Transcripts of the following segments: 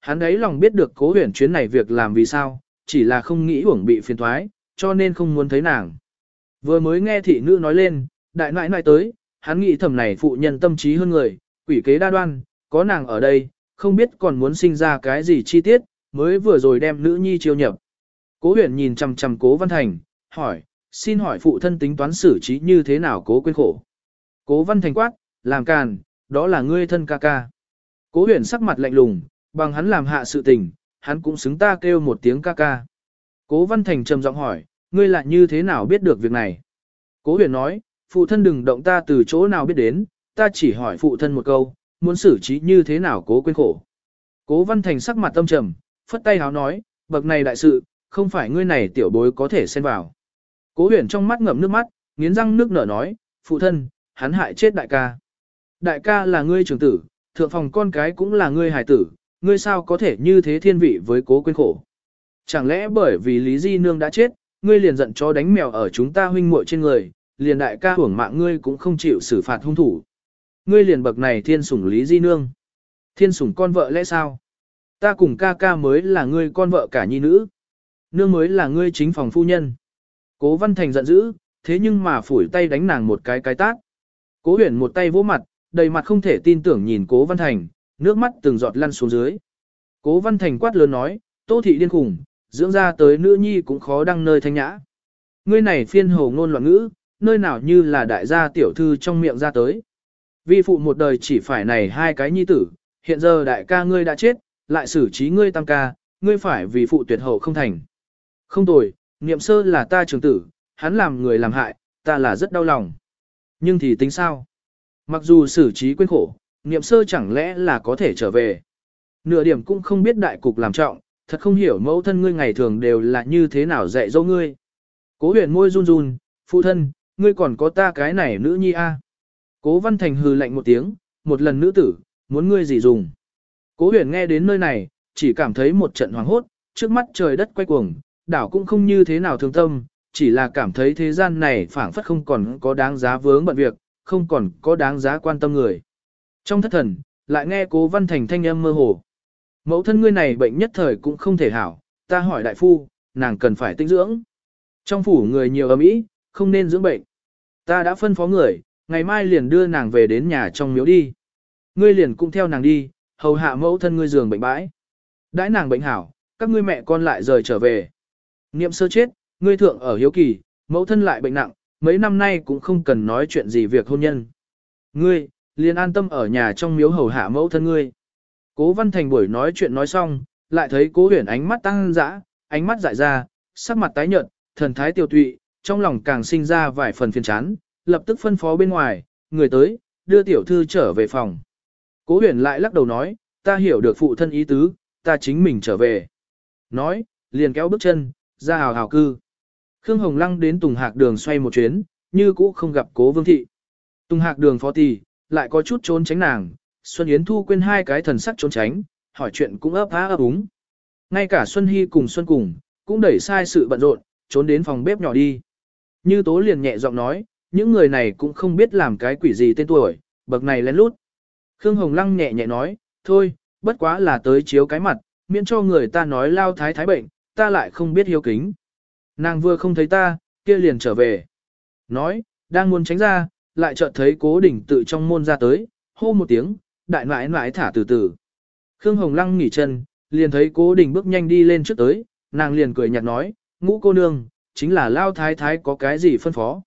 Hắn ấy lòng biết được cố huyền chuyến này việc làm vì sao, chỉ là không nghĩ uổng bị phiền thoái, cho nên không muốn thấy nàng. Vừa mới nghe thị nữ nói lên, đại nãi nãi tới, hắn nghĩ thầm này phụ nhân tâm trí hơn người, quỷ kế đa đoan, có nàng ở đây, không biết còn muốn sinh ra cái gì chi tiết, mới vừa rồi đem nữ nhi chiêu nhập. Cố huyền nhìn chằm chằm cố văn thành, hỏi, xin hỏi phụ thân tính toán xử trí như thế nào cố quên khổ. Cố văn thành quát, làm càn, đó là ngươi thân ca ca. Cố huyền sắc mặt lạnh lùng, bằng hắn làm hạ sự tình, hắn cũng xứng ta kêu một tiếng ca ca. Cố văn thành trầm giọng hỏi, ngươi lại như thế nào biết được việc này? Cố huyền nói, phụ thân đừng động ta từ chỗ nào biết đến, ta chỉ hỏi phụ thân một câu, muốn xử trí như thế nào cố quên khổ. Cố văn thành sắc mặt tâm trầm, phất tay háo nói, bậc này đại sự, không phải ngươi này tiểu bối có thể xen vào. Cố huyền trong mắt ngậm nước mắt, nghiến răng nước nở nói, phụ thân, hắn hại chết đại ca. Đại ca là ngươi trưởng tử, thượng phòng con cái cũng là ngươi hài tử, ngươi sao có thể như thế thiên vị với cố quên khổ. Chẳng lẽ bởi vì Lý Di Nương đã chết, ngươi liền giận cho đánh mèo ở chúng ta huynh muội trên người, liền đại ca hưởng mạng ngươi cũng không chịu xử phạt hung thủ. Ngươi liền bậc này thiên sủng Lý Di Nương. Thiên sủng con vợ lẽ sao? Ta cùng ca ca mới là ngươi con vợ cả nhi nữ. Nương mới là ngươi chính phòng phu nhân. Cố Văn Thành giận dữ, thế nhưng mà phủi tay đánh nàng một cái cái tát. Cố huyền một tay vỗ mặt, đầy mặt không thể tin tưởng nhìn Cố Văn Thành, nước mắt từng giọt lăn xuống dưới. Cố Văn Thành quát lớn nói, Tô thị điên khủng, dưỡng ra tới nữ nhi cũng khó đăng nơi thanh nhã. Ngươi này phiên hồ ngôn loạn ngữ, nơi nào như là đại gia tiểu thư trong miệng ra tới. Vi phụ một đời chỉ phải này hai cái nhi tử, hiện giờ đại ca ngươi đã chết, lại xử trí ngươi tam ca, ngươi phải vì phụ tuyệt hậu không thành. Không tồi, niệm sơ là ta trường tử, hắn làm người làm hại, ta là rất đau lòng. Nhưng thì tính sao? Mặc dù xử trí quên khổ, niệm sơ chẳng lẽ là có thể trở về. Nửa điểm cũng không biết đại cục làm trọng, thật không hiểu mẫu thân ngươi ngày thường đều là như thế nào dạy dỗ ngươi. Cố huyền môi run run, phụ thân, ngươi còn có ta cái này nữ nhi a. Cố văn thành hừ lạnh một tiếng, một lần nữ tử, muốn ngươi gì dùng. Cố huyền nghe đến nơi này, chỉ cảm thấy một trận hoàng hốt, trước mắt trời đất quay cuồng, đảo cũng không như thế nào thương tâm, chỉ là cảm thấy thế gian này phảng phất không còn có đáng giá vướng bận việc, không còn có đáng giá quan tâm người. Trong thất thần, lại nghe cố văn thành thanh âm mơ hồ. Mẫu thân ngươi này bệnh nhất thời cũng không thể hảo, ta hỏi đại phu, nàng cần phải tinh dưỡng. Trong phủ người nhiều ấm ý, không nên dưỡng bệnh. Ta đã phân phó người, ngày mai liền đưa nàng về đến nhà trong miếu đi. Ngươi liền cũng theo nàng đi, hầu hạ mẫu thân ngươi giường bệnh bãi. Đãi nàng bệnh hảo, các ngươi mẹ con lại rời trở về. Niệm sơ chết, ngươi thượng ở hiếu kỳ, mẫu thân lại bệnh nặng, mấy năm nay cũng không cần nói chuyện gì việc hôn nhân. Ngươi, liền an tâm ở nhà trong miếu hầu hạ mẫu thân ngươi. Cố Văn Thành buổi nói chuyện nói xong, lại thấy cố huyền ánh mắt tăng dã, ánh mắt dại ra, sắc mặt tái nhợt, thần thái tiêu tụy, trong lòng càng sinh ra vài phần phiền chán, lập tức phân phó bên ngoài, người tới, đưa tiểu thư trở về phòng. Cố huyền lại lắc đầu nói, ta hiểu được phụ thân ý tứ, ta chính mình trở về. Nói, liền kéo bước chân, ra hào hào cư. Khương Hồng Lăng đến Tùng Hạc Đường xoay một chuyến, như cũ không gặp cố vương thị. Tùng Hạc Đường phó tỷ, lại có chút trốn tránh nàng, Xuân Yến Thu quên hai cái thần sắc trốn tránh, hỏi chuyện cũng ấp á ấp úng. Ngay cả Xuân Hy cùng Xuân cùng, cũng đẩy sai sự bận rộn, trốn đến phòng bếp nhỏ đi. Như Tố liền nhẹ giọng nói, những người này cũng không biết làm cái quỷ gì tên tuổi, bậc này lén lút. Khương Hồng Lăng nhẹ nhẹ nói, thôi, bất quá là tới chiếu cái mặt, miễn cho người ta nói lao thái thái bệnh, ta lại không biết hiếu kính. Nàng vừa không thấy ta, kia liền trở về. Nói, đang muốn tránh ra, lại chợt thấy cố đình tự trong môn ra tới, hô một tiếng, đại nãi nãi thả từ từ. Khương Hồng Lăng nghỉ chân, liền thấy cố đình bước nhanh đi lên trước tới, nàng liền cười nhạt nói, ngũ cô nương, chính là lao thái thái có cái gì phân phó.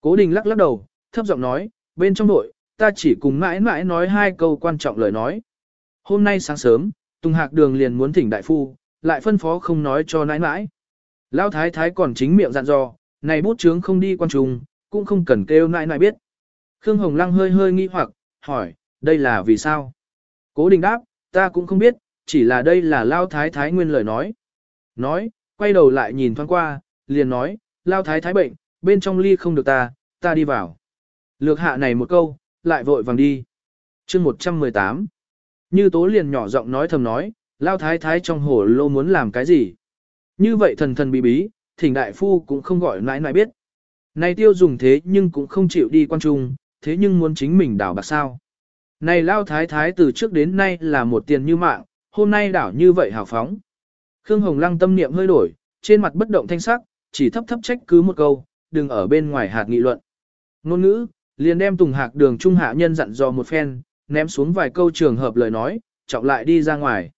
Cố đình lắc lắc đầu, thấp giọng nói, bên trong nội ta chỉ cùng mãi mãi nói hai câu quan trọng lời nói. Hôm nay sáng sớm, Tùng Hạc Đường liền muốn thỉnh đại phu, lại phân phó không nói cho nãi nãi. Lao thái thái còn chính miệng dặn dò, này bút chướng không đi quan trùng, cũng không cần kêu nãi nãi biết. Khương Hồng Lăng hơi hơi nghi hoặc, hỏi, đây là vì sao? Cố đình đáp, ta cũng không biết, chỉ là đây là Lao Thái Thái nguyên lời nói. Nói, quay đầu lại nhìn thoáng qua, liền nói, Lao Thái Thái bệnh, bên trong ly không được ta, ta đi vào. Lược hạ này một câu, lại vội vàng đi. chương 118. Như tố liền nhỏ giọng nói thầm nói, Lao Thái Thái trong hồ lô muốn làm cái gì? Như vậy thần thần bí bí, thỉnh đại phu cũng không gọi nãi nãi biết. Này tiêu dùng thế nhưng cũng không chịu đi quan trung, thế nhưng muốn chính mình đảo bạc sao. Này lao thái thái từ trước đến nay là một tiền như mạng, hôm nay đảo như vậy hào phóng. Khương Hồng Lăng tâm niệm hơi đổi, trên mặt bất động thanh sắc, chỉ thấp thấp trách cứ một câu, đừng ở bên ngoài hạt nghị luận. Ngôn ngữ, liền đem Tùng Hạc đường trung hạ nhân dặn dò một phen, ném xuống vài câu trường hợp lời nói, trọng lại đi ra ngoài.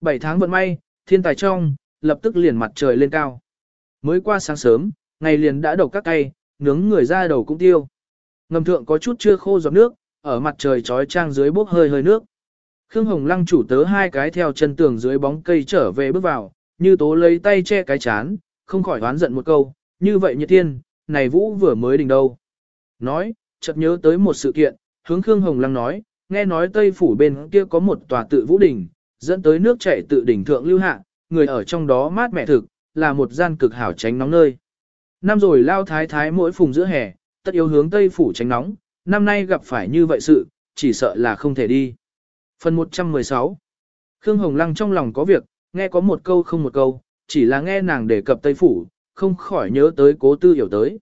Bảy tháng vận may, thiên tài trong, lập tức liền mặt trời lên cao. Mới qua sáng sớm, ngày liền đã độc các tay, nướng người ra đầu cũng tiêu. Ngầm thượng có chút chưa khô giọt nước, ở mặt trời trói trang dưới bốc hơi hơi nước. Khương Hồng Lăng chủ tớ hai cái theo chân tường dưới bóng cây trở về bước vào, như tố lấy tay che cái chán, không khỏi đoán giận một câu, như vậy như tiên này vũ vừa mới đỉnh đâu. Nói, chợt nhớ tới một sự kiện, hướng Khương Hồng Lăng nói, nghe nói Tây Phủ bên kia có một tòa tự vũ đỉnh, dẫn tới nước chảy tự đỉnh thượng lưu hạ, người ở trong đó mát mẻ thực, là một gian cực hảo tránh nóng nơi. Năm rồi lao thái thái mỗi phùng giữa hè, tất yếu hướng Tây Phủ tránh nóng, năm nay gặp phải như vậy sự, chỉ sợ là không thể đi. Phần 116 Khương Hồng Lăng trong lòng có việc, nghe có một câu không một câu, chỉ là nghe nàng đề cập Tây Phủ, không khỏi nhớ tới cố tư hiểu tới.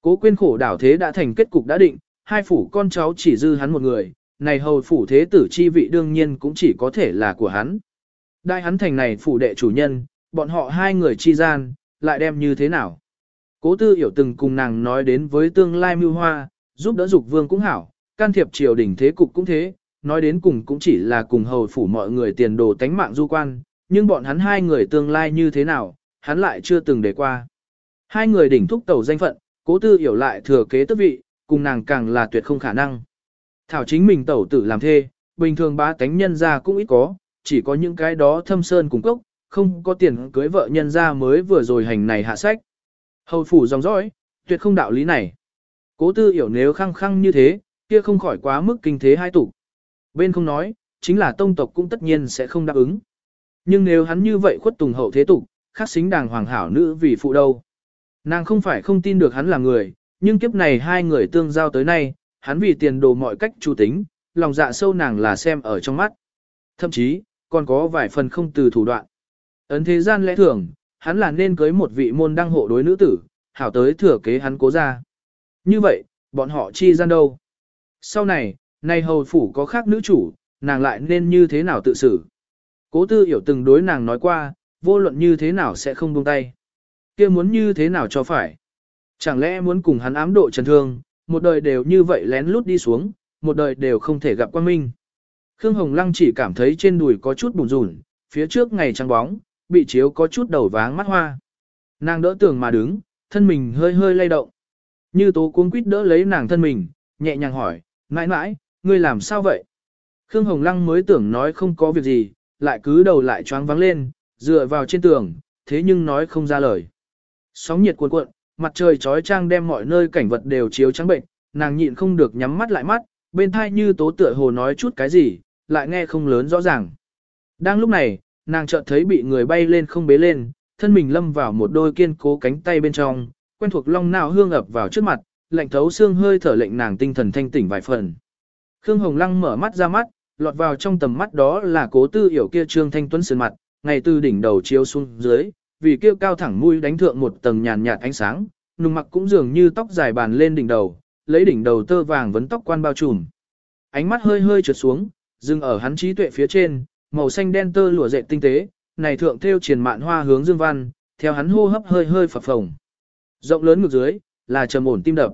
Cố quyên khổ đảo thế đã thành kết cục đã định, hai phủ con cháu chỉ dư hắn một người, này hầu phủ thế tử chi vị đương nhiên cũng chỉ có thể là của hắn. Đại hắn thành này phủ đệ chủ nhân, bọn họ hai người chi gian, lại đem như thế nào? Cố tư hiểu từng cùng nàng nói đến với tương lai mưu hoa, giúp đỡ dục vương cũng hảo, can thiệp triều đình thế cục cũng thế, nói đến cùng cũng chỉ là cùng hầu phủ mọi người tiền đồ tánh mạng du quan, nhưng bọn hắn hai người tương lai như thế nào, hắn lại chưa từng để qua. Hai người đỉnh thúc tàu danh phận, cố tư hiểu lại thừa kế tước vị, cùng nàng càng là tuyệt không khả năng. Thảo chính mình tẩu tử làm thê, bình thường bá tánh nhân gia cũng ít có, chỉ có những cái đó thâm sơn cùng cốc, không có tiền cưới vợ nhân gia mới vừa rồi hành này hạ sách. Hầu phủ dòng dõi, tuyệt không đạo lý này. Cố tư hiểu nếu khăng khăng như thế, kia không khỏi quá mức kinh thế hai tủ. Bên không nói, chính là tông tộc cũng tất nhiên sẽ không đáp ứng. Nhưng nếu hắn như vậy khuất tùng hậu thế tục, khắc xính đàng hoàng hảo nữ vì phụ đâu. Nàng không phải không tin được hắn là người, nhưng kiếp này hai người tương giao tới nay, hắn vì tiền đồ mọi cách chủ tính, lòng dạ sâu nàng là xem ở trong mắt. Thậm chí, còn có vài phần không từ thủ đoạn. Ấn thế gian lẽ thường, hắn là nên cưới một vị môn đăng hộ đối nữ tử, hảo tới thừa kế hắn cố ra. Như vậy, bọn họ chi gian đâu? Sau này, nay hầu phủ có khác nữ chủ, nàng lại nên như thế nào tự xử? Cố tư hiểu từng đối nàng nói qua, vô luận như thế nào sẽ không buông tay. kia muốn như thế nào cho phải? Chẳng lẽ muốn cùng hắn ám độ trần thương, một đời đều như vậy lén lút đi xuống, một đời đều không thể gặp quan minh. Khương Hồng Lăng chỉ cảm thấy trên đùi có chút bùn rùn, phía trước ngày trăng bóng, bị chiếu có chút đầu váng mắt hoa. Nàng đỡ tường mà đứng, thân mình hơi hơi lay động. Như tố cuống quýt đỡ lấy nàng thân mình, nhẹ nhàng hỏi, mãi mãi, ngươi làm sao vậy? Khương Hồng Lăng mới tưởng nói không có việc gì, lại cứ đầu lại choáng vắng lên, dựa vào trên tường, thế nhưng nói không ra lời. Sóng nhiệt cuộn cuộn, mặt trời trói trang đem mọi nơi cảnh vật đều chiếu trắng bệnh, nàng nhịn không được nhắm mắt lại mắt, bên thai như tố tựa hồ nói chút cái gì, lại nghe không lớn rõ ràng. Đang lúc này, nàng chợt thấy bị người bay lên không bế lên, thân mình lâm vào một đôi kiên cố cánh tay bên trong, quen thuộc long nào hương ập vào trước mặt, lạnh thấu xương hơi thở lệnh nàng tinh thần thanh tỉnh vài phần. Khương Hồng Lăng mở mắt ra mắt, lọt vào trong tầm mắt đó là cố tư hiểu kia trương thanh tuấn sườn mặt, ngày từ đỉnh đầu chiếu xuống dưới, vì kia cao thẳng mũi đánh thượng một tầng nhàn nhạt ánh sáng, nùng mặc cũng dường như tóc dài bàn lên đỉnh đầu, lấy đỉnh đầu tơ vàng vấn tóc quan bao trùm. Ánh mắt hơi hơi trượt xuống, dừng ở hắn trí tuệ phía trên, màu xanh đen tơ lụa dệt tinh tế, này thượng theo triển mạn hoa hướng dương văn, theo hắn hô hấp hơi hơi phập phồng. Rộng lớn ngược dưới, là trầm ổn tim đập.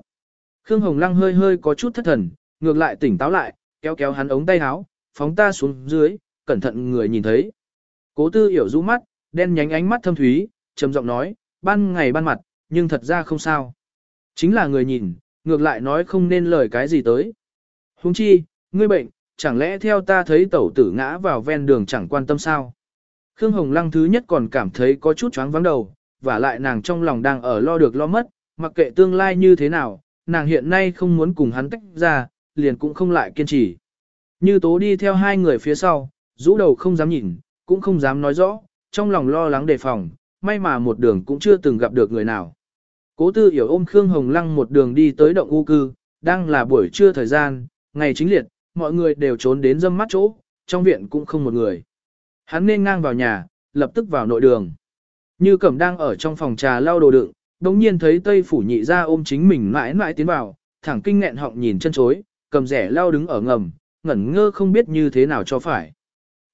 Khương Hồng Lăng hơi hơi có chút thất thần, ngược lại tỉnh táo lại, kéo kéo hắn ống tay áo, phóng ta xuống dưới, cẩn thận người nhìn thấy. Cố tư hiểu rũ mắt, đen nhánh ánh mắt thâm thúy, trầm giọng nói, ban ngày ban mặt, nhưng thật ra không sao. Chính là người nhìn, ngược lại nói không nên lời cái gì tới. Huống chi, ngươi bệnh, chẳng lẽ theo ta thấy tẩu tử ngã vào ven đường chẳng quan tâm sao? Khương Hồng Lăng thứ nhất còn cảm thấy có chút choáng vắng đầu, và lại nàng trong lòng đang ở lo được lo mất, mặc kệ tương lai như thế nào, nàng hiện nay không muốn cùng hắn tách ra, liền cũng không lại kiên trì. Như tố đi theo hai người phía sau, rũ đầu không dám nhìn, cũng không dám nói rõ, trong lòng lo lắng đề phòng, may mà một đường cũng chưa từng gặp được người nào. Cố tư hiểu ôm Khương Hồng Lăng một đường đi tới động u cư, đang là buổi trưa thời gian, ngày chính liệt, mọi người đều trốn đến dâm mắt chỗ, trong viện cũng không một người. Hắn nên ngang vào nhà, lập tức vào nội đường. Như Cẩm đang ở trong phòng trà lau đồ đựng, đống nhiên thấy Tây Phủ nhị ra ôm chính mình mãi mãi tiến vào, thẳng kinh nghẹn họng nhìn chân chối, cầm rẻ lau đứng ở ngầm, ngẩn ngơ không biết như thế nào cho phải.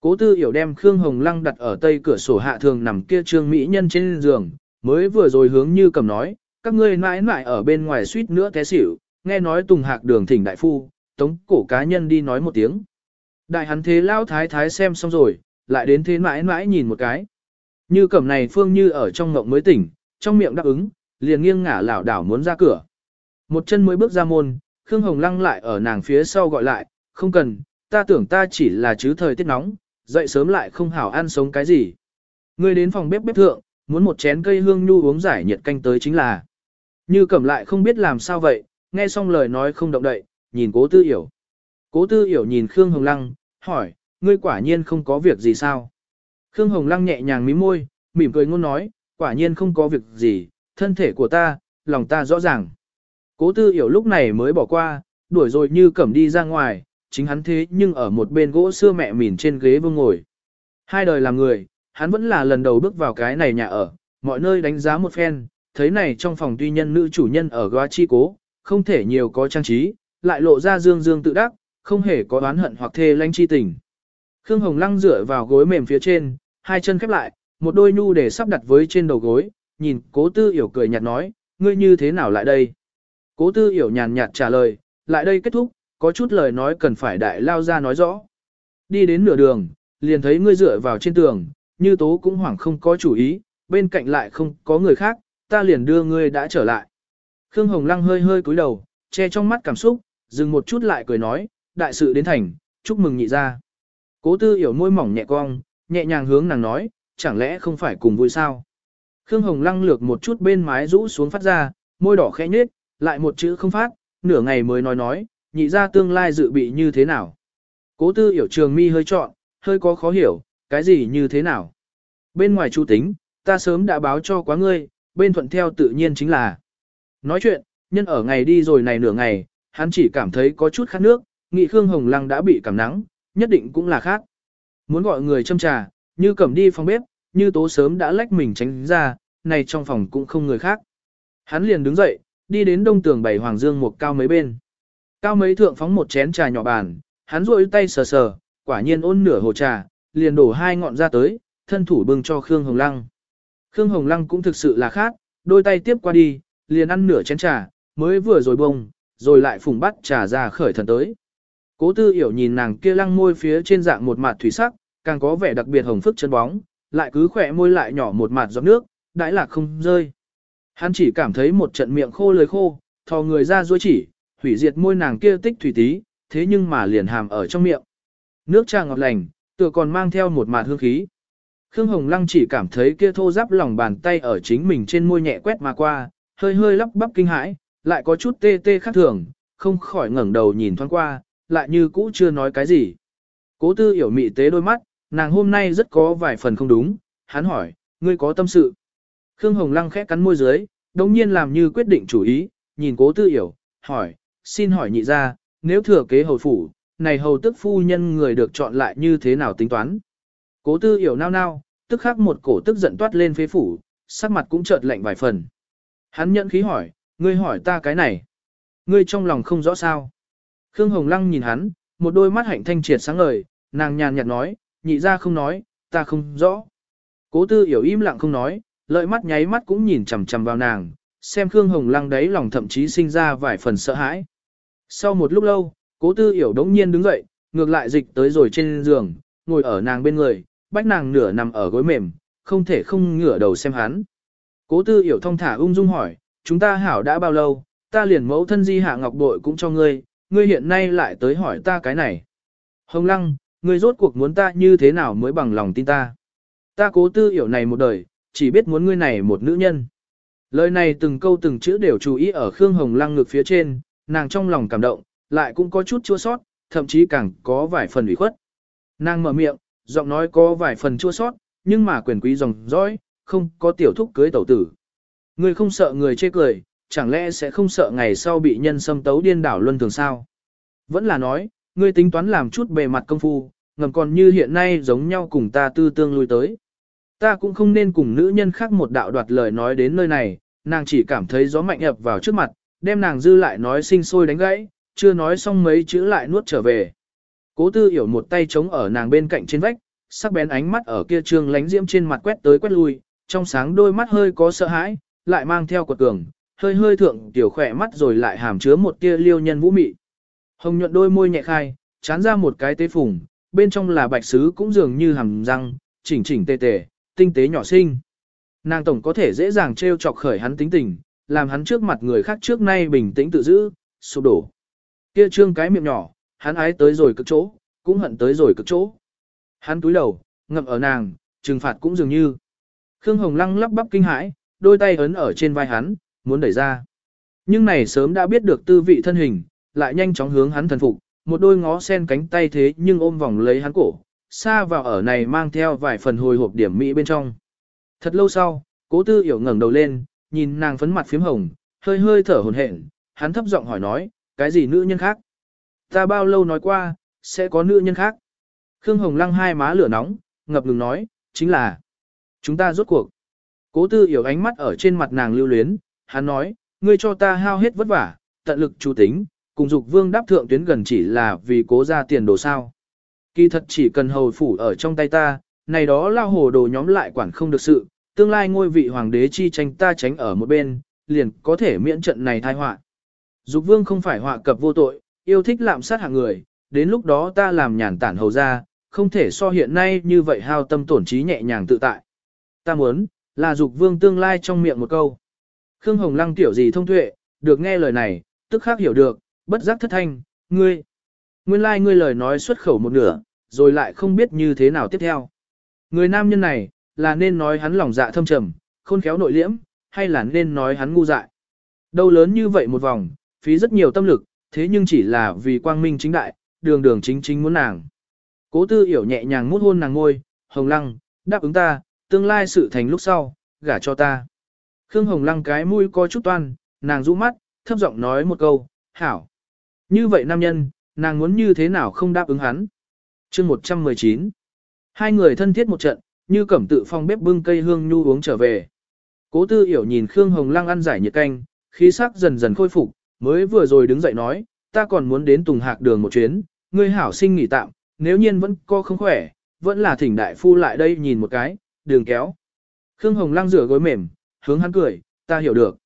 Cố tư hiểu đem Khương Hồng Lăng đặt ở tây cửa sổ hạ thường nằm kia trương mỹ nhân trên giường, mới vừa rồi hướng như cầm nói, các ngươi mãi mãi ở bên ngoài suýt nữa té xỉu, nghe nói Tùng Hạc đường thỉnh đại phu, tống cổ cá nhân đi nói một tiếng. Đại hắn thế lao thái thái xem xong rồi, lại đến thế mãi mãi nhìn một cái. Như cẩm này phương như ở trong ngộng mới tỉnh, trong miệng đáp ứng, liền nghiêng ngả lảo đảo muốn ra cửa. Một chân mới bước ra môn, Khương Hồng Lăng lại ở nàng phía sau gọi lại, không cần, ta tưởng ta chỉ là chứ thời tiết nóng, dậy sớm lại không hảo ăn sống cái gì. Ngươi đến phòng bếp bếp thượng, muốn một chén cây hương nhu uống giải nhiệt canh tới chính là. Như cẩm lại không biết làm sao vậy, nghe xong lời nói không động đậy, nhìn cố tư hiểu. Cố tư hiểu nhìn Khương Hồng Lăng, hỏi, ngươi quả nhiên không có việc gì sao? Khương Hồng Lăng nhẹ nhàng mím môi, mỉm cười ngôn nói, quả nhiên không có việc gì, thân thể của ta, lòng ta rõ ràng. Cố tư hiểu lúc này mới bỏ qua, đuổi rồi như cẩm đi ra ngoài, chính hắn thế nhưng ở một bên gỗ xưa mẹ mỉn trên ghế vương ngồi. Hai đời làm người, hắn vẫn là lần đầu bước vào cái này nhà ở, mọi nơi đánh giá một phen, thấy này trong phòng tuy nhân nữ chủ nhân ở góa chi cố, không thể nhiều có trang trí, lại lộ ra dương dương tự đắc, không hề có oán hận hoặc thê lanh chi tình. Khương Hồng Lăng dựa vào gối mềm phía trên, hai chân khép lại, một đôi nhu để sắp đặt với trên đầu gối, nhìn cố tư hiểu cười nhạt nói, ngươi như thế nào lại đây? Cố tư hiểu nhàn nhạt trả lời, lại đây kết thúc, có chút lời nói cần phải đại lao ra nói rõ. Đi đến nửa đường, liền thấy ngươi dựa vào trên tường, như tố cũng hoảng không có chủ ý, bên cạnh lại không có người khác, ta liền đưa ngươi đã trở lại. Khương Hồng Lăng hơi hơi cúi đầu, che trong mắt cảm xúc, dừng một chút lại cười nói, đại sự đến thành, chúc mừng nhị ra. Cố tư hiểu môi mỏng nhẹ cong, nhẹ nhàng hướng nàng nói, chẳng lẽ không phải cùng vui sao? Khương Hồng lăng lược một chút bên mái rũ xuống phát ra, môi đỏ khẽ nhếch, lại một chữ không phát, nửa ngày mới nói nói, nhị ra tương lai dự bị như thế nào? Cố tư hiểu trường mi hơi trọn, hơi có khó hiểu, cái gì như thế nào? Bên ngoài chu tính, ta sớm đã báo cho quá ngươi, bên thuận theo tự nhiên chính là. Nói chuyện, nhân ở ngày đi rồi này nửa ngày, hắn chỉ cảm thấy có chút khát nước, nghị Khương Hồng Lăng đã bị cảm nắng, nhất định cũng là khác. Muốn gọi người châm trà, như cầm đi phòng bếp, như tố sớm đã lách mình tránh ra, này trong phòng cũng không người khác. Hắn liền đứng dậy, đi đến đông tường bảy hoàng dương một cao mấy bên. Cao mấy thượng phóng một chén trà nhỏ bàn, hắn rôi tay sờ sờ, quả nhiên ôn nửa hồ trà, liền đổ hai ngọn ra tới, thân thủ bưng cho Khương Hồng Lăng. Khương Hồng Lăng cũng thực sự là khác, đôi tay tiếp qua đi, liền ăn nửa chén trà, mới vừa rồi bông, rồi lại phùng bắt trà ra khởi thần tới. Cố tư hiểu nhìn nàng kia lăng môi phía trên dạng một mặt thủy sắc, càng có vẻ đặc biệt hồng phức chân bóng, lại cứ khỏe môi lại nhỏ một mặt giọt nước, đãi lạc không rơi. Hắn chỉ cảm thấy một trận miệng khô lời khô, thò người ra duỗi chỉ, hủy diệt môi nàng kia tích thủy tí, thế nhưng mà liền hàm ở trong miệng. Nước trà ngọt lành, tựa còn mang theo một mạt hương khí. Khương Hồng Lăng chỉ cảm thấy kia thô giáp lòng bàn tay ở chính mình trên môi nhẹ quét mà qua, hơi hơi lắp bắp kinh hãi, lại có chút tê tê khác thường, không khỏi ngẩng đầu nhìn thoáng qua, lại như cũ chưa nói cái gì. Cố tư hiểu mị tế đôi mắt, nàng hôm nay rất có vài phần không đúng, hắn hỏi, ngươi có tâm sự. Khương Hồng Lăng khẽ cắn môi dưới, đồng nhiên làm như quyết định chủ ý, nhìn cố tư hiểu, hỏi, xin hỏi nhị ra, nếu thừa kế hầu phủ, này hầu tức phu nhân người được chọn lại như thế nào tính toán. Cố tư hiểu nao nao, tức khắc một cổ tức giận toát lên phế phủ, sắc mặt cũng chợt lạnh vài phần. Hắn nhận khí hỏi, ngươi hỏi ta cái này. Ngươi trong lòng không rõ sao. Khương Hồng Lăng nhìn hắn, một đôi mắt hạnh thanh triệt sáng ngời, nàng nhàn nhạt nói, nhị ra không nói, ta không rõ. Cố tư hiểu im lặng không nói, lợi mắt nháy mắt cũng nhìn chằm chằm vào nàng, xem Khương Hồng Lăng đấy lòng thậm chí sinh ra vài phần sợ hãi. Sau một lúc lâu, cố tư hiểu đống nhiên đứng dậy, ngược lại dịch tới rồi trên giường, ngồi ở nàng bên người, bách nàng nửa nằm ở gối mềm, không thể không ngửa đầu xem hắn. Cố tư hiểu thông thả ung dung hỏi, chúng ta hảo đã bao lâu, ta liền mẫu thân di hạ ngọc bội cũng cho ngươi, ngươi hiện nay lại tới hỏi ta cái này. Hồng lăng, ngươi rốt cuộc muốn ta như thế nào mới bằng lòng tin ta. Ta cố tư hiểu này một đời, chỉ biết muốn ngươi này một nữ nhân. Lời này từng câu từng chữ đều chú ý ở Khương Hồng lăng ngực phía trên, nàng trong lòng cảm động, lại cũng có chút chua sót, thậm chí càng có vài phần ủy khuất. Nàng mở miệng, giọng nói có vài phần chua sót, nhưng mà quyền quý dòng dõi, không có tiểu thúc cưới tẩu tử. Ngươi không sợ người chê cười, chẳng lẽ sẽ không sợ ngày sau bị nhân xâm tấu điên đảo luân thường sao? Vẫn là nói, ngươi tính toán làm chút bề mặt công phu, ngầm còn như hiện nay giống nhau cùng ta tư tương lui tới. Ta cũng không nên cùng nữ nhân khác một đạo đoạt lời nói đến nơi này, nàng chỉ cảm thấy gió mạnh ập vào trước mặt, đem nàng dư lại nói sinh sôi đánh gãy, chưa nói xong mấy chữ lại nuốt trở về. Cố tư hiểu một tay chống ở nàng bên cạnh trên vách, sắc bén ánh mắt ở kia trương lánh diễm trên mặt quét tới quét lui, trong sáng đôi mắt hơi có sợ hãi, lại mang theo quật cường, hơi hơi thượng tiểu khỏe mắt rồi lại hàm chứa một tia liêu nhân vũ mị. Hồng nhuận đôi môi nhẹ khai, chán ra một cái tế phùng, bên trong là bạch sứ cũng dường như hàm răng, chỉnh chỉnh tề tề, tinh tế nhỏ xinh. Nàng tổng có thể dễ dàng trêu chọc khởi hắn tính tình, làm hắn trước mặt người khác trước nay bình tĩnh tự giữ, sụp đổ. Kia trương cái miệng nhỏ, hắn ái tới rồi cực chỗ, cũng hận tới rồi cực chỗ. Hắn túi đầu, ngậm ở nàng, trừng phạt cũng dường như. Khương Hồng Lăng lắp bắp kinh hãi, đôi tay ấn ở trên vai hắn, muốn đẩy ra. Nhưng này sớm đã biết được tư vị thân hình, lại nhanh chóng hướng hắn thần phục, một đôi ngó sen cánh tay thế nhưng ôm vòng lấy hắn cổ, xa vào ở này mang theo vài phần hồi hộp điểm mỹ bên trong. Thật lâu sau, cố tư hiểu ngẩng đầu lên, nhìn nàng phấn mặt phím hồng, hơi hơi thở hồn hển, hắn thấp giọng hỏi nói, cái gì nữ nhân khác? Ta bao lâu nói qua, sẽ có nữ nhân khác? Khương Hồng lăng hai má lửa nóng, ngập ngừng nói, chính là, chúng ta rốt cuộc. Cố tư hiểu ánh mắt ở trên mặt nàng lưu luyến, hắn nói, ngươi cho ta hao hết vất vả, tận lực chú tính, cùng dục vương đáp thượng tuyến gần chỉ là vì cố ra tiền đồ sao. Kỳ thật chỉ cần hầu phủ ở trong tay ta, này đó lao hồ đồ nhóm lại quản không được sự, tương lai ngôi vị hoàng đế chi tranh ta tránh ở một bên, liền có thể miễn trận này tai họa. Dục vương không phải họa cập vô tội, yêu thích lạm sát hạng người, đến lúc đó ta làm nhàn tản hầu ra, không thể so hiện nay như vậy hao tâm tổn trí nhẹ nhàng tự tại. Ta muốn, là dục vương tương lai trong miệng một câu. Khương Hồng Lăng tiểu gì thông tuệ, được nghe lời này, tức khác hiểu được, bất giác thất thanh, ngươi. Nguyên lai like ngươi lời nói xuất khẩu một nửa, rồi lại không biết như thế nào tiếp theo. Người nam nhân này, là nên nói hắn lòng dạ thâm trầm, khôn khéo nội liễm, hay là nên nói hắn ngu dại. Đâu lớn như vậy một vòng, phí rất nhiều tâm lực, thế nhưng chỉ là vì quang minh chính đại, đường đường chính chính muốn nàng. Cố tư hiểu nhẹ nhàng mút hôn nàng ngôi, hồng lăng, đáp ứng ta, tương lai sự thành lúc sau, gả cho ta. Khương hồng lăng cái mũi có chút toan, nàng rũ mắt, thấp giọng nói một câu, hảo. Như vậy nam nhân, nàng muốn như thế nào không đáp ứng hắn. chương 119. Hai người thân thiết một trận, như cẩm tự phong bếp bưng cây hương nhu uống trở về. Cố tư hiểu nhìn Khương Hồng Lăng ăn giải nhiệt canh, khí sắc dần dần khôi phục, mới vừa rồi đứng dậy nói, ta còn muốn đến Tùng Hạc đường một chuyến, ngươi hảo sinh nghỉ tạm, nếu nhiên vẫn co không khỏe, vẫn là thỉnh đại phu lại đây nhìn một cái, đường kéo. Khương Hồng Lăng rửa gối mềm, hướng hắn cười, ta hiểu được.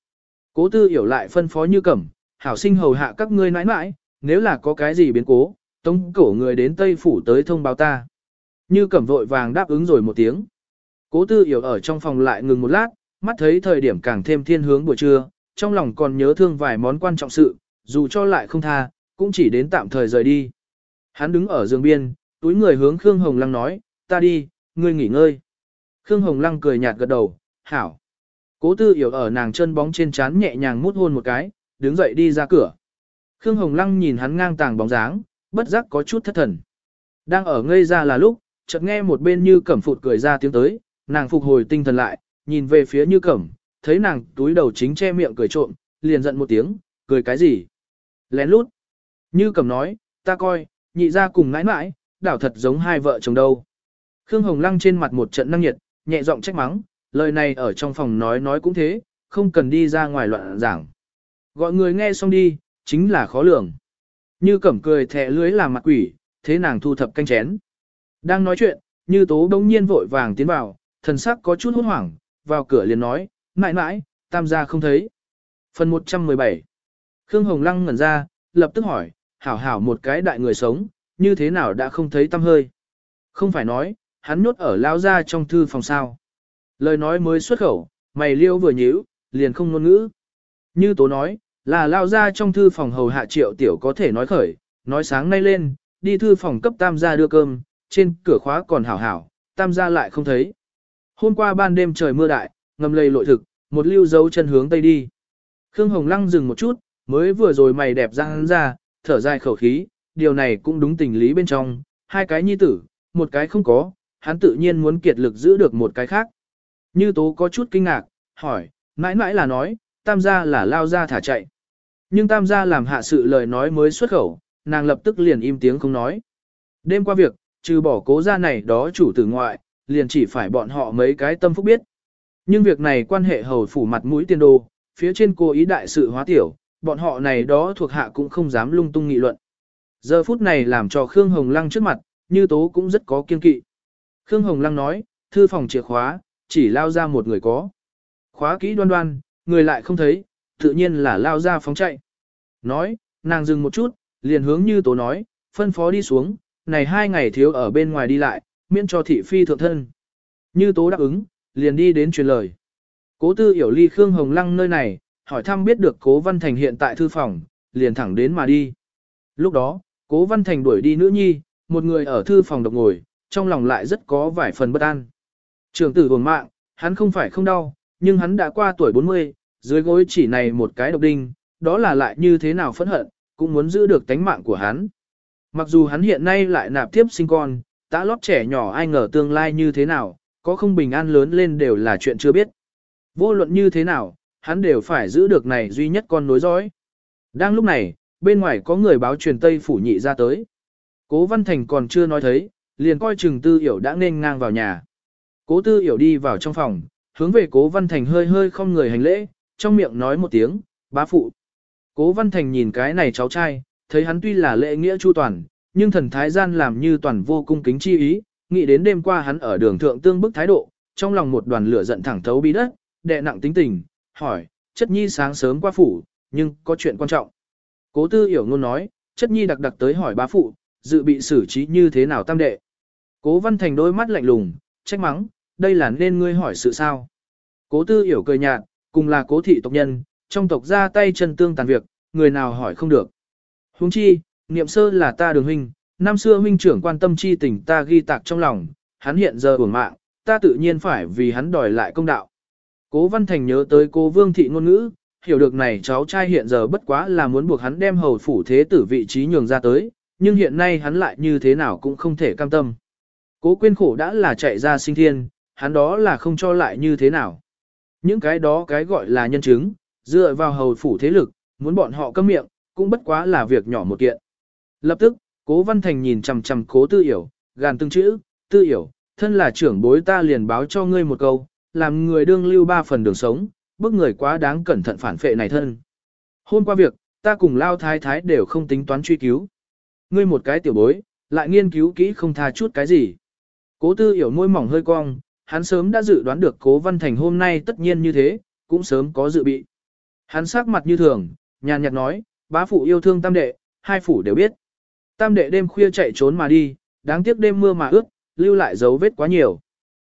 Cố tư hiểu lại phân phó như cẩm, hảo sinh hầu hạ các ngươi nãi nãi, nếu là có cái gì biến cố, tống cổ người đến Tây Phủ tới thông báo ta. Như cẩm vội vàng đáp ứng rồi một tiếng. Cố tư hiểu ở trong phòng lại ngừng một lát, mắt thấy thời điểm càng thêm thiên hướng buổi trưa, trong lòng còn nhớ thương vài món quan trọng sự, dù cho lại không tha, cũng chỉ đến tạm thời rời đi. Hắn đứng ở giường biên, túi người hướng Khương Hồng Lăng nói, ta đi, ngươi nghỉ ngơi. Khương Hồng Lăng cười nhạt gật đầu, hảo. Cố tư hiểu ở nàng chân bóng trên chán nhẹ nhàng mút hôn một cái, đứng dậy đi ra cửa. Khương Hồng Lăng nhìn hắn ngang tàng bóng dáng, bất giác có chút thất thần. Đang ở ngây ra là lúc, chợt nghe một bên như cẩm phụt cười ra tiếng tới, nàng phục hồi tinh thần lại, nhìn về phía như cẩm, thấy nàng túi đầu chính che miệng cười trộm, liền giận một tiếng, cười cái gì? Lén lút. Như cẩm nói, ta coi, nhị ra cùng ngãi mãi, đảo thật giống hai vợ chồng đâu. Khương Hồng Lăng trên mặt một trận năng nhiệt, nhẹ giọng trách mắng, lời này ở trong phòng nói nói cũng thế, không cần đi ra ngoài loạn giảng. Gọi người nghe xong đi, chính là khó lường. Như cẩm cười thẻ lưới làm mặt quỷ, thế nàng thu thập canh chén. Đang nói chuyện, như tố đông nhiên vội vàng tiến vào, thần sắc có chút hốt hoảng, vào cửa liền nói, mãi mãi, tam gia không thấy. Phần 117 Khương Hồng Lăng ngẩn ra, lập tức hỏi, hảo hảo một cái đại người sống, như thế nào đã không thấy tâm hơi. Không phải nói, hắn nhốt ở lao ra trong thư phòng sao. Lời nói mới xuất khẩu, mày liêu vừa nhíu, liền không ngôn ngữ. Như tố nói, là lao ra trong thư phòng hầu hạ triệu tiểu có thể nói khởi, nói sáng nay lên, đi thư phòng cấp tam gia đưa cơm, trên cửa khóa còn hảo hảo, tam gia lại không thấy. Hôm qua ban đêm trời mưa đại, ngầm lầy lội thực, một lưu dấu chân hướng tây đi. Khương Hồng Lăng dừng một chút, mới vừa rồi mày đẹp ra hắn ra, thở dài khẩu khí, điều này cũng đúng tình lý bên trong, hai cái nhi tử, một cái không có, hắn tự nhiên muốn kiệt lực giữ được một cái khác. Như tố có chút kinh ngạc, hỏi, mãi mãi là nói, tam gia là lao ra thả chạy. Nhưng tam gia làm hạ sự lời nói mới xuất khẩu, nàng lập tức liền im tiếng không nói. Đêm qua việc, trừ bỏ cố gia này đó chủ tử ngoại, liền chỉ phải bọn họ mấy cái tâm phúc biết. Nhưng việc này quan hệ hầu phủ mặt mũi tiên đô, phía trên cô ý đại sự hóa tiểu, bọn họ này đó thuộc hạ cũng không dám lung tung nghị luận. Giờ phút này làm cho Khương Hồng Lăng trước mặt, như tố cũng rất có kiên kỵ. Khương Hồng Lăng nói, thư phòng chìa khóa, chỉ lao ra một người có. Khóa kỹ đoan đoan, người lại không thấy, tự nhiên là lao ra phóng chạy. Nói, nàng dừng một chút, liền hướng như tố nói, phân phó đi xuống, này hai ngày thiếu ở bên ngoài đi lại, miễn cho thị phi thượng thân. Như tố đáp ứng, liền đi đến truyền lời. Cố tư hiểu ly Khương Hồng Lăng nơi này, hỏi thăm biết được cố văn thành hiện tại thư phòng, liền thẳng đến mà đi. Lúc đó, cố văn thành đuổi đi nữ nhi, một người ở thư phòng độc ngồi, trong lòng lại rất có vài phần bất an. Trường tử hồn mạng, hắn không phải không đau, nhưng hắn đã qua tuổi 40, dưới gối chỉ này một cái độc đinh, đó là lại như thế nào phẫn hận, cũng muốn giữ được tánh mạng của hắn. Mặc dù hắn hiện nay lại nạp tiếp sinh con, đã lót trẻ nhỏ ai ngờ tương lai như thế nào, có không bình an lớn lên đều là chuyện chưa biết. Vô luận như thế nào, hắn đều phải giữ được này duy nhất con nối dõi. Đang lúc này, bên ngoài có người báo truyền Tây phủ nhị ra tới. Cố Văn Thành còn chưa nói thấy, liền coi chừng Tư Hiểu đã nên ngang vào nhà. Cố Tư Hiểu đi vào trong phòng, hướng về Cố Văn Thành hơi hơi không người hành lễ, trong miệng nói một tiếng, bá phụ. Cố Văn Thành nhìn cái này cháu trai, thấy hắn tuy là lễ nghĩa chu toàn, nhưng thần thái gian làm như toàn vô cung kính chi ý, nghĩ đến đêm qua hắn ở đường thượng tương bức thái độ, trong lòng một đoàn lửa giận thẳng thấu bí đất, đệ nặng tính tình, hỏi, chất nhi sáng sớm qua phủ, nhưng có chuyện quan trọng. Cố tư hiểu ngôn nói, chất nhi đặc đặc tới hỏi bá phụ, dự bị xử trí như thế nào tam đệ. Cố văn thành đôi mắt lạnh lùng, trách mắng, đây là nên ngươi hỏi sự sao. Cố tư hiểu cười nhạt, cùng là cố thị tộc nhân, trong tộc ra tay chân tương tàn việc, người nào hỏi không được. Huống chi, niệm sơ là ta đường huynh, năm xưa huynh trưởng quan tâm chi tình ta ghi tạc trong lòng, hắn hiện giờ uổng mạng, ta tự nhiên phải vì hắn đòi lại công đạo. Cố Văn Thành nhớ tới cô Vương Thị ngôn ngữ, hiểu được này cháu trai hiện giờ bất quá là muốn buộc hắn đem hầu phủ thế tử vị trí nhường ra tới, nhưng hiện nay hắn lại như thế nào cũng không thể cam tâm. Cố quyên khổ đã là chạy ra sinh thiên, hắn đó là không cho lại như thế nào. Những cái đó cái gọi là nhân chứng, dựa vào hầu phủ thế lực, muốn bọn họ câm miệng, cũng bất quá là việc nhỏ một kiện. Lập tức, cố văn thành nhìn chằm chằm cố tư hiểu, gàn từng chữ, tư hiểu, thân là trưởng bối ta liền báo cho ngươi một câu, làm người đương lưu ba phần đường sống, bức người quá đáng cẩn thận phản phệ này thân. Hôm qua việc, ta cùng lao thái thái đều không tính toán truy cứu. Ngươi một cái tiểu bối, lại nghiên cứu kỹ không tha chút cái gì. Cố tư hiểu môi mỏng hơi cong, hắn sớm đã dự đoán được cố văn thành hôm nay tất nhiên như thế, cũng sớm có dự bị. Hắn sắc mặt như thường, nhàn nhạt nói, bá phụ yêu thương tam đệ, hai phủ đều biết. Tam đệ đêm khuya chạy trốn mà đi, đáng tiếc đêm mưa mà ướt, lưu lại dấu vết quá nhiều.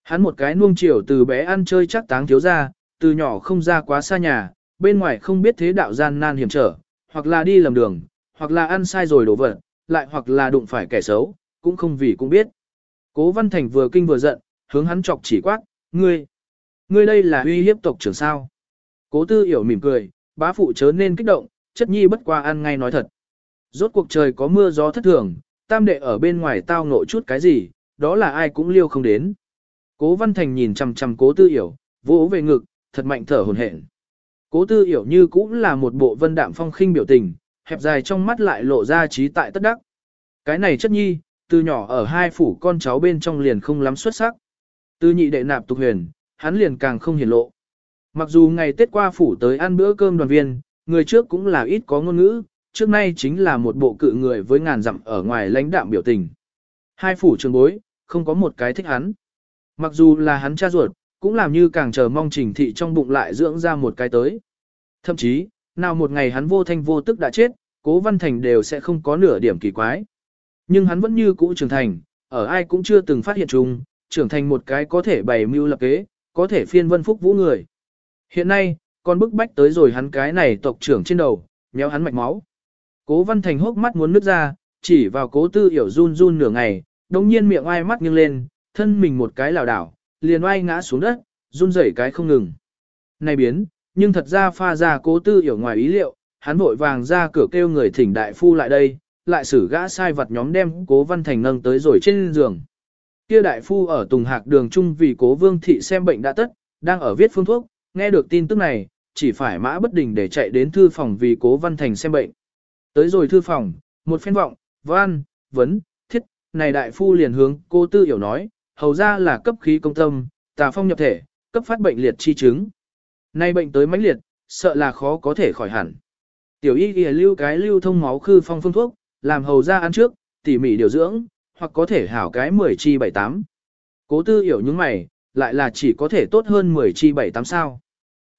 Hắn một cái nuông chiều từ bé ăn chơi chắc táng thiếu ra, từ nhỏ không ra quá xa nhà, bên ngoài không biết thế đạo gian nan hiểm trở, hoặc là đi lầm đường, hoặc là ăn sai rồi đổ vật, lại hoặc là đụng phải kẻ xấu, cũng không vì cũng biết. Cố Văn Thành vừa kinh vừa giận, hướng hắn chọc chỉ quát, ngươi, ngươi đây là uy hiếp tộc trưởng sao. Cố tư hiểu mỉm cười, bá phụ chớ nên kích động, chất nhi bất qua ăn ngay nói thật. Rốt cuộc trời có mưa gió thất thường, tam đệ ở bên ngoài tao ngộ chút cái gì, đó là ai cũng liêu không đến. Cố Văn Thành nhìn chằm chằm cố tư hiểu, vỗ về ngực, thật mạnh thở hổn hển. Cố tư hiểu như cũng là một bộ vân đạm phong khinh biểu tình, hẹp dài trong mắt lại lộ ra trí tại tất đắc. Cái này chất nhi, từ nhỏ ở hai phủ con cháu bên trong liền không lắm xuất sắc. Từ nhị đệ nạp tục huyền, hắn liền càng không hiển lộ. Mặc dù ngày Tết qua phủ tới ăn bữa cơm đoàn viên, người trước cũng là ít có ngôn ngữ, trước nay chính là một bộ cự người với ngàn dặm ở ngoài lãnh đạm biểu tình. Hai phủ trường bối, không có một cái thích hắn. Mặc dù là hắn cha ruột, cũng làm như càng chờ mong trình thị trong bụng lại dưỡng ra một cái tới. Thậm chí, nào một ngày hắn vô thanh vô tức đã chết, cố văn thành đều sẽ không có nửa điểm kỳ quái. Nhưng hắn vẫn như cũ trưởng thành, ở ai cũng chưa từng phát hiện chung, trưởng thành một cái có thể bày mưu lập kế, có thể phiên vân phúc vũ người. Hiện nay, con bức bách tới rồi hắn cái này tộc trưởng trên đầu, méo hắn mạch máu. Cố văn thành hốc mắt muốn nước ra, chỉ vào cố tư hiểu run run nửa ngày, đồng nhiên miệng ai mắt nghiêng lên, thân mình một cái lảo đảo, liền oai ngã xuống đất, run rẩy cái không ngừng. Này biến, nhưng thật ra pha ra cố tư hiểu ngoài ý liệu, hắn vội vàng ra cửa kêu người thỉnh đại phu lại đây, lại xử gã sai vật nhóm đem cố văn thành nâng tới rồi trên giường. Kia đại phu ở Tùng Hạc đường trung vì cố vương thị xem bệnh đã tất, đang ở viết phương thuốc, nghe được tin tức này, chỉ phải mã bất đình để chạy đến thư phòng vì cố văn thành xem bệnh. Tới rồi thư phòng, một phen vọng, văn, vấn, thiết, này đại phu liền hướng cô tư hiểu nói, hầu ra là cấp khí công tâm, tà phong nhập thể, cấp phát bệnh liệt chi chứng. Nay bệnh tới mãnh liệt, sợ là khó có thể khỏi hẳn. Tiểu y ghi lưu cái lưu thông máu khư phong phương thuốc, làm hầu ra ăn trước, tỉ mỉ điều dưỡng, hoặc có thể hảo cái 10 chi 78. Cố tư hiểu những mày, lại là chỉ có thể tốt hơn 10 chi 7 tám sao.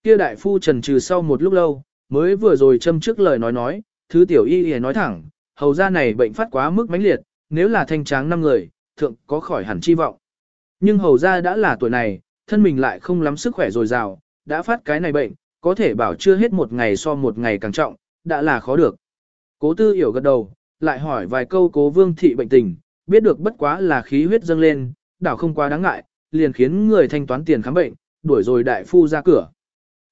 Kia đại phu trần trừ sau một lúc lâu, mới vừa rồi châm trước lời nói nói, thứ tiểu y y nói thẳng, hầu ra này bệnh phát quá mức mãnh liệt, nếu là thanh tráng năm người, thượng có khỏi hẳn chi vọng. Nhưng hầu ra đã là tuổi này, thân mình lại không lắm sức khỏe dồi dào, đã phát cái này bệnh, có thể bảo chưa hết một ngày so một ngày càng trọng, đã là khó được. Cố tư hiểu gật đầu, lại hỏi vài câu cố vương thị bệnh tình, biết được bất quá là khí huyết dâng lên, đảo không quá đáng ngại, liền khiến người thanh toán tiền khám bệnh, đuổi rồi đại phu ra cửa.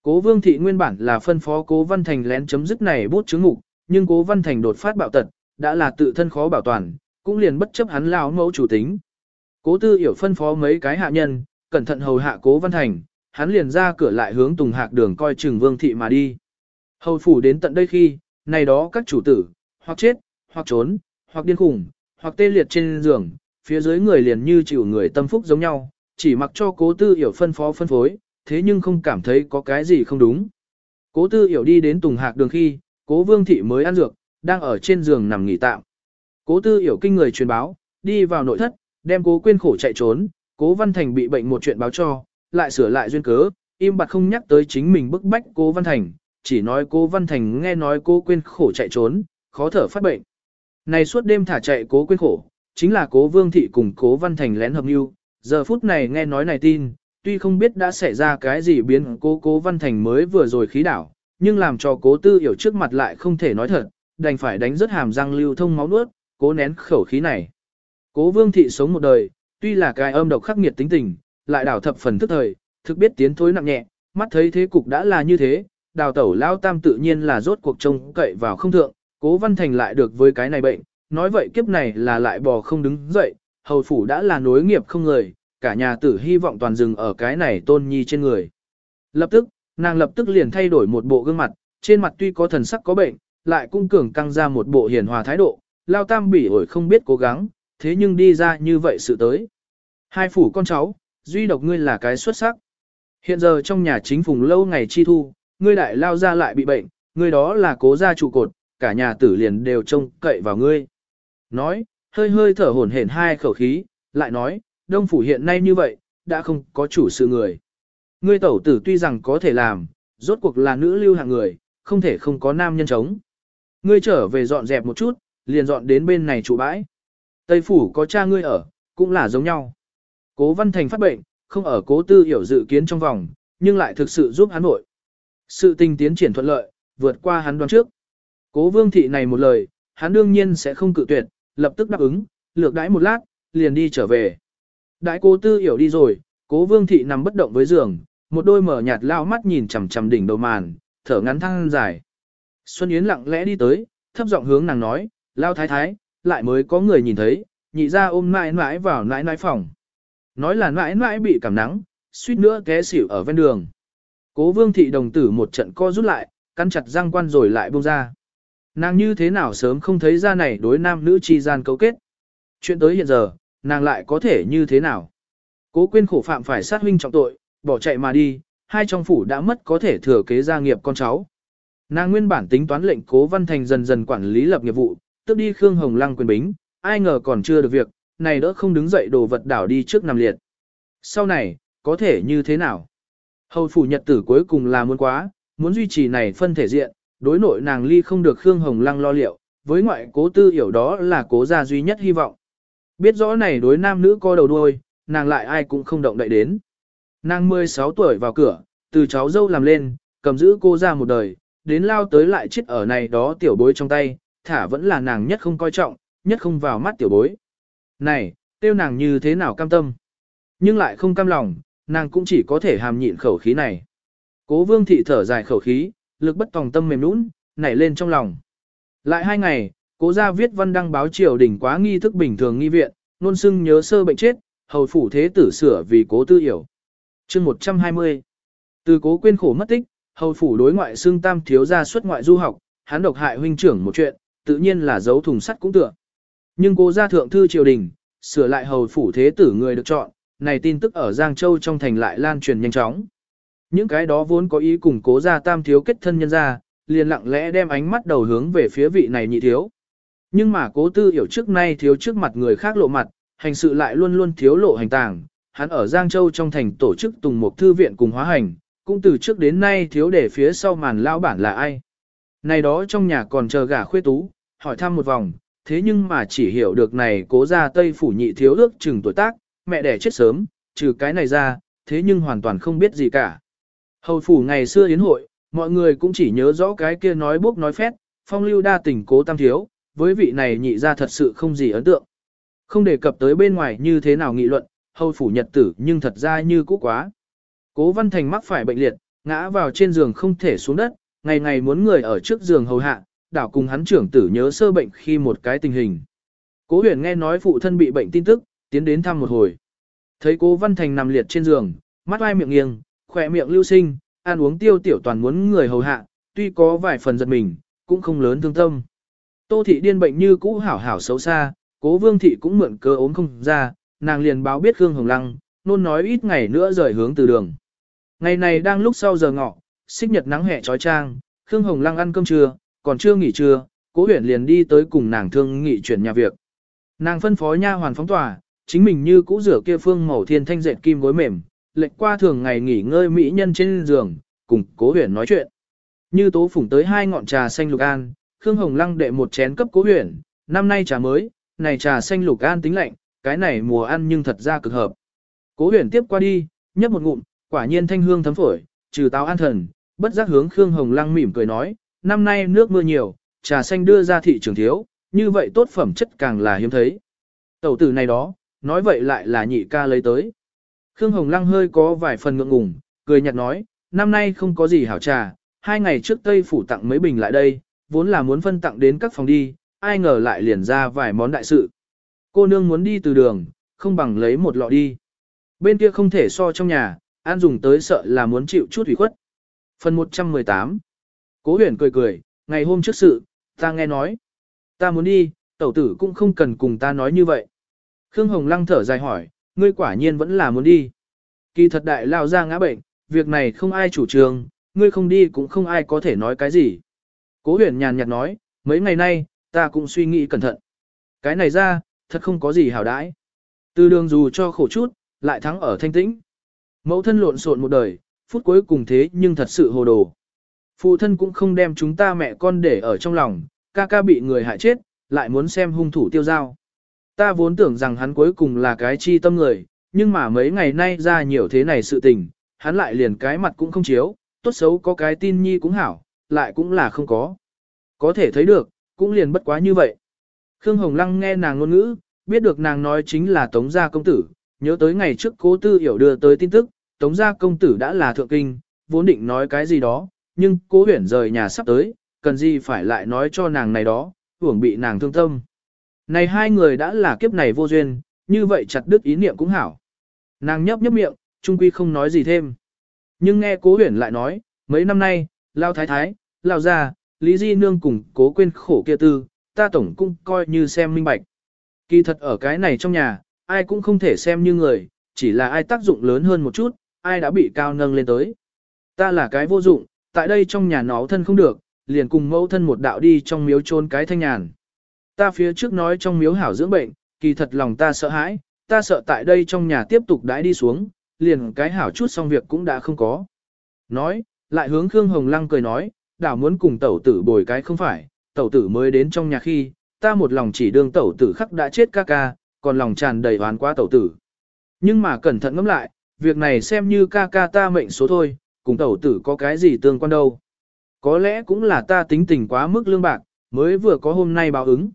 Cố vương thị nguyên bản là phân phó cố văn thành lén chấm dứt này bút chứng ngục, nhưng cố văn thành đột phát bạo tật, đã là tự thân khó bảo toàn, cũng liền bất chấp hắn lao mẫu chủ tính. Cố tư hiểu phân phó mấy cái hạ nhân, cẩn thận hầu hạ cố văn thành, hắn liền ra cửa lại hướng tùng hạc đường coi chừng vương thị mà đi. Hầu phủ đến tận đây khi, này đó các chủ tử, hoặc chết, hoặc trốn, hoặc điên khủng, hoặc tê liệt trên giường, phía dưới người liền như chịu người tâm phúc giống nhau, chỉ mặc cho cố tư hiểu phân phó phân phối, thế nhưng không cảm thấy có cái gì không đúng. Cố tư hiểu đi đến tùng hạc đường khi, cố vương thị mới ăn dược, đang ở trên giường nằm nghỉ tạm. Cố tư hiểu kinh người truyền báo, đi vào nội thất, đem cố quên khổ chạy trốn, cố văn thành bị bệnh một chuyện báo cho, lại sửa lại duyên cớ, im bặt không nhắc tới chính mình bức bách cố văn thành, chỉ nói cố văn thành nghe nói cố quên khổ chạy trốn, khó thở phát bệnh. Này suốt đêm thả chạy cố quên khổ, chính là cố vương thị cùng cố văn thành lén hợp mưu, giờ phút này nghe nói này tin, tuy không biết đã xảy ra cái gì biến cố cố văn thành mới vừa rồi khí đảo, nhưng làm cho cố tư hiểu trước mặt lại không thể nói thật, đành phải đánh rất hàm răng lưu thông máu nuốt, cố nén khẩu khí này. Cố vương thị sống một đời, tuy là cái âm độc khắc nghiệt tính tình, lại đảo thập phần thức thời, thực biết tiến thối nặng nhẹ, mắt thấy thế cục đã là như thế, đào tẩu lao tam tự nhiên là rốt cuộc trông cậy vào không thượng, cố văn thành lại được với cái này bệnh, nói vậy kiếp này là lại bò không đứng dậy, hầu phủ đã là nối nghiệp không người, cả nhà tử hy vọng toàn dừng ở cái này tôn nhi trên người. Lập tức, nàng lập tức liền thay đổi một bộ gương mặt, trên mặt tuy có thần sắc có bệnh, lại cung cường căng ra một bộ hiền hòa thái độ, lao tam bỉ ổi không biết cố gắng, thế nhưng đi ra như vậy sự tới. Hai phủ con cháu, duy độc ngươi là cái xuất sắc. Hiện giờ trong nhà chính phùng lâu ngày chi thu, ngươi đại lao ra lại bị bệnh, ngươi đó là cố gia trụ cột, cả nhà tử liền đều trông cậy vào ngươi. Nói, hơi hơi thở hổn hển hai khẩu khí, lại nói, đông phủ hiện nay như vậy, đã không có chủ sự người. Ngươi tẩu tử tuy rằng có thể làm, rốt cuộc là nữ lưu hạng người, không thể không có nam nhân chống. Ngươi trở về dọn dẹp một chút, liền dọn đến bên này trụ bãi. Tây phủ có cha ngươi ở, cũng là giống nhau. Cố Văn Thành phát bệnh, không ở cố tư hiểu dự kiến trong vòng, nhưng lại thực sự giúp hắn nội. Sự tình tiến triển thuận lợi, vượt qua hắn đoán trước. Cố vương thị này một lời, hắn đương nhiên sẽ không cự tuyệt, lập tức đáp ứng, lược đãi một lát, liền đi trở về. Đại cố tư hiểu đi rồi, cố vương thị nằm bất động với giường, một đôi mở nhạt lao mắt nhìn chằm chằm đỉnh đầu màn, thở ngắn thăng dài. Xuân Yến lặng lẽ đi tới, thấp giọng hướng nàng nói, lao thái thái, lại mới có người nhìn thấy, nhị ra ôm mãi mãi vào nãi nãi phòng. Nói là mãi mãi bị cảm nắng, suýt nữa té xỉu ở ven đường. Cố vương thị đồng tử một trận co rút lại, cắn chặt răng quan rồi lại buông ra. Nàng như thế nào sớm không thấy ra này đối nam nữ chi gian cấu kết. Chuyện tới hiện giờ, nàng lại có thể như thế nào. Cố quyên khổ phạm phải sát huynh trọng tội, bỏ chạy mà đi, hai trong phủ đã mất có thể thừa kế gia nghiệp con cháu. Nàng nguyên bản tính toán lệnh cố văn thành dần dần quản lý lập nghiệp vụ, tức đi Khương Hồng Lăng quyền bính, ai ngờ còn chưa được việc, này đỡ không đứng dậy đồ vật đảo đi trước nằm liệt. Sau này, có thể như thế nào? Hầu phủ nhật tử cuối cùng là muốn quá, muốn duy trì này phân thể diện, đối nội nàng ly không được Khương Hồng Lăng lo liệu, với ngoại cố tư hiểu đó là cố gia duy nhất hy vọng. Biết rõ này đối nam nữ co đầu đuôi, nàng lại ai cũng không động đậy đến. Nàng 16 tuổi vào cửa, từ cháu dâu làm lên, cầm giữ cô ra một đời, đến lao tới lại chết ở này đó tiểu bối trong tay, thả vẫn là nàng nhất không coi trọng, nhất không vào mắt tiểu bối. Này, tiêu nàng như thế nào cam tâm? Nhưng lại không cam lòng, nàng cũng chỉ có thể hàm nhịn khẩu khí này. Cố vương thị thở dài khẩu khí, lực bất tòng tâm mềm nũng, nảy lên trong lòng. Lại hai ngày, cố gia viết văn đăng báo triều đình quá nghi thức bình thường nghi viện, nôn sưng nhớ sơ bệnh chết, hầu phủ thế tử sửa vì cố tư hiểu. chương 120 Từ cố quên khổ mất tích, hầu phủ đối ngoại xương tam thiếu gia xuất ngoại du học, hắn độc hại huynh trưởng một chuyện, tự nhiên là giấu thùng sắt cũng tựa. Nhưng cố gia thượng thư triều đình, sửa lại hầu phủ thế tử người được chọn, này tin tức ở Giang Châu trong thành lại lan truyền nhanh chóng. Những cái đó vốn có ý củng cố gia tam thiếu kết thân nhân ra, liền lặng lẽ đem ánh mắt đầu hướng về phía vị này nhị thiếu. Nhưng mà cố tư hiểu trước nay thiếu trước mặt người khác lộ mặt, hành sự lại luôn luôn thiếu lộ hành tàng, hắn ở Giang Châu trong thành tổ chức Tùng một Thư viện cùng hóa hành, cũng từ trước đến nay thiếu để phía sau màn lao bản là ai. Này đó trong nhà còn chờ gả khuê tú, hỏi thăm một vòng, thế nhưng mà chỉ hiểu được này cố ra Tây Phủ nhị thiếu ước chừng tuổi tác, mẹ đẻ chết sớm, trừ cái này ra, thế nhưng hoàn toàn không biết gì cả. Hầu Phủ ngày xưa yến hội, mọi người cũng chỉ nhớ rõ cái kia nói bốc nói phét, phong lưu đa tình cố tam thiếu, với vị này nhị ra thật sự không gì ấn tượng. Không đề cập tới bên ngoài như thế nào nghị luận, hầu phủ nhật tử nhưng thật ra như cũ quá. Cố Văn Thành mắc phải bệnh liệt, ngã vào trên giường không thể xuống đất, ngày ngày muốn người ở trước giường hầu hạ, đảo cùng hắn trưởng tử nhớ sơ bệnh khi một cái tình hình. Cố huyền nghe nói phụ thân bị bệnh tin tức, tiến đến thăm một hồi. Thấy cố Văn Thành nằm liệt trên giường, mắt ai miệng nghiêng, khỏe miệng lưu sinh, ăn uống tiêu tiểu toàn muốn người hầu hạ, tuy có vài phần giật mình, cũng không lớn thương tâm. Tô thị điên bệnh như cũ hảo hảo xấu xa, cố vương thị cũng mượn cơ ốm không ra, nàng liền báo biết Khương Hồng Lăng, nôn nói ít ngày nữa rời hướng từ đường. Ngày này đang lúc sau giờ ngọ, xích nhật nắng hè trói trang, Khương Hồng Lăng ăn cơm trưa, còn chưa nghỉ trưa, cố huyển liền đi tới cùng nàng thương nghị chuyển nhà việc. Nàng phân phó nha hoàn phóng tòa, chính mình như cũ rửa kia phương màu thiên thanh dệt kim gối mềm, lệnh qua thường ngày nghỉ ngơi mỹ nhân trên giường, cùng cố Huyền nói chuyện. Như tố phủng tới hai ngọn trà xanh lục an, Khương Hồng Lăng đệ một chén cấp cố Huyền. năm nay trà mới, này trà xanh lục an tính lạnh, cái này mùa ăn nhưng thật ra cực hợp. Cố Huyền tiếp qua đi, nhấp một ngụm, quả nhiên thanh hương thấm phổi, trừ táo an thần, bất giác hướng Khương Hồng Lăng mỉm cười nói, năm nay nước mưa nhiều, trà xanh đưa ra thị trường thiếu, như vậy tốt phẩm chất càng là hiếm thấy. Tẩu tử này đó, nói vậy lại là nhị ca lấy tới. Khương Hồng Lăng hơi có vài phần ngượng ngùng, cười nhạt nói, năm nay không có gì hảo trà, hai ngày trước Tây Phủ tặng mấy bình lại đây, vốn là muốn phân tặng đến các phòng đi, ai ngờ lại liền ra vài món đại sự. Cô nương muốn đi từ đường, không bằng lấy một lọ đi. Bên kia không thể so trong nhà, an dùng tới sợ là muốn chịu chút ủy khuất. Phần 118 Cố huyền cười cười, ngày hôm trước sự, ta nghe nói. Ta muốn đi, tẩu tử cũng không cần cùng ta nói như vậy. Khương Hồng Lăng thở dài hỏi, ngươi quả nhiên vẫn là muốn đi. Kỳ thật đại lao ra ngã bệnh, việc này không ai chủ trương, ngươi không đi cũng không ai có thể nói cái gì. Cố huyền nhàn nhạt nói, mấy ngày nay, ta cũng suy nghĩ cẩn thận. Cái này ra, thật không có gì hảo đãi. Từ đường dù cho khổ chút, lại thắng ở thanh tĩnh. Mẫu thân lộn xộn một đời, phút cuối cùng thế nhưng thật sự hồ đồ. Phụ thân cũng không đem chúng ta mẹ con để ở trong lòng, ca ca bị người hại chết, lại muốn xem hung thủ tiêu giao. Ta vốn tưởng rằng hắn cuối cùng là cái chi tâm người, nhưng mà mấy ngày nay ra nhiều thế này sự tình, hắn lại liền cái mặt cũng không chiếu, tốt xấu có cái tin nhi cũng hảo, lại cũng là không có. Có thể thấy được, cũng liền bất quá như vậy. Khương Hồng Lăng nghe nàng ngôn ngữ, biết được nàng nói chính là Tống Gia Công Tử, nhớ tới ngày trước cố tư hiểu đưa tới tin tức, Tống Gia Công Tử đã là thượng kinh, vốn định nói cái gì đó, nhưng cố huyển rời nhà sắp tới, cần gì phải lại nói cho nàng này đó, hưởng bị nàng thương tâm. Này hai người đã là kiếp này vô duyên, như vậy chặt đứt ý niệm cũng hảo. Nàng nhấp nhấp miệng, trung quy không nói gì thêm. Nhưng nghe cố huyển lại nói, mấy năm nay, lao thái thái, lao ra, lý di nương cùng cố quên khổ kia tư, ta tổng cũng coi như xem minh bạch. Kỳ thật ở cái này trong nhà, ai cũng không thể xem như người, chỉ là ai tác dụng lớn hơn một chút, ai đã bị cao nâng lên tới. Ta là cái vô dụng, tại đây trong nhà nó thân không được, liền cùng mẫu thân một đạo đi trong miếu trôn cái thanh nhàn. Ta phía trước nói trong miếu hảo dưỡng bệnh, kỳ thật lòng ta sợ hãi, ta sợ tại đây trong nhà tiếp tục đãi đi xuống, liền cái hảo chút xong việc cũng đã không có. Nói, lại hướng Khương Hồng Lăng cười nói, đảo muốn cùng tẩu tử bồi cái không phải, tẩu tử mới đến trong nhà khi, ta một lòng chỉ đương tẩu tử khắc đã chết ca ca, còn lòng tràn đầy oán quá tẩu tử. Nhưng mà cẩn thận ngẫm lại, việc này xem như ca ca ta mệnh số thôi, cùng tẩu tử có cái gì tương quan đâu. Có lẽ cũng là ta tính tình quá mức lương bạc, mới vừa có hôm nay báo ứng.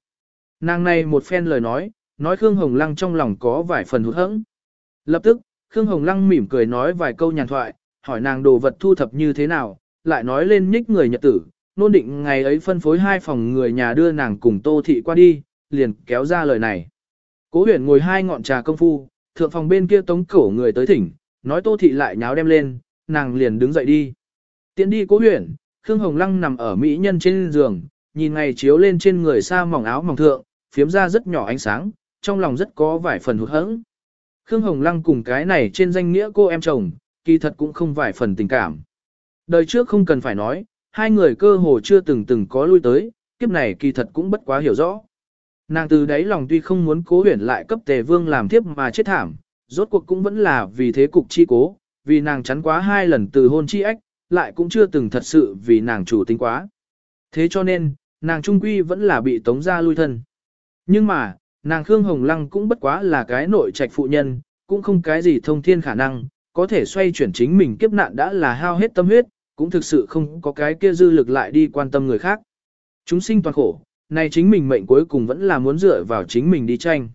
Nàng này một phen lời nói, nói Khương Hồng Lăng trong lòng có vài phần hụt hẫng. Lập tức, Khương Hồng Lăng mỉm cười nói vài câu nhàn thoại, hỏi nàng đồ vật thu thập như thế nào, lại nói lên nhích người nhật tử, nôn định ngày ấy phân phối hai phòng người nhà đưa nàng cùng Tô Thị qua đi, liền kéo ra lời này. Cố huyền ngồi hai ngọn trà công phu, thượng phòng bên kia tống cổ người tới thỉnh, nói Tô Thị lại nháo đem lên, nàng liền đứng dậy đi. Tiến đi cố huyền, Khương Hồng Lăng nằm ở mỹ nhân trên giường, nhìn ngày chiếu lên trên người xa mỏng áo mỏng thượng, phiếm ra rất nhỏ ánh sáng, trong lòng rất có vài phần hụt hẫng. Khương Hồng Lăng cùng cái này trên danh nghĩa cô em chồng, kỳ thật cũng không vài phần tình cảm. Đời trước không cần phải nói, hai người cơ hồ chưa từng từng có lui tới, kiếp này kỳ thật cũng bất quá hiểu rõ. Nàng từ đấy lòng tuy không muốn cố huyển lại cấp tề vương làm thiếp mà chết thảm, rốt cuộc cũng vẫn là vì thế cục chi cố, vì nàng chắn quá hai lần từ hôn chi ách, lại cũng chưa từng thật sự vì nàng chủ tính quá. Thế cho nên, nàng trung quy vẫn là bị tống ra lui thân. Nhưng mà, nàng Khương Hồng Lăng cũng bất quá là cái nội trạch phụ nhân, cũng không cái gì thông thiên khả năng, có thể xoay chuyển chính mình kiếp nạn đã là hao hết tâm huyết, cũng thực sự không có cái kia dư lực lại đi quan tâm người khác. Chúng sinh toàn khổ, này chính mình mệnh cuối cùng vẫn là muốn dựa vào chính mình đi tranh.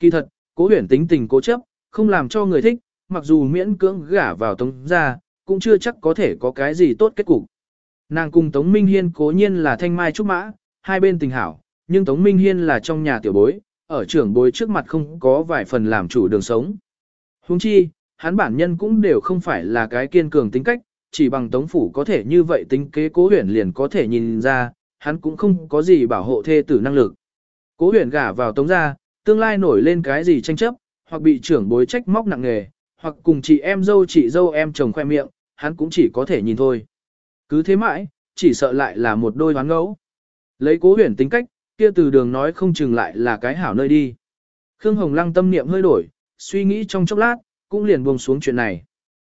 Kỳ thật, cố huyển tính tình cố chấp, không làm cho người thích, mặc dù miễn cưỡng gả vào tống ra, cũng chưa chắc có thể có cái gì tốt kết cục. Nàng cùng Tống Minh Hiên cố nhiên là thanh mai trúc mã, hai bên tình hảo, nhưng Tống Minh Hiên là trong nhà tiểu bối, ở trưởng bối trước mặt không có vài phần làm chủ đường sống. Huống chi, hắn bản nhân cũng đều không phải là cái kiên cường tính cách, chỉ bằng Tống Phủ có thể như vậy tính kế cố huyền liền có thể nhìn ra, hắn cũng không có gì bảo hộ thê tử năng lực. Cố huyền gả vào Tống ra, tương lai nổi lên cái gì tranh chấp, hoặc bị trưởng bối trách móc nặng nghề, hoặc cùng chị em dâu chị dâu em chồng khoe miệng, hắn cũng chỉ có thể nhìn thôi. Cứ thế mãi, chỉ sợ lại là một đôi hoán ngẫu. Lấy cố huyền tính cách, kia từ đường nói không chừng lại là cái hảo nơi đi. Khương Hồng Lăng tâm niệm hơi đổi, suy nghĩ trong chốc lát, cũng liền buông xuống chuyện này.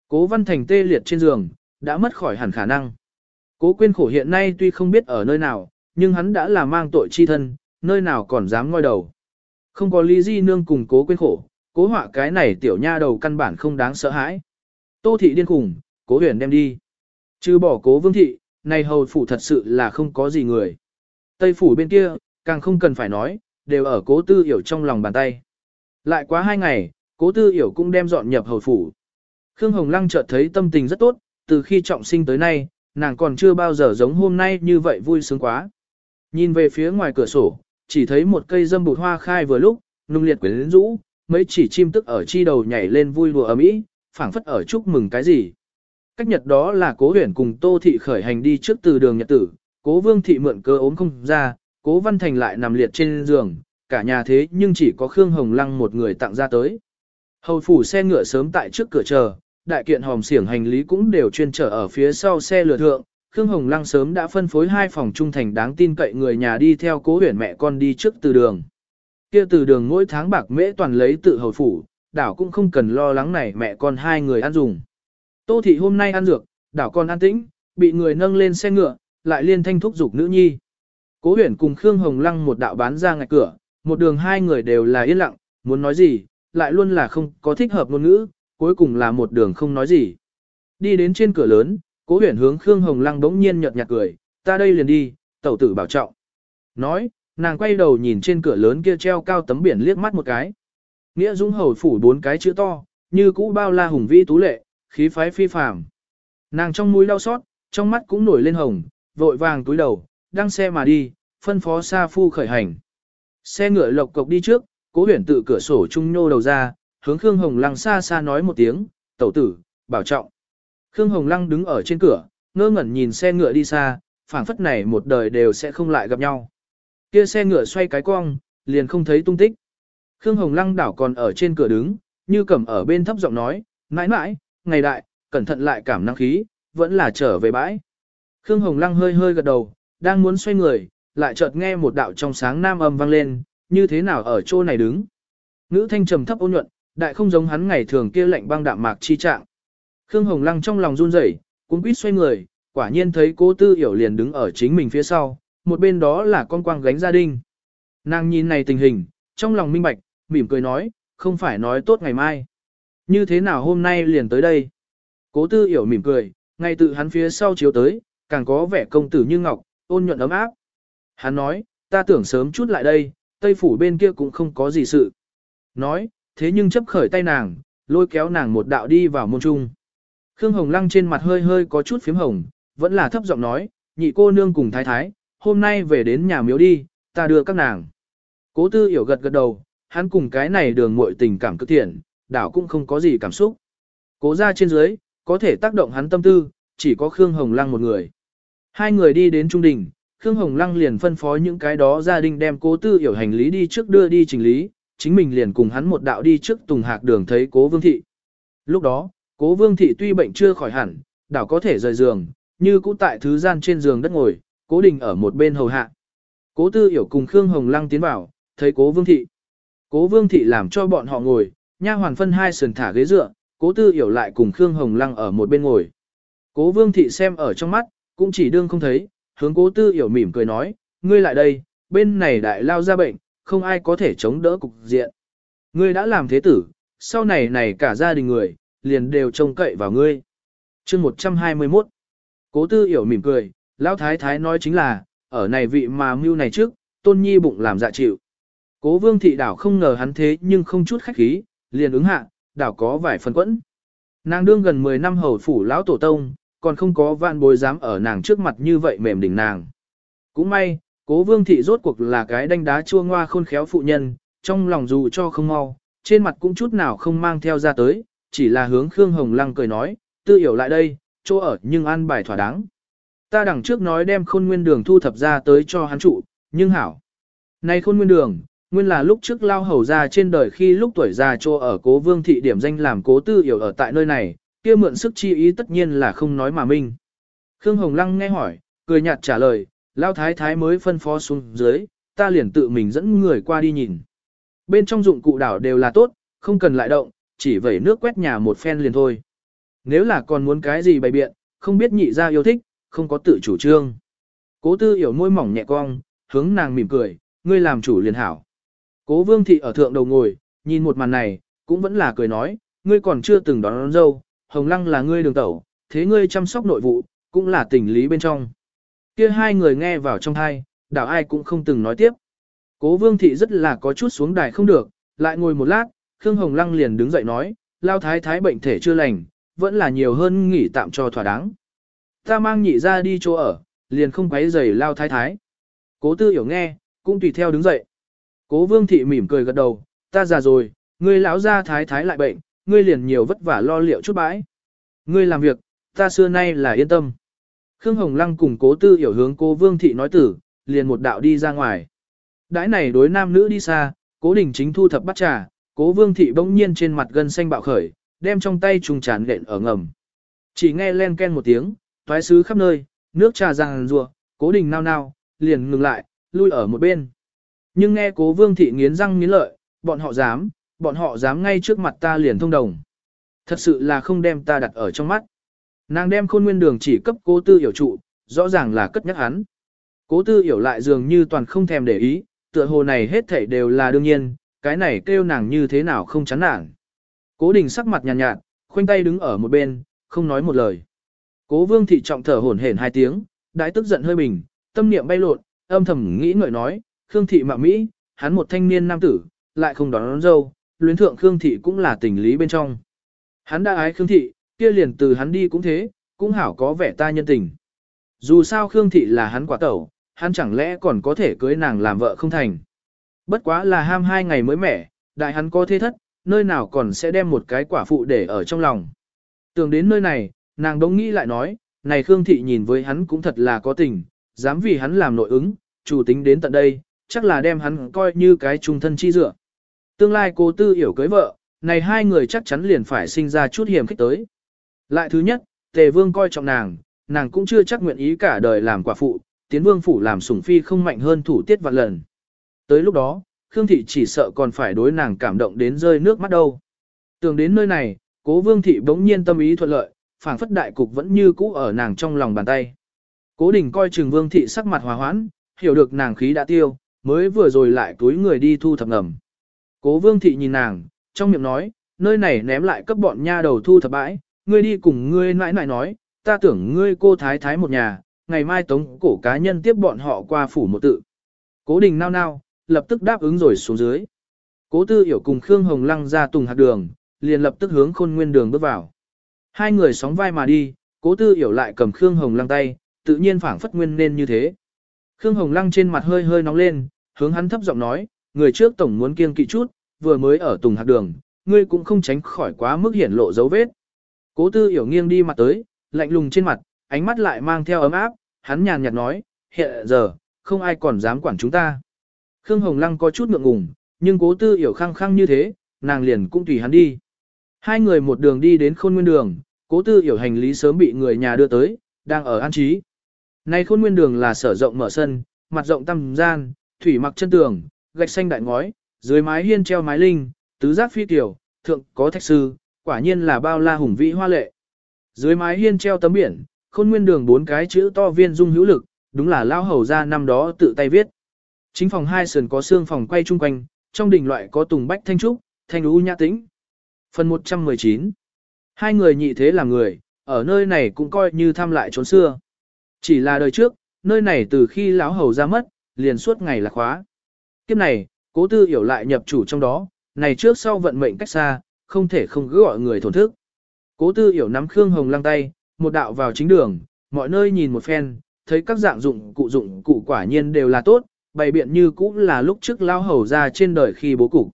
Cố Văn Thành tê liệt trên giường, đã mất khỏi hẳn khả năng. Cố Quyên khổ hiện nay tuy không biết ở nơi nào, nhưng hắn đã là mang tội chi thân, nơi nào còn dám ngoi đầu. Không có lý di nương cùng Cố Quyên khổ, cố họa cái này tiểu nha đầu căn bản không đáng sợ hãi. Tô thị điên khủng, cố huyền đem đi. Chứ bỏ cố vương thị, này hầu phủ thật sự là không có gì người. Tây phủ bên kia, càng không cần phải nói, đều ở cố tư hiểu trong lòng bàn tay. Lại quá hai ngày, cố tư hiểu cũng đem dọn nhập hầu phủ. Khương Hồng Lăng chợt thấy tâm tình rất tốt, từ khi trọng sinh tới nay, nàng còn chưa bao giờ giống hôm nay như vậy vui sướng quá. Nhìn về phía ngoài cửa sổ, chỉ thấy một cây dâm bụt hoa khai vừa lúc, nung liệt quyến rũ, mấy chỉ chim tức ở chi đầu nhảy lên vui đùa ấm ý, phảng phất ở chúc mừng cái gì. Cách nhật đó là cố huyền cùng Tô Thị khởi hành đi trước từ đường nhật tử, cố Vương Thị mượn cơ ốm không ra, cố Văn Thành lại nằm liệt trên giường, cả nhà thế nhưng chỉ có Khương Hồng Lăng một người tặng ra tới. Hầu phủ xe ngựa sớm tại trước cửa chờ, đại kiện hòm xiển hành lý cũng đều chuyên trở ở phía sau xe lửa thượng. Khương Hồng Lăng sớm đã phân phối hai phòng trung thành đáng tin cậy người nhà đi theo cố huyền mẹ con đi trước từ đường. Kia từ đường mỗi tháng bạc mễ toàn lấy tự hầu phủ, đảo cũng không cần lo lắng này mẹ con hai người ăn dùng. Tô thị hôm nay ăn dược, đảo con an tĩnh, bị người nâng lên xe ngựa, lại liên thanh thúc dục nữ nhi. Cố huyền cùng Khương Hồng Lăng một đạo bán ra ngạch cửa, một đường hai người đều là yên lặng, muốn nói gì, lại luôn là không có thích hợp ngôn ngữ, cuối cùng là một đường không nói gì. Đi đến trên cửa lớn, cố huyền hướng Khương Hồng Lăng đống nhiên nhợt nhạt cười, ta đây liền đi, tẩu tử bảo trọng. Nói, nàng quay đầu nhìn trên cửa lớn kia treo cao tấm biển liếc mắt một cái. Nghĩa dũng hầu phủ bốn cái chữ to, như cũ bao la hùng vĩ tú lệ, khí phái phi phàm. Nàng trong mũi đau xót, trong mắt cũng nổi lên hồng, vội vàng túi đầu, đăng xe mà đi, phân phó Sa Phu khởi hành. Xe ngựa lộc cộc đi trước, cố huyển tự cửa sổ trung nhô đầu ra, hướng Khương Hồng Lăng xa xa nói một tiếng, tẩu tử, bảo trọng. Khương Hồng Lăng đứng ở trên cửa, ngơ ngẩn nhìn xe ngựa đi xa, phảng phất này một đời đều sẽ không lại gặp nhau. Kia xe ngựa xoay cái cong, liền không thấy tung tích. Khương Hồng Lăng đảo còn ở trên cửa đứng, như cầm ở bên thấp giọng nói, mãi mãi, ngày đại, cẩn thận lại cảm năng khí, vẫn là trở về bãi. Khương Hồng Lăng hơi hơi gật đầu, đang muốn xoay người, lại chợt nghe một đạo trong sáng nam âm vang lên, như thế nào ở chỗ này đứng. Ngữ thanh trầm thấp ôn nhuận, đại không giống hắn ngày thường kia lạnh băng đạm mạc chi trạng. Khương Hồng Lăng trong lòng run rẩy, cuốn quýt xoay người, quả nhiên thấy cố tư hiểu liền đứng ở chính mình phía sau, một bên đó là con quang gánh gia đình. Nàng nhìn này tình hình, trong lòng minh bạch, mỉm cười nói, không phải nói tốt ngày mai. Như thế nào hôm nay liền tới đây? Cố tư hiểu mỉm cười, ngay tự hắn phía sau chiếu tới, càng có vẻ công tử như ngọc, ôn nhuận ấm áp. Hắn nói, ta tưởng sớm chút lại đây, tây phủ bên kia cũng không có gì sự. Nói, thế nhưng chấp khởi tay nàng, lôi kéo nàng một đạo đi vào môn trung. Khương Hồng Lăng trên mặt hơi hơi có chút phím hồng, vẫn là thấp giọng nói, nhị cô nương cùng thái thái, hôm nay về đến nhà miếu đi, ta đưa các nàng. Cố tư hiểu gật gật đầu, hắn cùng cái này đường muội tình cảm cực thiện, đảo cũng không có gì cảm xúc. Cố ra trên dưới, có thể tác động hắn tâm tư, chỉ có Khương Hồng Lăng một người. Hai người đi đến trung đình, Khương Hồng Lăng liền phân phó những cái đó gia đình đem cố tư hiểu hành lý đi trước đưa đi trình lý, chính mình liền cùng hắn một đạo đi trước tùng hạc đường thấy cố vương thị. Lúc đó, cố vương thị tuy bệnh chưa khỏi hẳn, đảo có thể rời giường, như cũ tại thứ gian trên giường đất ngồi, cố đình ở một bên hầu hạ. Cố tư hiểu cùng Khương Hồng Lăng tiến vào, thấy cố vương thị. Cố vương thị làm cho bọn họ ngồi, Nha hoàn phân hai sườn thả ghế dựa, cố tư hiểu lại cùng Khương Hồng Lăng ở một bên ngồi. Cố vương thị xem ở trong mắt, cũng chỉ đương không thấy, hướng cố tư hiểu mỉm cười nói, ngươi lại đây, bên này đại lao ra bệnh, không ai có thể chống đỡ cục diện. Ngươi đã làm thế tử, sau này này cả gia đình người, liền đều trông cậy vào ngươi. chương 121 Cố tư hiểu mỉm cười, lão thái thái nói chính là, ở này vị mà mưu này trước, tôn nhi bụng làm dạ chịu. Cố vương thị đảo không ngờ hắn thế nhưng không chút khách khí, liền ứng hạ, đảo có vài phần quẫn. Nàng đương gần 10 năm hầu phủ lão tổ tông, còn không có vạn bối dám ở nàng trước mặt như vậy mềm đỉnh nàng. Cũng may, cố vương thị rốt cuộc là cái đanh đá chua ngoa khôn khéo phụ nhân, trong lòng dù cho không mau, trên mặt cũng chút nào không mang theo ra tới, chỉ là hướng Khương Hồng Lăng cười nói, tư hiểu lại đây, chỗ ở nhưng ăn bài thỏa đáng. Ta đằng trước nói đem khôn nguyên đường thu thập ra tới cho hắn trụ, nhưng hảo. Này khôn nguyên đường, nguyên là lúc trước lao hầu ra trên đời khi lúc tuổi già chỗ ở cố vương thị điểm danh làm cố tư hiểu ở tại nơi này, kia mượn sức chi ý tất nhiên là không nói mà minh. Khương Hồng Lăng nghe hỏi, cười nhạt trả lời, lao thái thái mới phân phó xuống dưới, ta liền tự mình dẫn người qua đi nhìn. Bên trong dụng cụ đảo đều là tốt, không cần lại động, chỉ vẩy nước quét nhà một phen liền thôi. Nếu là còn muốn cái gì bày biện, không biết nhị ra yêu thích, không có tự chủ trương. Cố tư hiểu môi mỏng nhẹ cong, hướng nàng mỉm cười, ngươi làm chủ liền hảo. Cố vương thị ở thượng đầu ngồi, nhìn một màn này, cũng vẫn là cười nói, ngươi còn chưa từng đón, đón dâu, hồng lăng là ngươi đường tẩu, thế ngươi chăm sóc nội vụ, cũng là tình lý bên trong. Kia hai người nghe vào trong thai, đảo ai cũng không từng nói tiếp. Cố vương thị rất là có chút xuống đài không được, lại ngồi một lát, Khương Hồng Lăng liền đứng dậy nói, lao thái thái bệnh thể chưa lành, vẫn là nhiều hơn nghỉ tạm cho thỏa đáng. Ta mang nhị ra đi chỗ ở, liền không quấy rầy lao thái thái. Cố tư hiểu nghe, cũng tùy theo đứng dậy. Cố vương thị mỉm cười gật đầu, ta già rồi, ngươi lão gia thái thái lại bệnh, ngươi liền nhiều vất vả lo liệu chút bãi. Ngươi làm việc, ta xưa nay là yên tâm. Khương Hồng Lăng cùng cố tư hiểu hướng cố vương thị nói tử, liền một đạo đi ra ngoài. Đãi này đối nam nữ đi xa, cố đình chính thu thập bắt trà, cố vương thị bỗng nhiên trên mặt gân xanh bạo khởi, đem trong tay trùng tràn lện ở ngầm. Chỉ nghe len ken một tiếng, toái sứ khắp nơi, nước trà ràng rùa, cố đình nao nao, liền ngừng lại, lui ở một bên. Nhưng nghe cố vương thị nghiến răng nghiến lợi, bọn họ dám, bọn họ dám ngay trước mặt ta liền thông đồng. Thật sự là không đem ta đặt ở trong mắt. Nàng đem khôn nguyên đường chỉ cấp cố tư hiểu trụ, rõ ràng là cất nhắc hắn. Cố tư hiểu lại dường như toàn không thèm để ý, tựa hồ này hết thảy đều là đương nhiên, cái này kêu nàng như thế nào không chán nản. Cố đình sắc mặt nhàn nhạt, nhạt, khoanh tay đứng ở một bên, không nói một lời. Cố vương thị trọng thở hổn hển hai tiếng, đại tức giận hơi bình, tâm niệm bay lộn, âm thầm nghĩ ngợi nói, Khương thị mạ Mỹ, hắn một thanh niên nam tử, lại không đón, đón dâu, luyến thượng Khương thị cũng là tình lý bên trong. Hắn đã ái Khương thị, kia liền từ hắn đi cũng thế, cũng hảo có vẻ ta nhân tình. Dù sao Khương thị là hắn quả tẩu, hắn chẳng lẽ còn có thể cưới nàng làm vợ không thành. Bất quá là ham hai ngày mới mẻ, đại hắn có thế thất, nơi nào còn sẽ đem một cái quả phụ để ở trong lòng. Tưởng đến nơi này, nàng đống nghĩ lại nói, này Khương Thị nhìn với hắn cũng thật là có tình, dám vì hắn làm nội ứng, chủ tính đến tận đây, chắc là đem hắn coi như cái trung thân chi dựa. Tương lai cô tư hiểu cưới vợ, này hai người chắc chắn liền phải sinh ra chút hiểm khích tới. Lại thứ nhất, Tề Vương coi trọng nàng, nàng cũng chưa chắc nguyện ý cả đời làm quả phụ, tiến vương phủ làm sủng phi không mạnh hơn thủ tiết vạn lần. Tới lúc đó, Khương Thị chỉ sợ còn phải đối nàng cảm động đến rơi nước mắt đâu. Tưởng đến nơi này, cố vương thị bỗng nhiên tâm ý thuận lợi, phảng phất đại cục vẫn như cũ ở nàng trong lòng bàn tay. Cố đình coi chừng vương thị sắc mặt hòa hoãn, hiểu được nàng khí đã tiêu, mới vừa rồi lại túi người đi thu thập ngầm. Cố vương thị nhìn nàng, trong miệng nói, nơi này ném lại cấp bọn nha đầu thu thập bãi, ngươi đi cùng ngươi nãi nãi nói, ta tưởng ngươi cô thái thái một nhà, ngày mai tống cổ cá nhân tiếp bọn họ qua phủ một tự. Cố đình nao nao, lập tức đáp ứng rồi xuống dưới. Cố tư hiểu cùng Khương Hồng Lăng ra tùng hạt đường, liền lập tức hướng khôn nguyên đường bước vào. Hai người sóng vai mà đi, cố tư hiểu lại cầm Khương Hồng Lăng tay, tự nhiên phảng phất nguyên nên như thế. Khương Hồng Lăng trên mặt hơi hơi nóng lên, hướng hắn thấp giọng nói, người trước tổng muốn kiêng kỵ chút, vừa mới ở tùng Hạc đường, ngươi cũng không tránh khỏi quá mức hiển lộ dấu vết. Cố tư hiểu nghiêng đi mặt tới, lạnh lùng trên mặt, ánh mắt lại mang theo ấm áp, hắn nhàn nhạt nói, hiện giờ, không ai còn dám quản chúng ta. Khương Hồng Lăng có chút ngượng ngùng, nhưng cố tư hiểu khăng khăng như thế, nàng liền cũng tùy hắn đi. Hai người một đường đi đến khôn nguyên đường, cố tư hiểu hành lý sớm bị người nhà đưa tới, đang ở an trí. Nay khôn nguyên đường là sở rộng mở sân, mặt rộng tăm gian, thủy mặc chân tường, gạch xanh đại ngói, dưới mái hiên treo mái linh, tứ giác phi tiểu, thượng có thạch sư, quả nhiên là bao la hùng vĩ hoa lệ. Dưới mái hiên treo tấm biển, khôn nguyên đường bốn cái chữ to viên dung hữu lực, đúng là lao hầu ra năm đó tự tay viết. Chính phòng hai sườn có xương phòng quay chung quanh, trong đình loại có tùng bách thanh trúc, thanh ú nhã tĩnh. Phần 119 Hai người nhị thế là người, ở nơi này cũng coi như thăm lại trốn xưa. Chỉ là đời trước, nơi này từ khi lão hầu ra mất, liền suốt ngày là khóa. Kiếp này, cố tư hiểu lại nhập chủ trong đó, này trước sau vận mệnh cách xa, không thể không cứ gọi người thổn thức. Cố tư hiểu nắm Khương Hồng lăng tay, một đạo vào chính đường, mọi nơi nhìn một phen, thấy các dạng dụng cụ dụng cụ quả nhiên đều là tốt, bày biện như cũng là lúc trước lao hầu ra trên đời khi bố cục.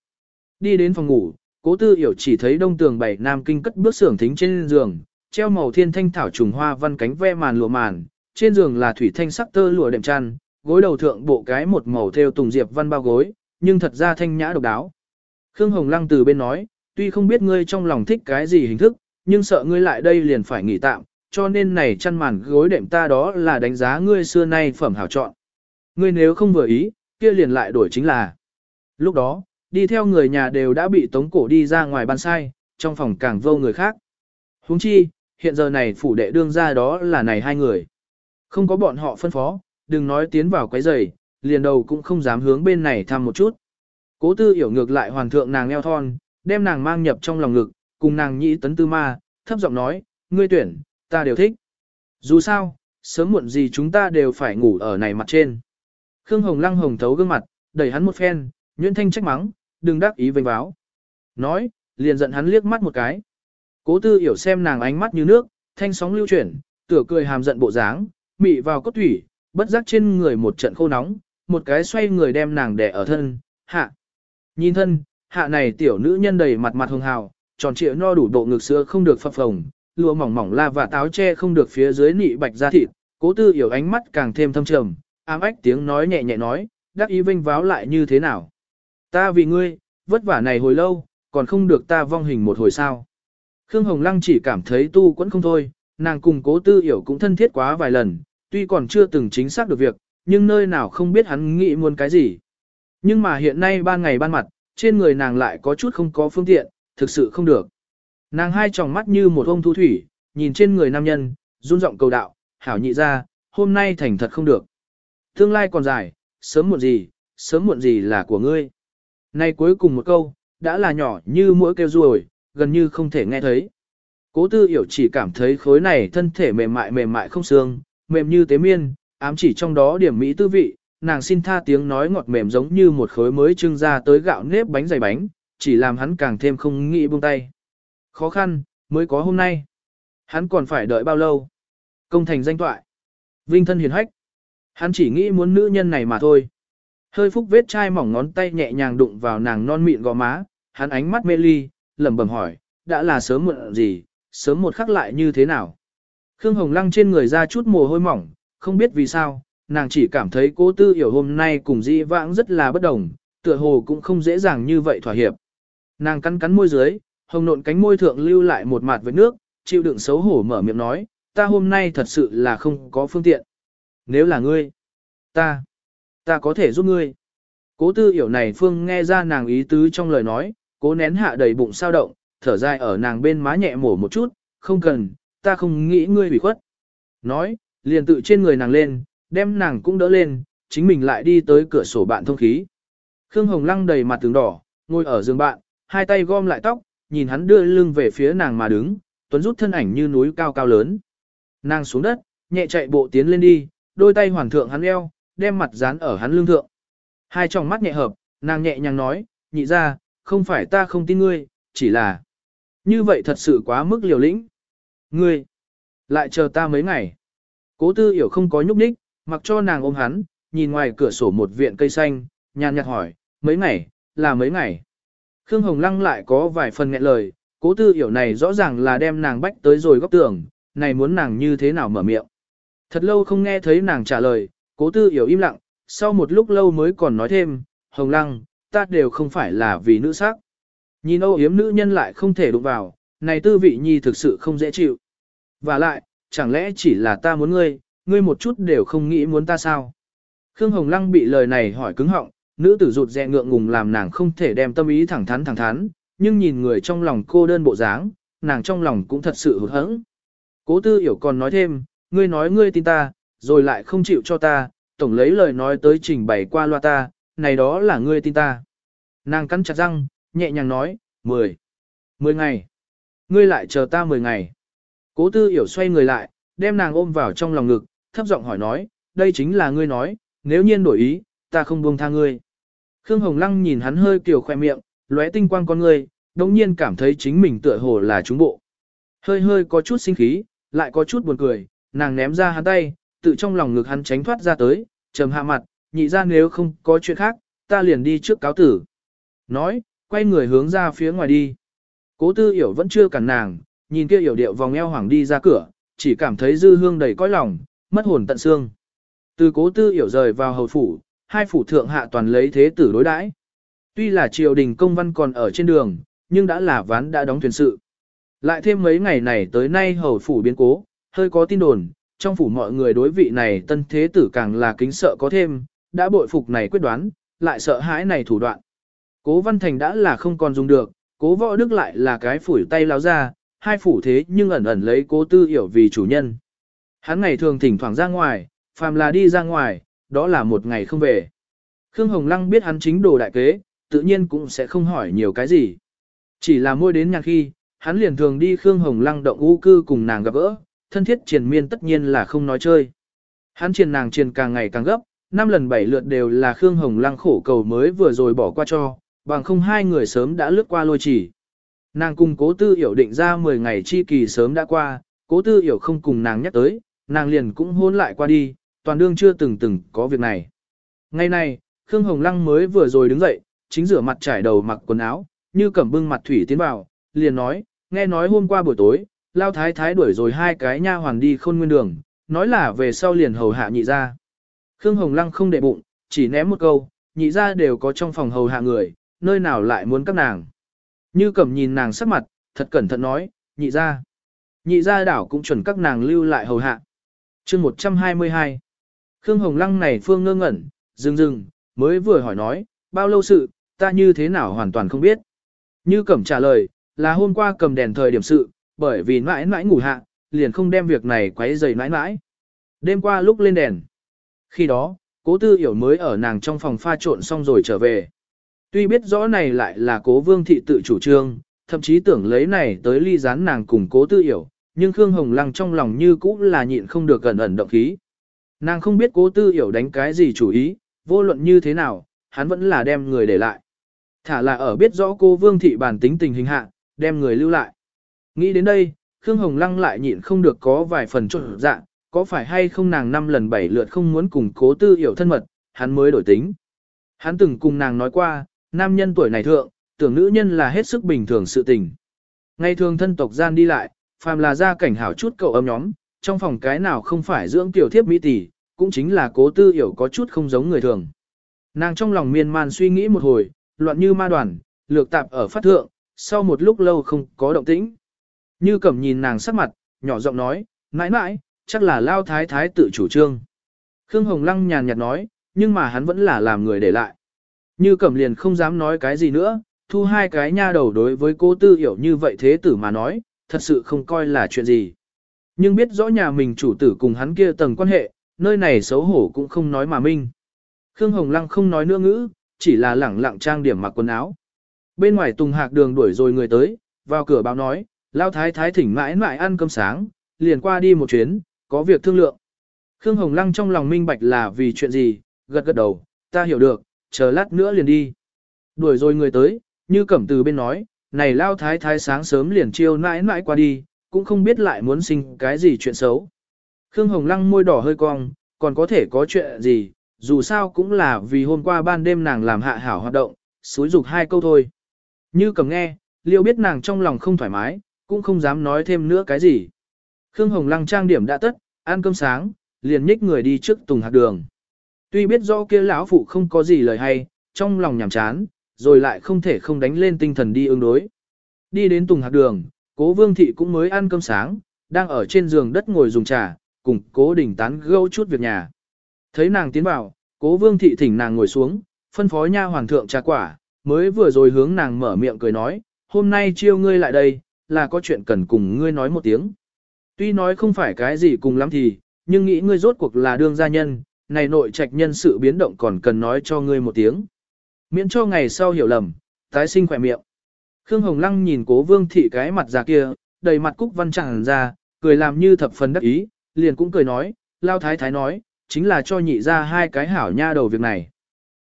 Đi đến phòng ngủ, cố tư hiểu chỉ thấy đông tường bảy nam kinh cất bước sưởng thính trên giường, treo màu thiên thanh thảo trùng hoa văn cánh ve màn lụa màn, trên giường là thủy thanh sắc tơ lụa đệm chăn, gối đầu thượng bộ cái một màu theo tùng diệp văn bao gối, nhưng thật ra thanh nhã độc đáo. Khương Hồng Lăng từ bên nói, tuy không biết ngươi trong lòng thích cái gì hình thức, nhưng sợ ngươi lại đây liền phải nghỉ tạm, cho nên này chăn màn gối đệm ta đó là đánh giá ngươi xưa nay phẩm hảo chọn. Ngươi nếu không vừa ý, kia liền lại đổi chính là. Lúc đó, đi theo người nhà đều đã bị tống cổ đi ra ngoài ban sai, trong phòng càng vô người khác. huống chi, hiện giờ này phủ đệ đương ra đó là này hai người. Không có bọn họ phân phó, đừng nói tiến vào quấy giày, liền đầu cũng không dám hướng bên này thăm một chút. Cố tư hiểu ngược lại hoàn thượng nàng eo thon, đem nàng mang nhập trong lòng ngực, cùng nàng nhĩ tấn tư ma, thấp giọng nói, ngươi tuyển, ta đều thích. Dù sao, sớm muộn gì chúng ta đều phải ngủ ở này mặt trên. Khương Hồng lăng hồng thấu gương mặt, đẩy hắn một phen, nhuyễn thanh trách mắng, đừng đắc ý vênh báo. Nói, liền giận hắn liếc mắt một cái. Cố tư hiểu xem nàng ánh mắt như nước, thanh sóng lưu chuyển, tựa cười hàm giận bộ dáng, mị vào cốt thủy, bất giác trên người một trận khô nóng, một cái xoay người đem nàng đè ở thân, hạ. Nhìn thân, hạ này tiểu nữ nhân đầy mặt mặt hường hào, tròn trịa no đủ độ ngực sữa không được phập phồng, lụa mỏng mỏng la và táo che không được phía dưới nị bạch da thịt, cố tư hiểu ánh mắt càng thêm thâm trầm, ám ách tiếng nói nhẹ nhẹ nói, đắc ý vinh váo lại như thế nào. Ta vì ngươi, vất vả này hồi lâu, còn không được ta vong hình một hồi sao. Khương Hồng Lăng chỉ cảm thấy tu quẫn không thôi, nàng cùng cố tư hiểu cũng thân thiết quá vài lần, tuy còn chưa từng chính xác được việc, nhưng nơi nào không biết hắn nghĩ muốn cái gì. Nhưng mà hiện nay ban ngày ban mặt, trên người nàng lại có chút không có phương tiện, thực sự không được. Nàng hai tròng mắt như một ông thu thủy, nhìn trên người nam nhân, run giọng cầu đạo, hảo nhị ra, hôm nay thành thật không được. Tương lai còn dài, sớm muộn gì, sớm muộn gì là của ngươi. Nay cuối cùng một câu, đã là nhỏ như mỗi kêu ruồi, gần như không thể nghe thấy. Cố tư hiểu chỉ cảm thấy khối này thân thể mềm mại mềm mại không xương, mềm như tế miên, ám chỉ trong đó điểm mỹ tư vị, nàng xin tha tiếng nói ngọt mềm giống như một khối mới trưng ra tới gạo nếp bánh dày bánh, chỉ làm hắn càng thêm không nghĩ buông tay. Khó khăn, mới có hôm nay. Hắn còn phải đợi bao lâu? Công thành danh toại. Vinh thân hiền hách. Hắn chỉ nghĩ muốn nữ nhân này mà thôi. Hơi phúc vết chai mỏng ngón tay nhẹ nhàng đụng vào nàng non mịn gò má, hắn ánh mắt mê ly, lẩm bẩm hỏi, đã là sớm muộn gì, sớm một khắc lại như thế nào. Khương Hồng Lăng trên người ra chút mồ hôi mỏng, không biết vì sao, nàng chỉ cảm thấy cố tư hiểu hôm nay cùng di vãng rất là bất đồng, tựa hồ cũng không dễ dàng như vậy thỏa hiệp. Nàng cắn cắn môi dưới, hồng nộn cánh môi thượng lưu lại một mặt với nước, chịu đựng xấu hổ mở miệng nói, ta hôm nay thật sự là không có phương tiện. Nếu là ngươi, ta, ta có thể giúp ngươi. Cố tư hiểu này phương nghe ra nàng ý tứ trong lời nói, cố nén hạ đầy bụng sao động, thở dài ở nàng bên má nhẹ mổ một chút, không cần, ta không nghĩ ngươi bị khuất. Nói, liền tự trên người nàng lên, đem nàng cũng đỡ lên, chính mình lại đi tới cửa sổ bạn thông khí. Khương Hồng Lăng đầy mặt tướng đỏ, ngồi ở giường bạn, hai tay gom lại tóc, nhìn hắn đưa lưng về phía nàng mà đứng, tuấn rút thân ảnh như núi cao cao lớn. Nàng xuống đất, nhẹ chạy bộ tiến lên đi, đôi tay hoàn thượng hắn eo, đem mặt dán ở hắn lưng thượng. Hai tròng mắt nhẹ hợp, nàng nhẹ nhàng nói, nhị ra, không phải ta không tin ngươi, chỉ là... Như vậy thật sự quá mức liều lĩnh. Ngươi, lại chờ ta mấy ngày. Cố tư hiểu không có nhúc nhích, mặc cho nàng ôm hắn, nhìn ngoài cửa sổ một viện cây xanh, nhàn nhạt hỏi, mấy ngày, là mấy ngày. Khương Hồng Lăng lại có vài phần nghẹn lời, cố tư hiểu này rõ ràng là đem nàng bách tới rồi góc tường, này muốn nàng như thế nào mở miệng. Thật lâu không nghe thấy nàng trả lời, cố tư hiểu im lặng, sau một lúc lâu mới còn nói thêm, Hồng Lăng, ta đều không phải là vì nữ sắc. Nhìn âu hiếm nữ nhân lại không thể đụng vào, này tư vị nhi thực sự không dễ chịu. Và lại, chẳng lẽ chỉ là ta muốn ngươi, ngươi một chút đều không nghĩ muốn ta sao? Khương Hồng Lăng bị lời này hỏi cứng họng, nữ tử rụt rè ngượng ngùng làm nàng không thể đem tâm ý thẳng thắn thẳng thắn, nhưng nhìn người trong lòng cô đơn bộ dáng, nàng trong lòng cũng thật sự hụt hẫng. Cố tư hiểu còn nói thêm, ngươi nói ngươi tin ta, rồi lại không chịu cho ta, tổng lấy lời nói tới trình bày qua loa ta, này đó là ngươi tin ta. Nàng cắn chặt răng, nhẹ nhàng nói, mười, mười ngày. Ngươi lại chờ ta mười ngày. Cố tư hiểu xoay người lại, đem nàng ôm vào trong lòng ngực, thấp giọng hỏi nói, đây chính là ngươi nói, nếu nhiên đổi ý, ta không buông tha ngươi. Khương Hồng Lăng nhìn hắn hơi kiểu khoe miệng, lóe tinh quang con ngươi, đồng nhiên cảm thấy chính mình tựa hồ là trúng bộ. Hơi hơi có chút sinh khí, lại có chút buồn cười, nàng ném ra hắn tay, tự trong lòng ngực hắn tránh thoát ra tới, trầm hạ mặt, nhị ra nếu không có chuyện khác, ta liền đi trước cáo tử. Nói, quay người hướng ra phía ngoài đi. Cố tư hiểu vẫn chưa cản nàng, nhìn kia hiểu điệu vòng eo hoàng đi ra cửa, chỉ cảm thấy dư hương đầy cõi lòng, mất hồn tận xương. Từ cố tư hiểu rời vào hầu phủ, hai phủ thượng hạ toàn lấy thế tử đối đãi. Tuy là triều đình công văn còn ở trên đường, nhưng đã là ván đã đóng thuyền sự. Lại thêm mấy ngày này tới nay hầu phủ biến cố, hơi có tin đồn, trong phủ mọi người đối vị này tân thế tử càng là kính sợ có thêm, đã bội phục này quyết đoán, lại sợ hãi này thủ đoạn. Cố Văn Thành đã là không còn dùng được, cố võ đức lại là cái phủi tay láo ra, hai phủ thế nhưng ẩn ẩn lấy cố tư hiểu vì chủ nhân. Hắn ngày thường thỉnh thoảng ra ngoài, phàm là đi ra ngoài, đó là một ngày không về. Khương Hồng Lăng biết hắn chính đồ đại kế, tự nhiên cũng sẽ không hỏi nhiều cái gì. Chỉ là môi đến nhà khi, hắn liền thường đi Khương Hồng Lăng động u cư cùng nàng gặp gỡ, thân thiết triền miên tất nhiên là không nói chơi. Hắn triền nàng triền càng ngày càng gấp, năm lần bảy lượt đều là Khương Hồng Lăng khổ cầu mới vừa rồi bỏ qua cho, bằng không hai người sớm đã lướt qua lôi chỉ. Nàng cùng cố tư hiểu định ra 10 ngày chi kỳ sớm đã qua, cố tư hiểu không cùng nàng nhắc tới, nàng liền cũng hôn lại qua đi, toàn đương chưa từng từng có việc này. Ngày này, Khương Hồng Lăng mới vừa rồi đứng dậy, chính rửa mặt trải đầu mặc quần áo, như cẩm bưng mặt thủy tiến vào, liền nói, nghe nói hôm qua buổi tối, lao thái thái đuổi rồi hai cái nha hoàn đi khôn nguyên đường, nói là về sau liền hầu hạ nhị ra. Khương Hồng Lăng không để bụng, chỉ ném một câu, nhị ra đều có trong phòng hầu hạ người, nơi nào lại muốn các nàng. Như cẩm nhìn nàng sắc mặt, thật cẩn thận nói, nhị ra. Nhị ra đảo cũng chuẩn các nàng lưu lại hầu hạ. chương 122. Khương Hồng Lăng này phương ngơ ngẩn, dừng dừng, mới vừa hỏi nói, bao lâu sự, ta như thế nào hoàn toàn không biết. Như cẩm trả lời, là hôm qua cầm đèn thời điểm sự, bởi vì mãi mãi ngủ hạ, liền không đem việc này quấy dày mãi mãi. Đêm qua lúc lên đèn. Khi đó, cố tư hiểu mới ở nàng trong phòng pha trộn xong rồi trở về. Tuy biết rõ này lại là cố vương thị tự chủ trương, thậm chí tưởng lấy này tới ly gián nàng cùng cố tư hiểu, nhưng Khương Hồng Lăng trong lòng như cũ là nhịn không được gần ẩn động khí. Nàng không biết cố tư hiểu đánh cái gì chủ ý, vô luận như thế nào, hắn vẫn là đem người để lại. Thả là ở biết rõ cô vương thị bản tính tình hình hạ, đem người lưu lại. Nghĩ đến đây, Khương Hồng Lăng lại nhịn không được có vài phần trộn dạng, có phải hay không nàng năm lần bảy lượt không muốn cùng cố tư hiểu thân mật, hắn mới đổi tính. Hắn từng cùng nàng nói qua, nam nhân tuổi này thượng, tưởng nữ nhân là hết sức bình thường sự tình. Ngày thường thân tộc gian đi lại, phàm là ra cảnh hảo chút cậu ấm nhóm, trong phòng cái nào không phải dưỡng tiểu thiếp mỹ tỷ, cũng chính là cố tư hiểu có chút không giống người thường. Nàng trong lòng miên man suy nghĩ một hồi, loạn như ma đoàn, lược tạp ở phát thượng, sau một lúc lâu không có động tĩnh. Như cẩm nhìn nàng sắc mặt, nhỏ giọng nói, mãi mãi, chắc là lao thái thái tự chủ trương. Khương Hồng Lăng nhàn nhạt nói, nhưng mà hắn vẫn là làm người để lại. Như cẩm liền không dám nói cái gì nữa, thu hai cái nha đầu đối với cô tư hiểu như vậy thế tử mà nói, thật sự không coi là chuyện gì. Nhưng biết rõ nhà mình chủ tử cùng hắn kia tầng quan hệ, nơi này xấu hổ cũng không nói mà minh. Khương Hồng Lăng không nói nữa ngữ, chỉ là lẳng lặng trang điểm mặc quần áo. Bên ngoài Tùng Hạc đường đuổi rồi người tới, vào cửa báo nói, Lao Thái Thái thỉnh mãi mãi ăn cơm sáng, liền qua đi một chuyến, có việc thương lượng. Khương Hồng Lăng trong lòng minh bạch là vì chuyện gì, gật gật đầu, ta hiểu được, chờ lát nữa liền đi. Đuổi rồi người tới, như cẩm từ bên nói, này Lao Thái Thái sáng sớm liền chiêu mãi mãi qua đi, cũng không biết lại muốn sinh cái gì chuyện xấu. Khương Hồng Lăng môi đỏ hơi cong, còn có thể có chuyện gì, dù sao cũng là vì hôm qua ban đêm nàng làm hạ hảo hoạt động, xúi dục hai câu thôi. Như cầm nghe, liệu biết nàng trong lòng không thoải mái, cũng không dám nói thêm nữa cái gì. Khương Hồng Lăng trang điểm đã tất, ăn cơm sáng, liền nhích người đi trước tùng hạt đường. Tuy biết rõ kia lão phụ không có gì lời hay, trong lòng nhảm chán, rồi lại không thể không đánh lên tinh thần đi ứng đối. Đi đến tùng hạt đường, cố vương thị cũng mới ăn cơm sáng, đang ở trên giường đất ngồi dùng trà, cùng cố đình tán gẫu chút việc nhà. Thấy nàng tiến vào, cố vương thị thỉnh nàng ngồi xuống, phân phó nha hoàng thượng trà quả, mới vừa rồi hướng nàng mở miệng cười nói, hôm nay chiêu ngươi lại đây, là có chuyện cần cùng ngươi nói một tiếng. Tuy nói không phải cái gì cùng lắm thì, nhưng nghĩ ngươi rốt cuộc là đương gia nhân, này nội trạch nhân sự biến động còn cần nói cho ngươi một tiếng. Miễn cho ngày sau hiểu lầm, tái sinh khỏe miệng. Khương Hồng Lăng nhìn cố vương thị cái mặt già kia, đầy mặt cúc văn chẳng ra, cười làm như thập phần đắc ý, liền cũng cười nói, lao thái thái nói, chính là cho nhị ra hai cái hảo nha đầu việc này.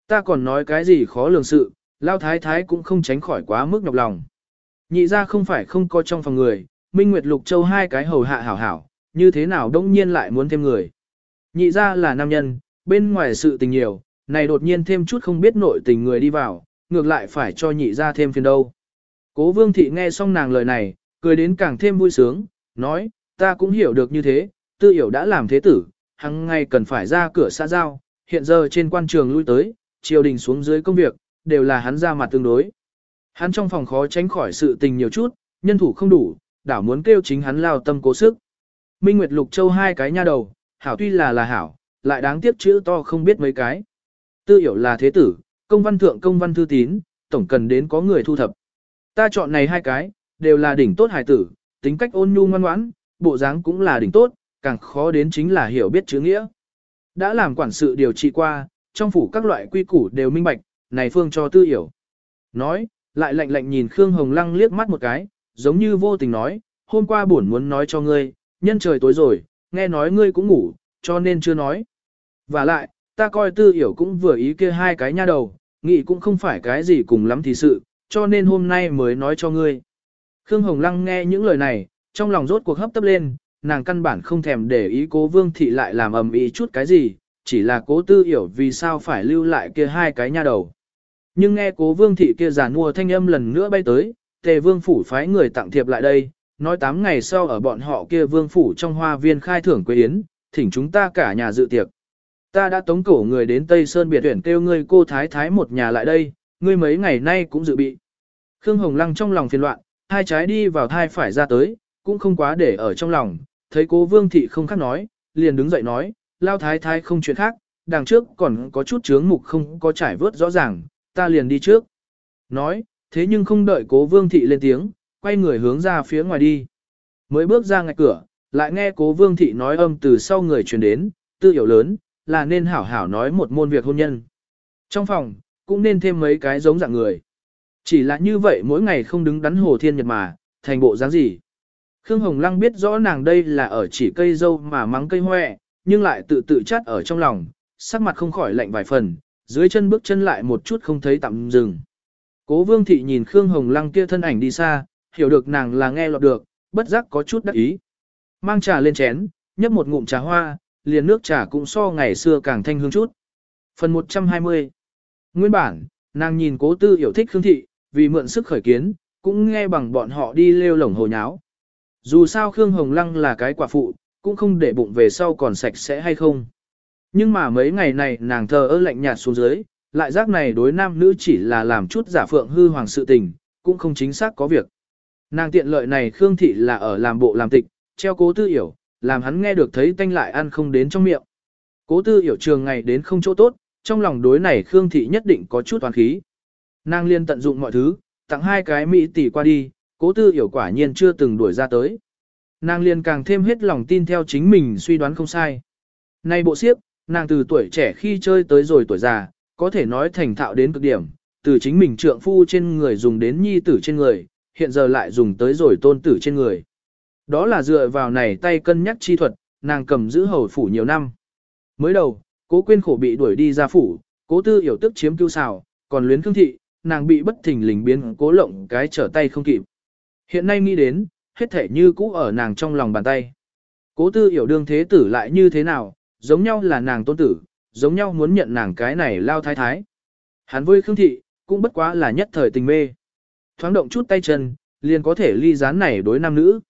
Ta còn nói cái gì khó lường sự, lao thái thái cũng không tránh khỏi quá mức nhọc lòng. Nhị ra không phải không có trong phòng người, Minh Nguyệt Lục Châu hai cái hầu hạ hảo hảo, như thế nào đông nhiên lại muốn thêm người. Nhị ra là nam nhân, bên ngoài sự tình nhiều, này đột nhiên thêm chút không biết nội tình người đi vào, ngược lại phải cho nhị ra thêm phiền đâu. Cố vương thị nghe xong nàng lời này, cười đến càng thêm vui sướng, nói, ta cũng hiểu được như thế, tư hiểu đã làm thế tử, hằng ngày cần phải ra cửa xã giao, hiện giờ trên quan trường lui tới, triều đình xuống dưới công việc, đều là hắn ra mặt tương đối. Hắn trong phòng khó tránh khỏi sự tình nhiều chút, nhân thủ không đủ, đảo muốn kêu chính hắn lao tâm cố sức. Minh Nguyệt Lục Châu hai cái nha đầu, hảo tuy là là hảo, lại đáng tiếc chữ to không biết mấy cái. Tư hiểu là thế tử, công văn thượng công văn thư tín, tổng cần đến có người thu thập. Ta chọn này hai cái, đều là đỉnh tốt hài tử, tính cách ôn nhu ngoan ngoãn, bộ dáng cũng là đỉnh tốt, càng khó đến chính là hiểu biết chữ nghĩa. Đã làm quản sự điều trị qua, trong phủ các loại quy củ đều minh bạch, này phương cho tư hiểu. Nói, lại lạnh lạnh nhìn Khương Hồng Lăng liếc mắt một cái, giống như vô tình nói, hôm qua buồn muốn nói cho ngươi, nhân trời tối rồi, nghe nói ngươi cũng ngủ, cho nên chưa nói. Và lại, ta coi tư hiểu cũng vừa ý kia hai cái nha đầu, nghĩ cũng không phải cái gì cùng lắm thì sự, cho nên hôm nay mới nói cho ngươi. Khương Hồng Lăng nghe những lời này, trong lòng rốt cuộc hấp tấp lên, nàng căn bản không thèm để ý cố vương thị lại làm ầm ĩ chút cái gì, chỉ là cố tư hiểu vì sao phải lưu lại kia hai cái nha đầu. Nhưng nghe cố vương thị kia giàn mua thanh âm lần nữa bay tới, tề vương phủ phái người tặng thiệp lại đây, nói 8 ngày sau ở bọn họ kia vương phủ trong hoa viên khai thưởng quê yến, thỉnh chúng ta cả nhà dự tiệc. Ta đã tống cổ người đến Tây Sơn biệt tuyển kêu ngươi cô thái thái một nhà lại đây, ngươi mấy ngày nay cũng dự bị. Khương Hồng Lăng trong lòng phiền loạn, hai trái đi vào thai phải ra tới, cũng không quá để ở trong lòng, thấy cố vương thị không khác nói, liền đứng dậy nói, lao thái thái không chuyện khác, đằng trước còn có chút chướng mục không có trải vớt rõ ràng, ta liền đi trước. Nói, thế nhưng không đợi cố vương thị lên tiếng, quay người hướng ra phía ngoài đi. Mới bước ra ngạch cửa, lại nghe cố vương thị nói âm từ sau người truyền đến, tư hiểu lớn, là nên hảo hảo nói một môn việc hôn nhân. Trong phòng, cũng nên thêm mấy cái giống dạng người. Chỉ là như vậy mỗi ngày không đứng đắn hồ thiên nhật mà, thành bộ dáng gì. Khương Hồng Lăng biết rõ nàng đây là ở chỉ cây dâu mà mắng cây hoẹ, nhưng lại tự tự chát ở trong lòng, sắc mặt không khỏi lạnh vài phần, dưới chân bước chân lại một chút không thấy tạm dừng. Cố Vương Thị nhìn Khương Hồng Lăng kia thân ảnh đi xa, hiểu được nàng là nghe lọt được, bất giác có chút đắc ý. Mang trà lên chén, nhấp một ngụm trà hoa, liền nước trà cũng so ngày xưa càng thanh hương chút. Phần 120 Nguyên bản, nàng nhìn cố tư hiểu thích Khương Thị, vì mượn sức khởi kiến, cũng nghe bằng bọn họ đi lêu lổng hồ nháo. Dù sao Khương Hồng Lăng là cái quả phụ, cũng không để bụng về sau còn sạch sẽ hay không. Nhưng mà mấy ngày này nàng thờ ơ lạnh nhạt xuống dưới, lại giác này đối nam nữ chỉ là làm chút giả phượng hư hoàng sự tình, cũng không chính xác có việc. Nàng tiện lợi này Khương Thị là ở làm bộ làm tịch, treo cố tư hiểu, làm hắn nghe được thấy tanh lại ăn không đến trong miệng. Cố tư hiểu trường ngày đến không chỗ tốt, trong lòng đối này Khương Thị nhất định có chút toán khí. Nàng liên tận dụng mọi thứ, tặng hai cái mỹ tỷ qua đi, cố tư hiểu quả nhiên chưa từng đuổi ra tới. Nàng liền càng thêm hết lòng tin theo chính mình suy đoán không sai. Này bộ siếp, nàng từ tuổi trẻ khi chơi tới rồi tuổi già, có thể nói thành thạo đến cực điểm, từ chính mình trượng phu trên người dùng đến nhi tử trên người, hiện giờ lại dùng tới rồi tôn tử trên người. Đó là dựa vào này tay cân nhắc chi thuật, nàng cầm giữ hầu phủ nhiều năm. Mới đầu, cố quên khổ bị đuổi đi ra phủ, cố tư hiểu tức chiếm cưu xào, còn luyến cương thị, nàng bị bất thình lình biến cố lộng cái trở tay không kịp. Hiện nay nghĩ đến, hết thể như cũ ở nàng trong lòng bàn tay. Cố tư hiểu đương thế tử lại như thế nào, giống nhau là nàng tôn tử, giống nhau muốn nhận nàng cái này lao thái thái. Hắn với Khương Thị, cũng bất quá là nhất thời tình mê. Thoáng động chút tay chân, liền có thể ly gián này đối nam nữ.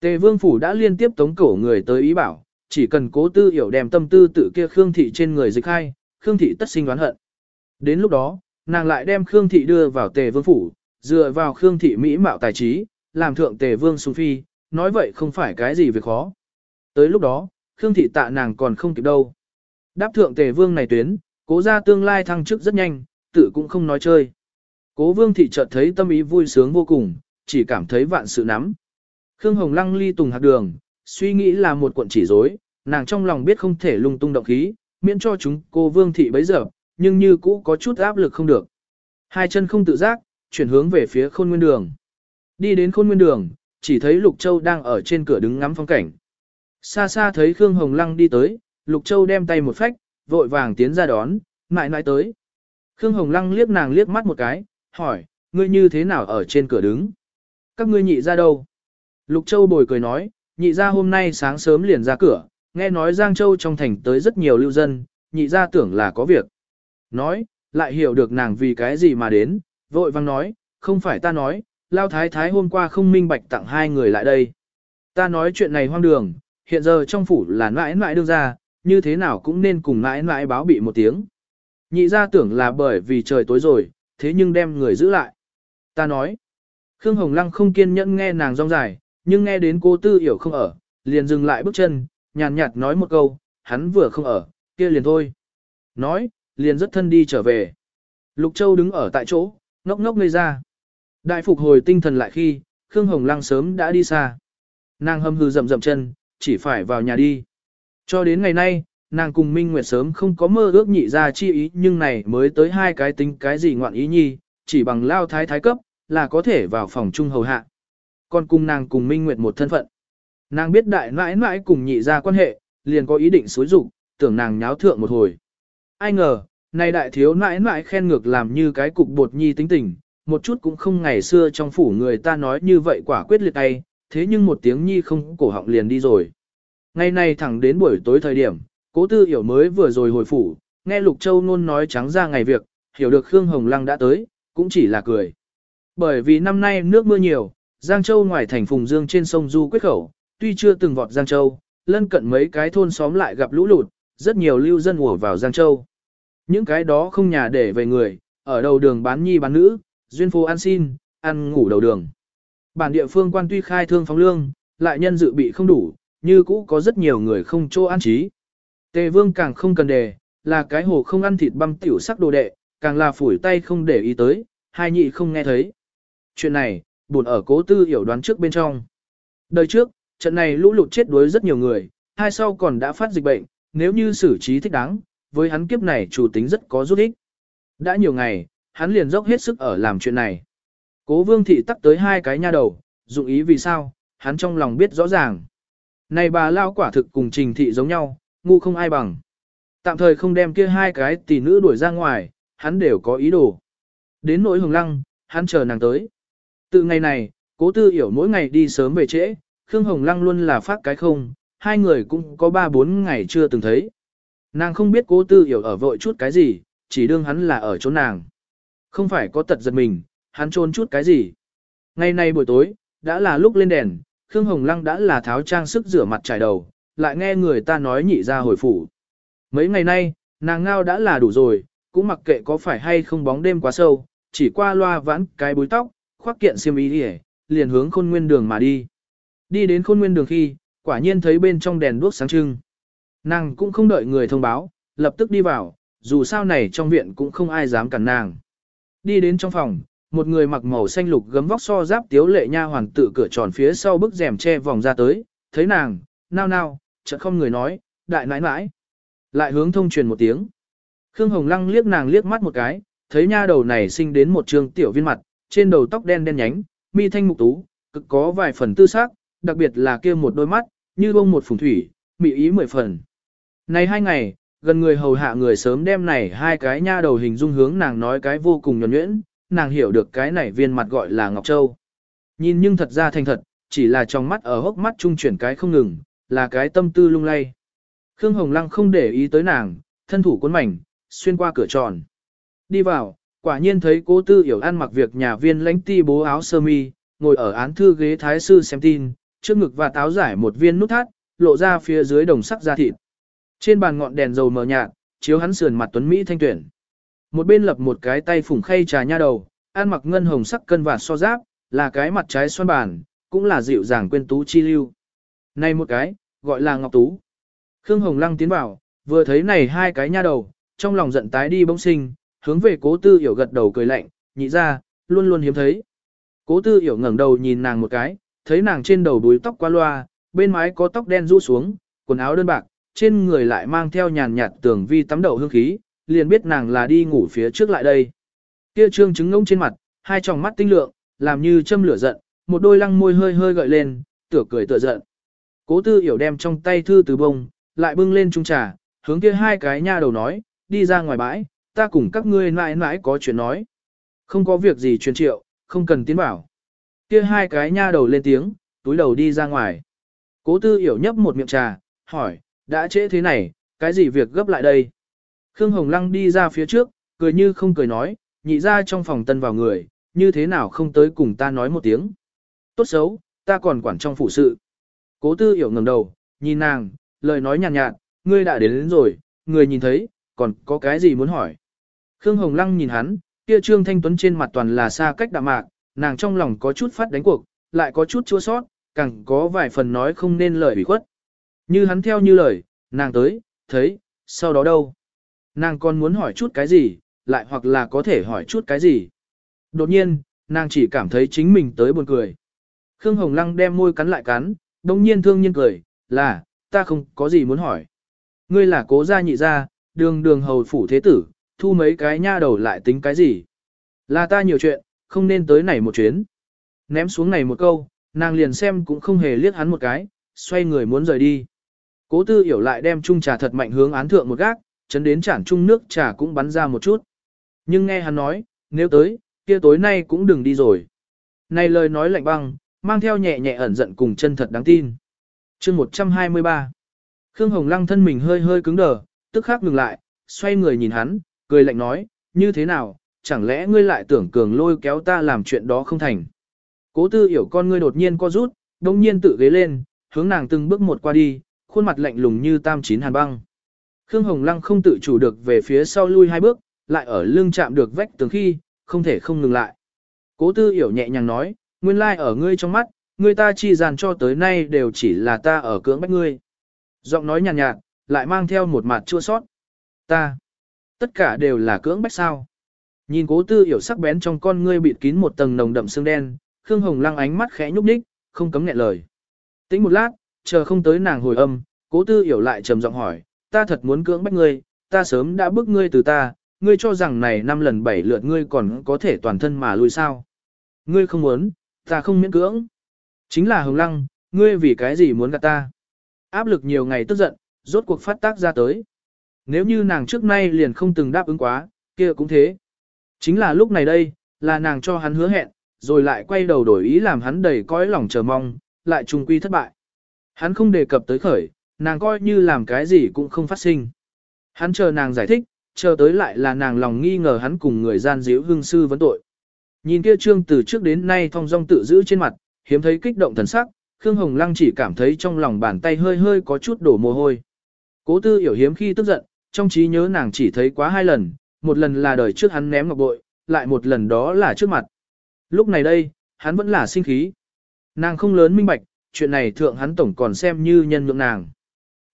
Tề vương phủ đã liên tiếp tống cổ người tới ý bảo, chỉ cần cố tư hiểu đem tâm tư tự kia Khương Thị trên người dịch hai, Khương Thị tất sinh đoán hận. Đến lúc đó, nàng lại đem Khương Thị đưa vào tề vương phủ, dựa vào Khương Thị mỹ mạo tài trí, làm thượng tề vương xuống phi, nói vậy không phải cái gì việc khó. Tới lúc đó, Khương Thị tạ nàng còn không kịp đâu. Đáp thượng tề vương này tuyến, cố ra tương lai thăng chức rất nhanh, tự cũng không nói chơi. Cố vương thị chợt thấy tâm ý vui sướng vô cùng, chỉ cảm thấy vạn sự nắm. Khương Hồng lăng ly tùng hạt đường, suy nghĩ là một cuộn chỉ rối, nàng trong lòng biết không thể lung tung động khí, miễn cho chúng cô vương thị bấy giờ, nhưng như cũ có chút áp lực không được. Hai chân không tự giác, chuyển hướng về phía khôn nguyên đường. Đi đến khôn nguyên đường, chỉ thấy Lục Châu đang ở trên cửa đứng ngắm phong cảnh. Xa xa thấy Khương Hồng Lăng đi tới, Lục Châu đem tay một phách, vội vàng tiến ra đón, mại mại tới. Khương Hồng Lăng liếc nàng liếc mắt một cái, hỏi, ngươi như thế nào ở trên cửa đứng? Các ngươi nhị ra đâu? Lục Châu bồi cười nói, nhị ra hôm nay sáng sớm liền ra cửa, nghe nói Giang Châu trong thành tới rất nhiều lưu dân, nhị ra tưởng là có việc. Nói, lại hiểu được nàng vì cái gì mà đến, vội vang nói, không phải ta nói, Lao Thái Thái hôm qua không minh bạch tặng hai người lại đây. Ta nói chuyện này hoang đường, hiện giờ trong phủ là mãi mãi đương ra, như thế nào cũng nên cùng mãi mãi báo bị một tiếng. Nhị ra tưởng là bởi vì trời tối rồi, thế nhưng đem người giữ lại. Ta nói, Khương Hồng Lăng không kiên nhẫn nghe nàng rong dài, nhưng nghe đến cô tư hiểu không ở, liền dừng lại bước chân, nhàn nhạt nói một câu, hắn vừa không ở, kia liền thôi. Nói, liền rất thân đi trở về. Lục Châu đứng ở tại chỗ, ngốc ngốc ngây ra. Đại phục hồi tinh thần lại khi, Khương Hồng Lăng sớm đã đi xa. Nàng hâm hư rậm rậm chân, chỉ phải vào nhà đi. Cho đến ngày nay, nàng cùng Minh Nguyệt sớm không có mơ ước nhị ra chi ý nhưng này mới tới hai cái tính cái gì ngoạn ý nhi, chỉ bằng lao thái thái cấp, là có thể vào phòng trung hầu hạ. Còn cùng nàng cùng Minh Nguyệt một thân phận. Nàng biết đại mãi mãi cùng nhị ra quan hệ, liền có ý định xối rụng, tưởng nàng nháo thượng một hồi. Ai ngờ, này đại thiếu mãi mãi khen ngược làm như cái cục bột nhi tính tình, một chút cũng không ngày xưa trong phủ người ta nói như vậy quả quyết liệt tay, thế nhưng một tiếng nhi không cổ họng liền đi rồi. Ngày nay thẳng đến buổi tối thời điểm, cố tư hiểu mới vừa rồi hồi phủ, nghe Lục Châu nôn nói trắng ra ngày việc, hiểu được Khương Hồng Lăng đã tới, cũng chỉ là cười. Bởi vì năm nay nước mưa nhiều, Giang Châu ngoài thành Phùng Dương trên sông Du quyết khẩu, tuy chưa từng vọt Giang Châu, lân cận mấy cái thôn xóm lại gặp lũ lụt, rất nhiều lưu dân ùa vào Giang Châu. Những cái đó không nhà để về người, ở đầu đường bán nhi bán nữ, duyên phố ăn xin, ăn ngủ đầu đường. Bản địa phương quan tuy khai thương phóng lương, lại nhân dự bị không đủ, như cũ có rất nhiều người không chỗ ăn trí. Tề vương càng không cần đề, là cái hồ không ăn thịt băm tiểu sắc đồ đệ, càng là phủi tay không để ý tới, hai nhị không nghe thấy. Chuyện này, buồn ở cố tư hiểu đoán trước bên trong. Đời trước, trận này lũ lụt chết đuối rất nhiều người, hai sau còn đã phát dịch bệnh, nếu như xử trí thích đáng, với hắn kiếp này chủ tính rất có rút ích. Đã nhiều ngày, hắn liền dốc hết sức ở làm chuyện này. Cố vương thị tắt tới hai cái nha đầu, dụng ý vì sao, hắn trong lòng biết rõ ràng. Này bà lao quả thực cùng trình thị giống nhau, ngu không ai bằng. Tạm thời không đem kia hai cái tỷ nữ đuổi ra ngoài, hắn đều có ý đồ. Đến nỗi hồng lăng, hắn chờ nàng tới. Từ ngày này, cố tư hiểu mỗi ngày đi sớm về trễ, Khương Hồng Lăng luôn là phát cái không, hai người cũng có ba bốn ngày chưa từng thấy. Nàng không biết cố tư hiểu ở vội chút cái gì, chỉ đương hắn là ở chỗ nàng. Không phải có tật giật mình, hắn trốn chút cái gì. Ngày nay buổi tối, đã là lúc lên đèn, Khương Hồng Lăng đã là tháo trang sức rửa mặt trải đầu, lại nghe người ta nói nhị ra hồi phủ. Mấy ngày nay, nàng ngao đã là đủ rồi, cũng mặc kệ có phải hay không bóng đêm quá sâu, chỉ qua loa vãn cái búi tóc, khoác kiện xiêm y đi liền hướng khôn nguyên đường mà đi. Đi đến khôn nguyên đường khi, quả nhiên thấy bên trong đèn đuốc sáng trưng. Nàng cũng không đợi người thông báo, lập tức đi vào, dù sao này trong viện cũng không ai dám cản nàng. Đi đến trong phòng, một người mặc màu xanh lục gấm vóc so giáp tiếu lệ nha hoàn tự cửa tròn phía sau bức rèm che vòng ra tới, thấy nàng, nao nao, chợt không người nói, đại nãi nãi. Lại hướng thông truyền một tiếng. Khương Hồng Lăng liếc nàng liếc mắt một cái, thấy nha đầu này sinh đến một trường tiểu viên mặt, trên đầu tóc đen đen nhánh, mi thanh mục tú, cực có vài phần tư sắc, đặc biệt là kia một đôi mắt, như bông một phùng thủy, mị ý mười phần. Này hai ngày, gần người hầu hạ người sớm đem này hai cái nha đầu hình dung hướng nàng nói cái vô cùng nhuẩn nhuyễn, nàng hiểu được cái này viên mặt gọi là Ngọc Châu. Nhìn nhưng thật ra thành thật, chỉ là trong mắt ở hốc mắt trung chuyển cái không ngừng, là cái tâm tư lung lay. Khương Hồng Lăng không để ý tới nàng, thân thủ cuốn mảnh, xuyên qua cửa tròn. Đi vào, quả nhiên thấy cố tư hiểu ăn mặc việc nhà viên lãnh ti bố áo sơ mi, ngồi ở án thư ghế thái sư xem tin, trước ngực và táo giải một viên nút thắt, lộ ra phía dưới đồng sắc da thịt. Trên bàn ngọn đèn dầu mờ nhạt, chiếu hắn sườn mặt tuấn Mỹ thanh tuyển. Một bên lập một cái tay phủng khay trà nha đầu, ăn mặc ngân hồng sắc cân và so giáp, là cái mặt trái xoan bàn, cũng là dịu dàng quên tú chi lưu. Này một cái, gọi là Ngọc Tú. Khương Hồng Lăng tiến vào, vừa thấy này hai cái nha đầu, trong lòng giận tái đi bỗng sinh, hướng về cố tư hiểu gật đầu cười lạnh, nhị ra, luôn luôn hiếm thấy. Cố tư hiểu ngẩng đầu nhìn nàng một cái, thấy nàng trên đầu đuôi tóc qua loa, bên mái có tóc đen rũ xuống, quần áo đơn bạc, trên người lại mang theo nhàn nhạt tưởng vi tắm đậu hương khí, liền biết nàng là đi ngủ phía trước lại đây. Kia trương trứng ngông trên mặt, hai tròng mắt tinh lượng, làm như châm lửa giận, một đôi lăng môi hơi hơi gợi lên, tựa cười tựa giận. Cố tư hiểu đem trong tay thư từ bông, lại bưng lên trung trà, hướng kia hai cái nha đầu nói, đi ra ngoài bãi, ta cùng các ngươi mãi mãi có chuyện nói. Không có việc gì truyền triệu, không cần tiến bảo. Kia hai cái nha đầu lên tiếng, túi đầu đi ra ngoài. Cố tư hiểu nhấp một miệng trà, hỏi, đã trễ thế này, cái gì việc gấp lại đây? Khương Hồng Lăng đi ra phía trước, cười như không cười nói, nhị ra trong phòng tân vào người, như thế nào không tới cùng ta nói một tiếng. Tốt xấu, ta còn quản trong phủ sự. Cố tư hiểu ngẩng đầu, nhìn nàng, lời nói nhàn nhạt, nhạt, ngươi đã đến, đến rồi, người nhìn thấy, còn có cái gì muốn hỏi. Khương Hồng Lăng nhìn hắn, kia Trương Thanh Tuấn trên mặt toàn là xa cách đạm mạc, nàng trong lòng có chút phát đánh cuộc, lại có chút chua sót, càng có vài phần nói không nên lời bị khuất. Như hắn theo như lời, nàng tới, thấy, sau đó đâu? Nàng còn muốn hỏi chút cái gì, lại hoặc là có thể hỏi chút cái gì? Đột nhiên, nàng chỉ cảm thấy chính mình tới buồn cười. Khương Hồng Lăng đem môi cắn lại cắn, đông nhiên thương nhiên cười, là, ta không có gì muốn hỏi. Ngươi là cố gia nhị gia, đường đường hầu phủ thế tử, thu mấy cái nha đầu lại tính cái gì? Là ta nhiều chuyện, không nên tới này một chuyến. Ném xuống này một câu, nàng liền xem cũng không hề liếc hắn một cái, xoay người muốn rời đi. Cố tư hiểu lại đem chung trà thật mạnh hướng án thượng một gác, chấn đến chản chung nước trà cũng bắn ra một chút. Nhưng nghe hắn nói, nếu tới, kia tối nay cũng đừng đi rồi. Này lời nói lạnh băng, mang theo nhẹ nhẹ ẩn giận cùng chân thật đáng tin. chương 123 Khương Hồng Lăng thân mình hơi hơi cứng đờ, tức khắc ngừng lại, xoay người nhìn hắn, cười lạnh nói, như thế nào, chẳng lẽ ngươi lại tưởng cường lôi kéo ta làm chuyện đó không thành. Cố tư hiểu con ngươi đột nhiên co rút, đông nhiên tự ghế lên, hướng nàng từng bước một qua đi, khuôn mặt lạnh lùng như tam chín hàn băng. Khương Hồng Lăng không tự chủ được về phía sau lui hai bước, lại ở lưng chạm được vách tường khi, không thể không ngừng lại. Cố tư hiểu nhẹ nhàng nói, nguyên lai ở ngươi trong mắt, ngươi ta chi dàn cho tới nay đều chỉ là ta ở cưỡng bách ngươi. Giọng nói nhàn nhạt, nhạt, lại mang theo một mặt chua sót. Ta, tất cả đều là cưỡng bách sao. Nhìn cố tư hiểu sắc bén trong con ngươi bịt kín một tầng nồng đậm xương đen, Khương Hồng Lăng ánh mắt khẽ nhúc nhích, không cấm nghẹn lời. Tính một lát, chờ không tới nàng hồi âm, cố tư hiểu lại trầm giọng hỏi, ta thật muốn cưỡng bách ngươi, ta sớm đã bức ngươi từ ta, ngươi cho rằng này năm lần bảy lượt ngươi còn có thể toàn thân mà lui sao. Ngươi không muốn, ta không miễn cưỡng. Chính là Hồng Lăng, ngươi vì cái gì muốn gạt ta. Áp lực nhiều ngày tức giận, rốt cuộc phát tác ra tới. Nếu như nàng trước nay liền không từng đáp ứng quá, kia cũng thế. Chính là lúc này đây, là nàng cho hắn hứa hẹn, rồi lại quay đầu đổi ý làm hắn đầy cõi lòng chờ mong, lại trùng quy thất bại. Hắn không đề cập tới khởi, nàng coi như làm cái gì cũng không phát sinh. Hắn chờ nàng giải thích, chờ tới lại là nàng lòng nghi ngờ hắn cùng người gian díu hương sư vấn tội. Nhìn kia trương từ trước đến nay thong dong tự giữ trên mặt, hiếm thấy kích động thần sắc, Khương Hồng Lăng chỉ cảm thấy trong lòng bàn tay hơi hơi có chút đổ mồ hôi. Cố tư hiểu hiếm khi tức giận, trong trí nhớ nàng chỉ thấy quá hai lần, một lần là đời trước hắn ném ngọc bội, lại một lần đó là trước mặt. Lúc này đây, hắn vẫn là sinh khí. Nàng không lớn minh bạch, chuyện này thượng hắn tổng còn xem như nhân nhượng nàng.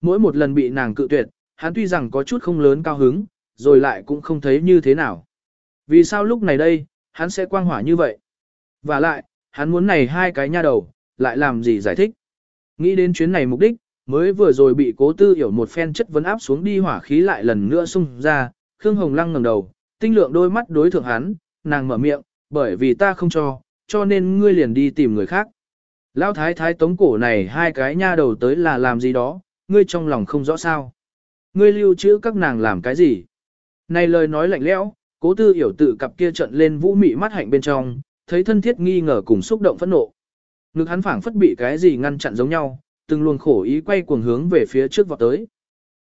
Mỗi một lần bị nàng cự tuyệt, hắn tuy rằng có chút không lớn cao hứng, rồi lại cũng không thấy như thế nào. Vì sao lúc này đây, hắn sẽ quang hỏa như vậy? Và lại, hắn muốn này hai cái nha đầu, lại làm gì giải thích? Nghĩ đến chuyến này mục đích, mới vừa rồi bị cố tư hiểu một phen chất vấn áp xuống đi hỏa khí lại lần nữa xung ra, Khương Hồng Lăng ngẩng đầu, tinh lượng đôi mắt đối thượng hắn, nàng mở miệng, bởi vì ta không cho, cho nên ngươi liền đi tìm người khác. Lão thái thái tống cổ này hai cái nha đầu tới là làm gì đó, ngươi trong lòng không rõ sao. Ngươi lưu trữ các nàng làm cái gì? Này lời nói lạnh lẽo, cố tư hiểu tự cặp kia trận lên vũ mị mắt hạnh bên trong, thấy thân thiết nghi ngờ cùng xúc động phẫn nộ. Ngực hắn phảng phất bị cái gì ngăn chặn giống nhau, từng luồng khổ ý quay cuồng hướng về phía trước vọt tới.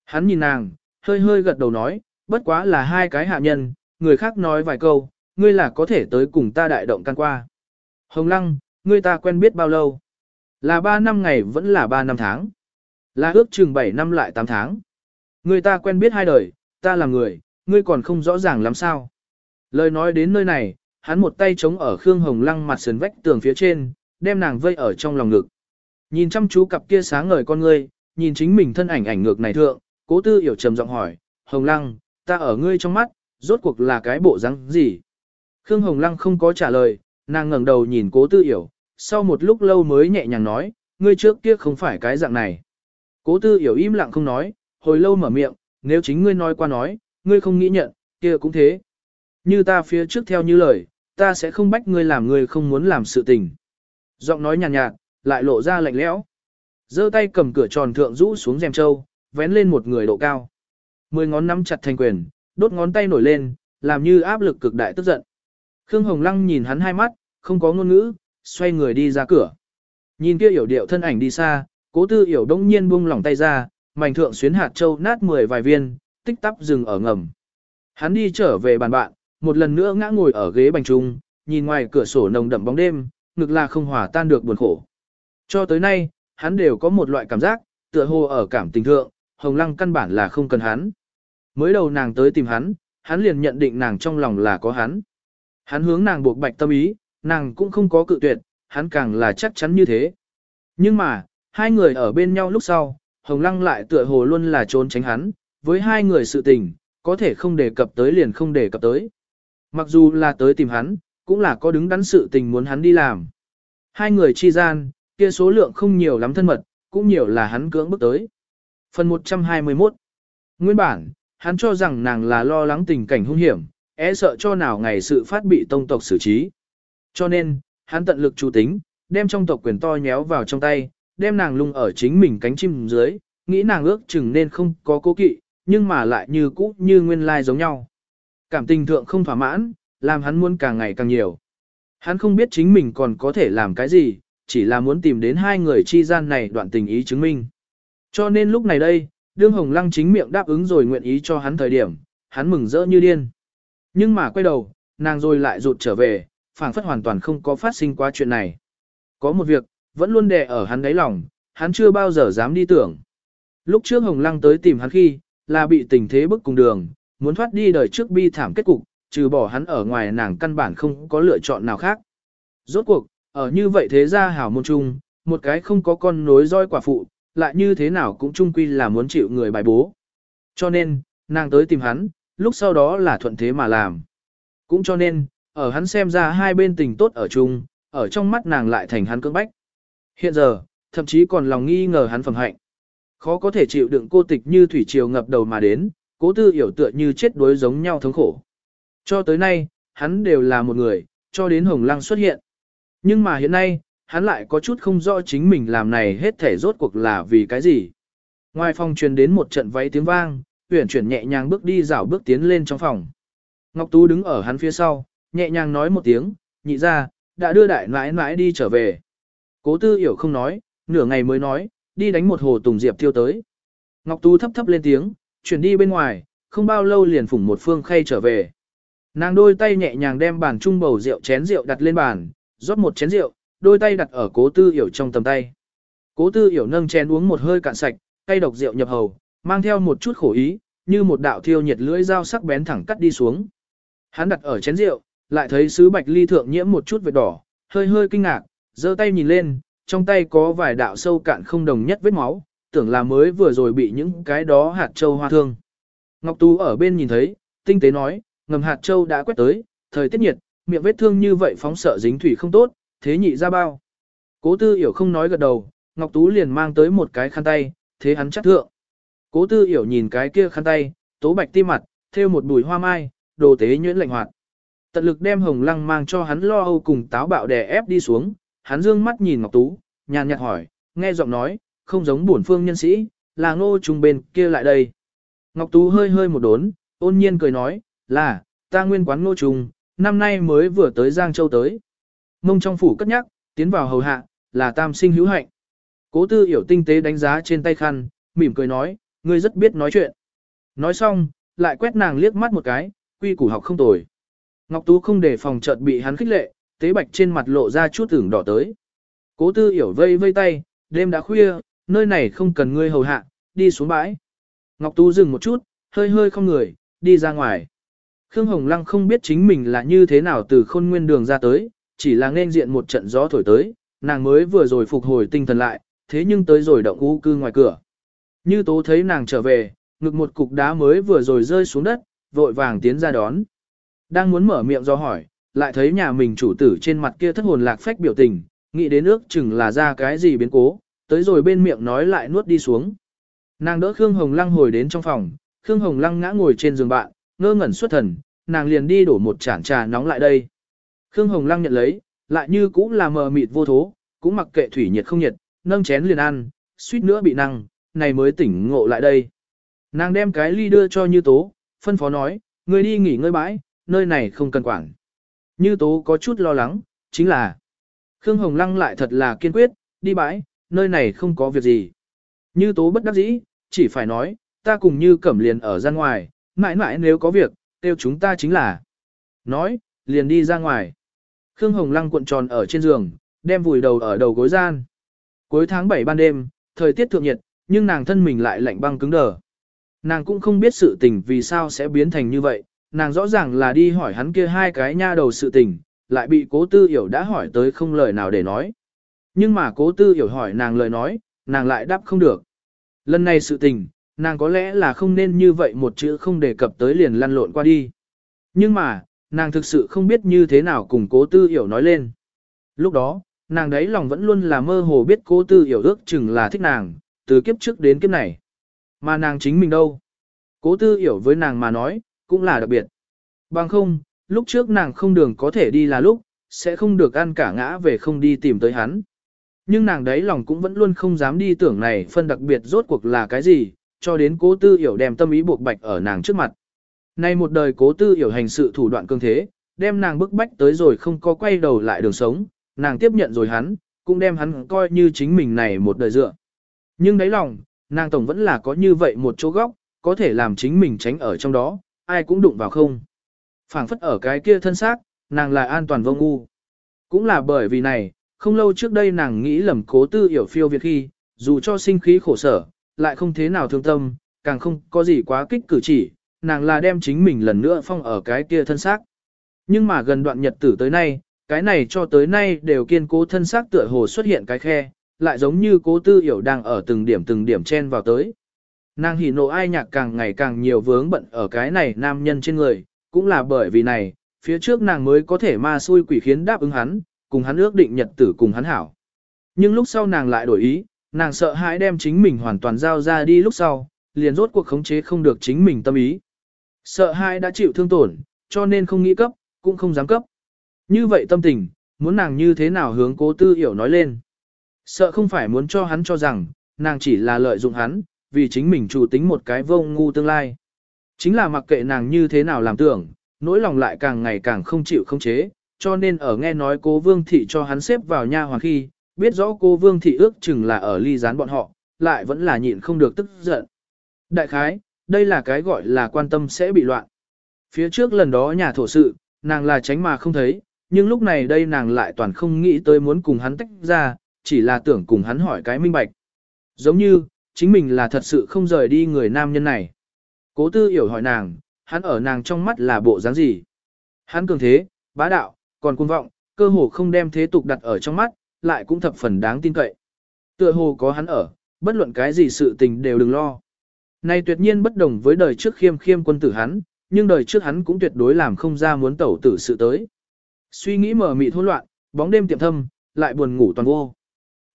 Hắn nhìn nàng, hơi hơi gật đầu nói, bất quá là hai cái hạ nhân, người khác nói vài câu, ngươi là có thể tới cùng ta đại động can qua. Hồng Lăng, ngươi ta quen biết bao lâu? Là ba năm ngày vẫn là ba năm tháng. Là ước chừng bảy năm lại tám tháng. Người ta quen biết hai đời, ta là người, ngươi còn không rõ ràng làm sao. Lời nói đến nơi này, hắn một tay chống ở Khương Hồng Lăng mặt sườn vách tường phía trên, đem nàng vây ở trong lòng ngực. Nhìn chăm chú cặp kia sáng ngời con ngươi, nhìn chính mình thân ảnh ảnh ngược này thượng, cố tư hiểu trầm giọng hỏi, Hồng Lăng, ta ở ngươi trong mắt, rốt cuộc là cái bộ rắn gì? Khương Hồng Lăng không có trả lời, nàng ngẩng đầu nhìn cố tư hiểu, sau một lúc lâu mới nhẹ nhàng nói, ngươi trước kia không phải cái dạng này. Cố tư hiểu im lặng không nói, hồi lâu mở miệng, nếu chính ngươi nói qua nói, ngươi không nghĩ nhận, kia cũng thế. Như ta phía trước theo như lời, ta sẽ không bách ngươi làm ngươi không muốn làm sự tình. Giọng nói nhàn nhạt, nhạt, lại lộ ra lạnh lẽo. giơ tay cầm cửa tròn thượng rũ xuống rèm trâu, vén lên một người độ cao. Mười ngón nắm chặt thành quyền, đốt ngón tay nổi lên, làm như áp lực cực đại tức giận. Khương Hồng Lăng nhìn hắn hai mắt, không có ngôn ngữ, xoay người đi ra cửa. Nhìn kia hiểu điệu thân ảnh đi xa, cố tư hiểu đông nhiên buông lỏng tay ra, mảnh thượng xuyến hạt châu nát mười vài viên, tích tắp dừng ở ngầm. Hắn đi trở về bàn bạn, một lần nữa ngã ngồi ở ghế bành trung, nhìn ngoài cửa sổ nồng đậm bóng đêm, ngực là không hòa tan được buồn khổ. Cho tới nay, hắn đều có một loại cảm giác, tựa hồ ở cảm tình thượng, Hồng Lăng căn bản là không cần hắn. Mới đầu nàng tới tìm hắn, hắn liền nhận định nàng trong lòng là có hắn. Hắn hướng nàng buộc bạch tâm ý, nàng cũng không có cự tuyệt, hắn càng là chắc chắn như thế. Nhưng mà, hai người ở bên nhau lúc sau, Hồng Lăng lại tựa hồ luôn là trốn tránh hắn, với hai người sự tình, có thể không đề cập tới liền không đề cập tới. Mặc dù là tới tìm hắn, cũng là có đứng đắn sự tình muốn hắn đi làm. Hai người chi gian, kia số lượng không nhiều lắm thân mật, cũng nhiều là hắn cưỡng bước tới. Phần 121 Nguyên bản, hắn cho rằng nàng là lo lắng tình cảnh hung hiểm, e sợ cho nào ngày sự phát bị tông tộc xử trí. Cho nên, hắn tận lực chú tính, đem trong tộc quyền to nhéo vào trong tay, đem nàng lung ở chính mình cánh chim dưới, nghĩ nàng ước chừng nên không có cố kỵ, nhưng mà lại như cũ như nguyên lai giống nhau. Cảm tình thượng không thỏa mãn, làm hắn muốn càng ngày càng nhiều. Hắn không biết chính mình còn có thể làm cái gì, chỉ là muốn tìm đến hai người chi gian này đoạn tình ý chứng minh. Cho nên lúc này đây, đương Hồng Lăng chính miệng đáp ứng rồi nguyện ý cho hắn thời điểm, hắn mừng rỡ như điên. Nhưng mà quay đầu, nàng rồi lại rụt trở về, phảng phất hoàn toàn không có phát sinh qua chuyện này. Có một việc, vẫn luôn đè ở hắn đáy lòng, hắn chưa bao giờ dám đi tưởng. Lúc trước Hồng Lăng tới tìm hắn khi, là bị tình thế bức cùng đường, muốn thoát đi đời trước bi thảm kết cục, trừ bỏ hắn ở ngoài nàng căn bản không có lựa chọn nào khác. Rốt cuộc, ở như vậy thế ra hảo môn chung, một cái không có con nối roi quả phụ, lại như thế nào cũng chung quy là muốn chịu người bài bố. Cho nên, nàng tới tìm hắn, lúc sau đó là thuận thế mà làm. Cũng cho nên, ở hắn xem ra hai bên tình tốt ở chung, ở trong mắt nàng lại thành hắn cưỡng bách. Hiện giờ, thậm chí còn lòng nghi ngờ hắn phẩm hạnh. Khó có thể chịu đựng cô tịch như thủy triều ngập đầu mà đến, cố tư hiểu tựa như chết đuối giống nhau thống khổ. Cho tới nay, hắn đều là một người, cho đến Hồng Lăng xuất hiện. Nhưng mà hiện nay, hắn lại có chút không rõ chính mình làm này hết thể rốt cuộc là vì cái gì. Ngoài phòng truyền đến một trận váy tiếng vang, uyển chuyển nhẹ nhàng bước đi dạo bước tiến lên trong phòng. Ngọc Tú đứng ở hắn phía sau, nhẹ nhàng nói một tiếng, nhị ra, đã đưa đại nãi nãi đi trở về. Cố tư hiểu không nói, nửa ngày mới nói, đi đánh một hồ tùng diệp tiêu tới. Ngọc Tú thấp thấp lên tiếng, chuyển đi bên ngoài, không bao lâu liền phủng một phương khay trở về. Nàng đôi tay nhẹ nhàng đem bàn trung bầu rượu chén rượu đặt lên bàn, rót một chén rượu, đôi tay đặt ở cố tư hiểu trong tầm tay. Cố tư hiểu nâng chén uống một hơi cạn sạch, cây độc rượu nhập hầu, mang theo một chút khổ ý, như một đạo thiêu nhiệt lưỡi dao sắc bén thẳng cắt đi xuống. Hắn đặt ở chén rượu, lại thấy sứ bạch ly thượng nhiễm một chút vết đỏ, hơi hơi kinh ngạc, giơ tay nhìn lên, trong tay có vài đạo sâu cạn không đồng nhất vết máu, tưởng là mới vừa rồi bị những cái đó hạt châu hoa thương. Ngọc Tú ở bên nhìn thấy, tinh tế nói, ngầm hạt châu đã quét tới, thời tiết nhiệt, miệng vết thương như vậy phóng sợ dính thủy không tốt, thế nhị ra bao. Cố tư hiểu không nói gật đầu, Ngọc Tú liền mang tới một cái khăn tay, thế hắn chắc thượng. Cố tư hiểu nhìn cái kia khăn tay, tố bạch tim mặt, thêu một bùi hoa mai, đồ tế nhuyễn lạnh hoạt. Tận lực đem hồng lăng mang cho hắn lo âu cùng táo bạo đè ép đi xuống, hắn dương mắt nhìn Ngọc Tú, nhàn nhạt hỏi, nghe giọng nói, không giống bổn phương nhân sĩ, là ngô trùng bên kia lại đây. Ngọc Tú hơi hơi một đốn, ôn nhiên cười nói, là, ta nguyên quán ngô trùng, năm nay mới vừa tới Giang Châu tới. Mông trong phủ cất nhắc, tiến vào hầu hạ, là tam sinh hữu hạnh. Cố tư hiểu tinh tế đánh giá trên tay khăn, mỉm cười nói, ngươi rất biết nói chuyện. Nói xong, lại quét nàng liếc mắt một cái, quy củ học không tồi. Ngọc Tú không để phòng chợt bị hắn khích lệ, tế bạch trên mặt lộ ra chút ửng đỏ tới. Cố tư hiểu vây vây tay, đêm đã khuya, nơi này không cần ngươi hầu hạ, đi xuống bãi. Ngọc Tú dừng một chút, hơi hơi không người, đi ra ngoài. Khương Hồng Lăng không biết chính mình là như thế nào từ khôn nguyên đường ra tới, chỉ là nên diện một trận gió thổi tới, nàng mới vừa rồi phục hồi tinh thần lại, thế nhưng tới rồi động u cư ngoài cửa. Như tố thấy nàng trở về, ngực một cục đá mới vừa rồi rơi xuống đất, vội vàng tiến ra đón. Đang muốn mở miệng do hỏi, lại thấy nhà mình chủ tử trên mặt kia thất hồn lạc phách biểu tình, nghĩ đến ước chừng là ra cái gì biến cố, tới rồi bên miệng nói lại nuốt đi xuống. Nàng đỡ Khương Hồng Lăng hồi đến trong phòng, Khương Hồng Lăng ngã ngồi trên giường bạn, ngơ ngẩn xuất thần, nàng liền đi đổ một chản trà nóng lại đây. Khương Hồng Lăng nhận lấy, lại như cũng là mờ mịt vô thố, cũng mặc kệ thủy nhiệt không nhiệt, nâng chén liền ăn, suýt nữa bị năng, này mới tỉnh ngộ lại đây. Nàng đem cái ly đưa cho Như Tố, phân phó nói, người đi nghỉ ngơi bãi, nơi này không cần quản. Như Tố có chút lo lắng, chính là Khương Hồng Lăng lại thật là kiên quyết, đi bãi, nơi này không có việc gì. Như Tố bất đắc dĩ, chỉ phải nói, ta cùng Như Cẩm liền ở ra ngoài, mãi mãi nếu có việc, tiêu chúng ta chính là. Nói, liền đi ra ngoài. Khương Hồng Lăng cuộn tròn ở trên giường, đem vùi đầu ở đầu gối gian. Cuối tháng 7 ban đêm, thời tiết thượng nhiệt, nhưng nàng thân mình lại lạnh băng cứng đờ. Nàng cũng không biết sự tình vì sao sẽ biến thành như vậy, nàng rõ ràng là đi hỏi hắn kia hai cái nha đầu sự tình, lại bị cố tư hiểu đã hỏi tới không lời nào để nói. Nhưng mà cố tư hiểu hỏi nàng lời nói, nàng lại đáp không được. Lần này sự tình, nàng có lẽ là không nên như vậy một chữ không đề cập tới liền lăn lộn qua đi. Nhưng mà, nàng thực sự không biết như thế nào cùng cố tư hiểu nói lên. Lúc đó, nàng đấy lòng vẫn luôn là mơ hồ biết cố tư hiểu ước chừng là thích nàng, từ kiếp trước đến kiếp này. Mà nàng chính mình đâu? Cố tư hiểu với nàng mà nói, cũng là đặc biệt. Bằng không, lúc trước nàng không đường có thể đi là lúc, sẽ không được ăn cả ngã về không đi tìm tới hắn. Nhưng nàng đấy lòng cũng vẫn luôn không dám đi tưởng này phân đặc biệt rốt cuộc là cái gì, cho đến cố tư hiểu đem tâm ý buộc bạch ở nàng trước mặt. Nay một đời cố tư hiểu hành sự thủ đoạn cương thế, đem nàng bức bách tới rồi không có quay đầu lại đường sống, nàng tiếp nhận rồi hắn, cũng đem hắn coi như chính mình này một đời dựa. Nhưng đáy lòng, nàng tổng vẫn là có như vậy một chỗ góc, có thể làm chính mình tránh ở trong đó, ai cũng đụng vào không. phảng phất ở cái kia thân xác, nàng là an toàn vô ngu. Cũng là bởi vì này, không lâu trước đây nàng nghĩ lầm cố tư hiểu phiêu việc khi, dù cho sinh khí khổ sở, lại không thế nào thương tâm, càng không có gì quá kích cử chỉ, nàng là đem chính mình lần nữa phong ở cái kia thân xác. Nhưng mà gần đoạn nhật tử tới nay, cái này cho tới nay đều kiên cố thân xác tựa hồ xuất hiện cái khe, lại giống như cố tư hiểu đang ở từng điểm từng điểm chen vào tới. Nàng hỉ nộ ai nhạc càng ngày càng nhiều vướng bận ở cái này nam nhân trên người, cũng là bởi vì này, phía trước nàng mới có thể ma xui quỷ khiến đáp ứng hắn, cùng hắn ước định nhật tử cùng hắn hảo. Nhưng lúc sau nàng lại đổi ý, nàng sợ hãi đem chính mình hoàn toàn giao ra đi lúc sau, liền rốt cuộc khống chế không được chính mình tâm ý. Sợ hãi đã chịu thương tổn, cho nên không nghĩ cấp, cũng không dám cấp. Như vậy tâm tình, muốn nàng như thế nào hướng cố tư hiểu nói lên. Sợ không phải muốn cho hắn cho rằng, nàng chỉ là lợi dụng hắn, vì chính mình chủ tính một cái vô ngu tương lai. Chính là mặc kệ nàng như thế nào làm tưởng, nỗi lòng lại càng ngày càng không chịu không chế, cho nên ở nghe nói cố vương thị cho hắn xếp vào nha hoàng khi, biết rõ cô vương thị ước chừng là ở ly gián bọn họ, lại vẫn là nhịn không được tức giận. Đại khái, đây là cái gọi là quan tâm sẽ bị loạn. Phía trước lần đó nhà thổ sự, nàng là tránh mà không thấy, nhưng lúc này đây nàng lại toàn không nghĩ tới muốn cùng hắn tách ra, chỉ là tưởng cùng hắn hỏi cái minh bạch. Giống như, chính mình là thật sự không rời đi người nam nhân này. Cố tư hiểu hỏi nàng, hắn ở nàng trong mắt là bộ dáng gì? Hắn cường thế, bá đạo, còn cuồng vọng, cơ hồ không đem thế tục đặt ở trong mắt, lại cũng thập phần đáng tin cậy. Tựa hồ có hắn ở, bất luận cái gì sự tình đều đừng lo. Này tuyệt nhiên bất đồng với đời trước khiêm khiêm quân tử hắn, nhưng đời trước hắn cũng tuyệt đối làm không ra muốn tẩu tử sự tới. Suy nghĩ mở mị hỗn loạn, bóng đêm tiệm thâm, lại buồn ngủ toàn vô.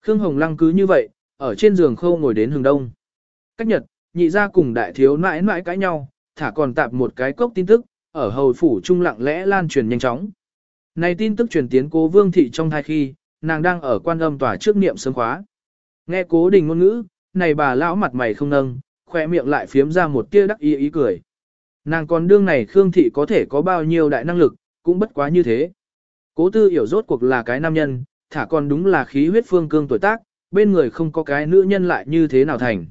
Khương Hồng Lăng cứ như vậy, ở trên giường khâu ngồi đến hừng đông. Cách nhật, nhị ra cùng đại thiếu mãi mãi cãi nhau, thả còn tạp một cái cốc tin tức, ở hầu phủ trung lặng lẽ lan truyền nhanh chóng. Này tin tức truyền tiến cố vương thị trong thai khi, nàng đang ở quan âm tòa trước niệm sớm khóa. Nghe cố đình ngôn ngữ, này bà lão mặt mày không nâng, khoe miệng lại phiếm ra một tia đắc ý ý cười. Nàng còn đương này Khương Thị có thể có bao nhiêu đại năng lực, cũng bất quá như thế. Cố tư hiểu rốt cuộc là cái nam nhân, thả còn đúng là khí huyết phương cương tuổi tác, bên người không có cái nữ nhân lại như thế nào thành.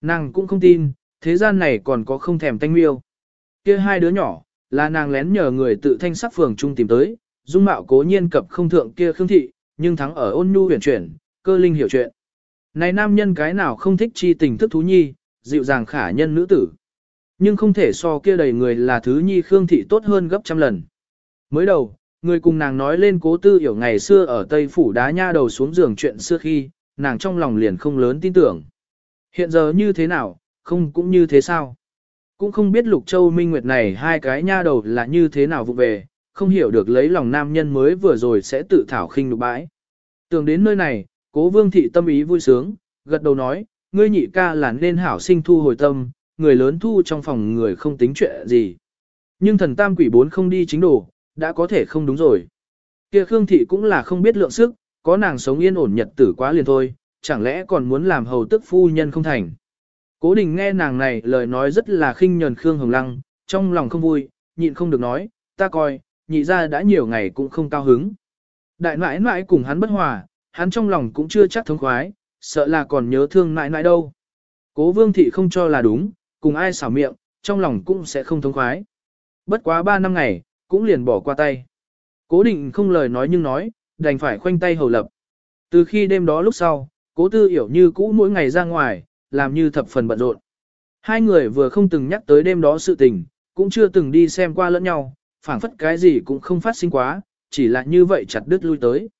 Nàng cũng không tin, thế gian này còn có không thèm tanh miêu. Kia hai đứa nhỏ, là nàng lén nhờ người tự thanh sắc phường trung tìm tới, dung mạo cố nhiên cập không thượng kia Khương Thị, nhưng thắng ở ôn nhu huyền chuyển, cơ linh hiểu chuyện. Này nam nhân cái nào không thích chi tình thức thú nhi, dịu dàng khả nhân nữ tử. Nhưng không thể so kia đầy người là thứ nhi Khương Thị tốt hơn gấp trăm lần. Mới đầu, người cùng nàng nói lên cố tư hiểu ngày xưa ở Tây Phủ đá nha đầu xuống giường chuyện xưa khi, nàng trong lòng liền không lớn tin tưởng. Hiện giờ như thế nào, không cũng như thế sao? Cũng không biết Lục Châu Minh Nguyệt này hai cái nha đầu là như thế nào vụ về, không hiểu được lấy lòng nam nhân mới vừa rồi sẽ tự thảo khinh nụ bãi. Tưởng đến nơi này, cố vương thị tâm ý vui sướng, gật đầu nói, ngươi nhị ca là nên hảo sinh thu hồi tâm, người lớn thu trong phòng người không tính chuyện gì. Nhưng thần tam quỷ bốn không đi chính đồ, đã có thể không đúng rồi. Kia Khương thị cũng là không biết lượng sức, có nàng sống yên ổn nhật tử quá liền thôi, chẳng lẽ còn muốn làm hầu tức phu nhân không thành. Cố đình nghe nàng này lời nói rất là khinh nhờn Khương Hồng Lăng, trong lòng không vui, nhịn không được nói, ta coi, nhị ra đã nhiều ngày cũng không cao hứng. Đại nãi nãi cùng hắn bất hòa, hắn trong lòng cũng chưa chắc thống khoái, sợ là còn nhớ thương nãi nãi đâu. Cố vương thị không cho là đúng, cùng ai xảo miệng, trong lòng cũng sẽ không thống khoái. Bất quá ba năm ngày, cũng liền bỏ qua tay. Cố định không lời nói nhưng nói, đành phải khoanh tay hầu lập. Từ khi đêm đó lúc sau, cố tư hiểu như cũ mỗi ngày ra ngoài, làm như thập phần bận rộn. Hai người vừa không từng nhắc tới đêm đó sự tình, cũng chưa từng đi xem qua lẫn nhau, phảng phất cái gì cũng không phát sinh quá, chỉ là như vậy chặt đứt lui tới.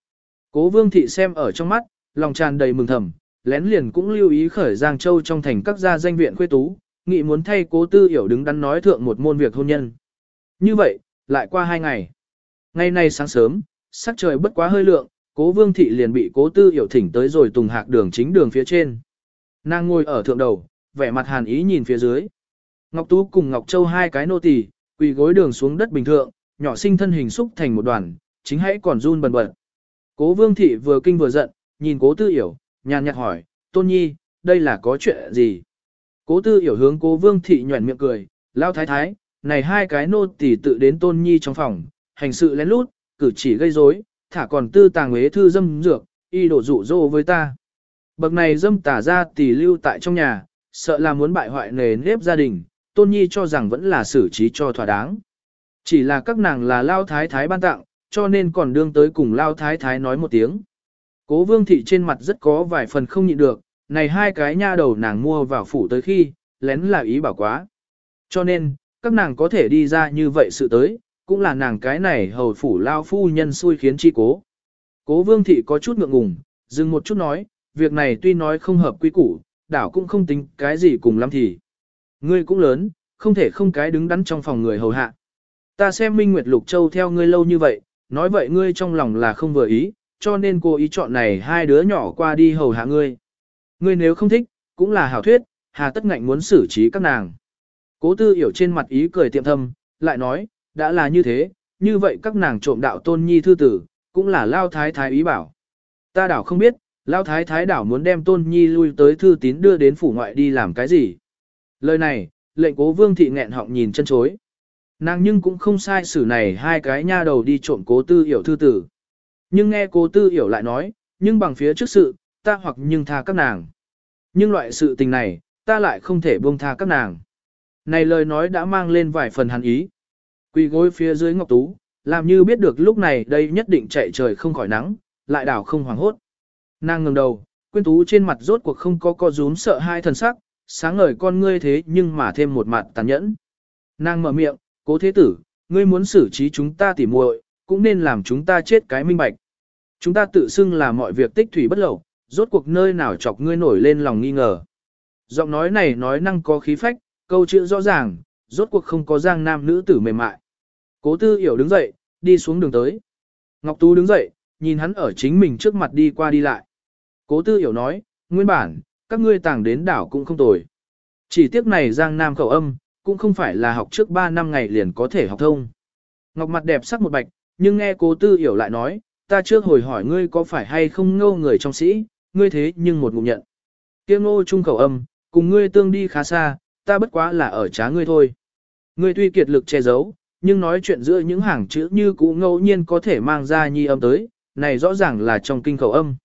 Cố vương thị xem ở trong mắt, lòng tràn đầy mừng thầm, lén liền cũng lưu ý khởi Giang Châu trong thành các gia danh viện khuê tú, nghị muốn thay cố tư hiểu đứng đắn nói thượng một môn việc hôn nhân. Như vậy, lại qua hai ngày. Ngày nay sáng sớm, sắc trời bất quá hơi lượng, cố vương thị liền bị cố tư hiểu thỉnh tới rồi tùng hạc đường chính đường phía trên. Nàng ngồi ở thượng đầu, vẻ mặt hàn ý nhìn phía dưới. Ngọc Tú cùng Ngọc Châu hai cái nô tỳ, quỳ gối đường xuống đất bình thượng, nhỏ sinh thân hình xúc thành một đoàn, chính hãy còn run bần bật. Cố Vương thị vừa kinh vừa giận, nhìn Cố Tư Hiểu, nhàn nhạt hỏi, "Tôn Nhi, đây là có chuyện gì?" Cố Tư Hiểu hướng Cố Vương thị nhuẩn miệng cười, lao thái thái, này hai cái nô tỳ tự đến Tôn Nhi trong phòng, hành sự lén lút, cử chỉ gây rối, thả còn tư tàng ế thư dâm dược, y đổ dụ dỗ với ta." Bậc này dâm tả ra tỷ lưu tại trong nhà, sợ là muốn bại hoại nề nếp gia đình, Tôn Nhi cho rằng vẫn là xử trí cho thỏa đáng. Chỉ là các nàng là lao thái thái ban tặng, cho nên còn đương tới cùng lao thái thái nói một tiếng. Cố vương thị trên mặt rất có vài phần không nhịn được, này hai cái nha đầu nàng mua vào phủ tới khi, lén là ý bảo quá. Cho nên, các nàng có thể đi ra như vậy sự tới, cũng là nàng cái này hầu phủ lao phu nhân xui khiến chi cố. Cố vương thị có chút ngượng ngùng, dừng một chút nói, việc này tuy nói không hợp quy củ, đảo cũng không tính cái gì cùng lắm thì. Ngươi cũng lớn, không thể không cái đứng đắn trong phòng người hầu hạ. Ta xem Minh Nguyệt Lục Châu theo ngươi lâu như vậy, nói vậy ngươi trong lòng là không vừa ý, cho nên cô ý chọn này hai đứa nhỏ qua đi hầu hạ ngươi. Ngươi nếu không thích, cũng là hảo thuyết, hà tất ngạnh muốn xử trí các nàng. Cố tư hiểu trên mặt ý cười tiệm thâm, lại nói, đã là như thế, như vậy các nàng trộm đạo tôn nhi thư tử, cũng là lao thái thái ý bảo. Ta đảo không biết, lao thái thái đảo muốn đem tôn nhi lui tới thư tín đưa đến phủ ngoại đi làm cái gì. Lời này, lệnh cố vương thị nghẹn họng nhìn chân chối. Nàng nhưng cũng không sai xử này hai cái nha đầu đi trộm cố tư hiểu thư tử. Nhưng nghe cố tư hiểu lại nói, nhưng bằng phía trước sự, ta hoặc nhưng tha các nàng. Nhưng loại sự tình này, ta lại không thể buông tha các nàng. Này lời nói đã mang lên vài phần hắn ý. Quỳ gối phía dưới ngọc tú, làm như biết được lúc này đây nhất định chạy trời không khỏi nắng, lại đảo không hoảng hốt. Nàng ngẩng đầu, quyên tú trên mặt rốt cuộc không có co rúm sợ hai thần sắc, sáng ngời con ngươi thế nhưng mà thêm một mặt tàn nhẫn. Nàng mở miệng, cố thế tử, ngươi muốn xử trí chúng ta tỉ muội, cũng nên làm chúng ta chết cái minh bạch. Chúng ta tự xưng là mọi việc tích thủy bất lậu, rốt cuộc nơi nào chọc ngươi nổi lên lòng nghi ngờ. Giọng nói này nói năng có khí phách, câu chữ rõ ràng, rốt cuộc không có giang nam nữ tử mềm mại. Cố tư hiểu đứng dậy, đi xuống đường tới. Ngọc Tú đứng dậy, nhìn hắn ở chính mình trước mặt đi qua đi lại. Cố tư hiểu nói, nguyên bản, các ngươi tàng đến đảo cũng không tồi. Chỉ tiếc này giang nam khẩu âm, cũng không phải là học trước 3 năm ngày liền có thể học thông. Ngọc mặt đẹp sắc một bạch, nhưng nghe cố tư hiểu lại nói, ta trước hồi hỏi ngươi có phải hay không ngô người trong sĩ, ngươi thế nhưng một ngụm nhận. Kia ngô trung khẩu âm, cùng ngươi tương đi khá xa, ta bất quá là ở trá ngươi thôi. Ngươi tuy kiệt lực che giấu, nhưng nói chuyện giữa những hàng chữ như cũ ngẫu nhiên có thể mang ra nhi âm tới, này rõ ràng là trong kinh khẩu âm.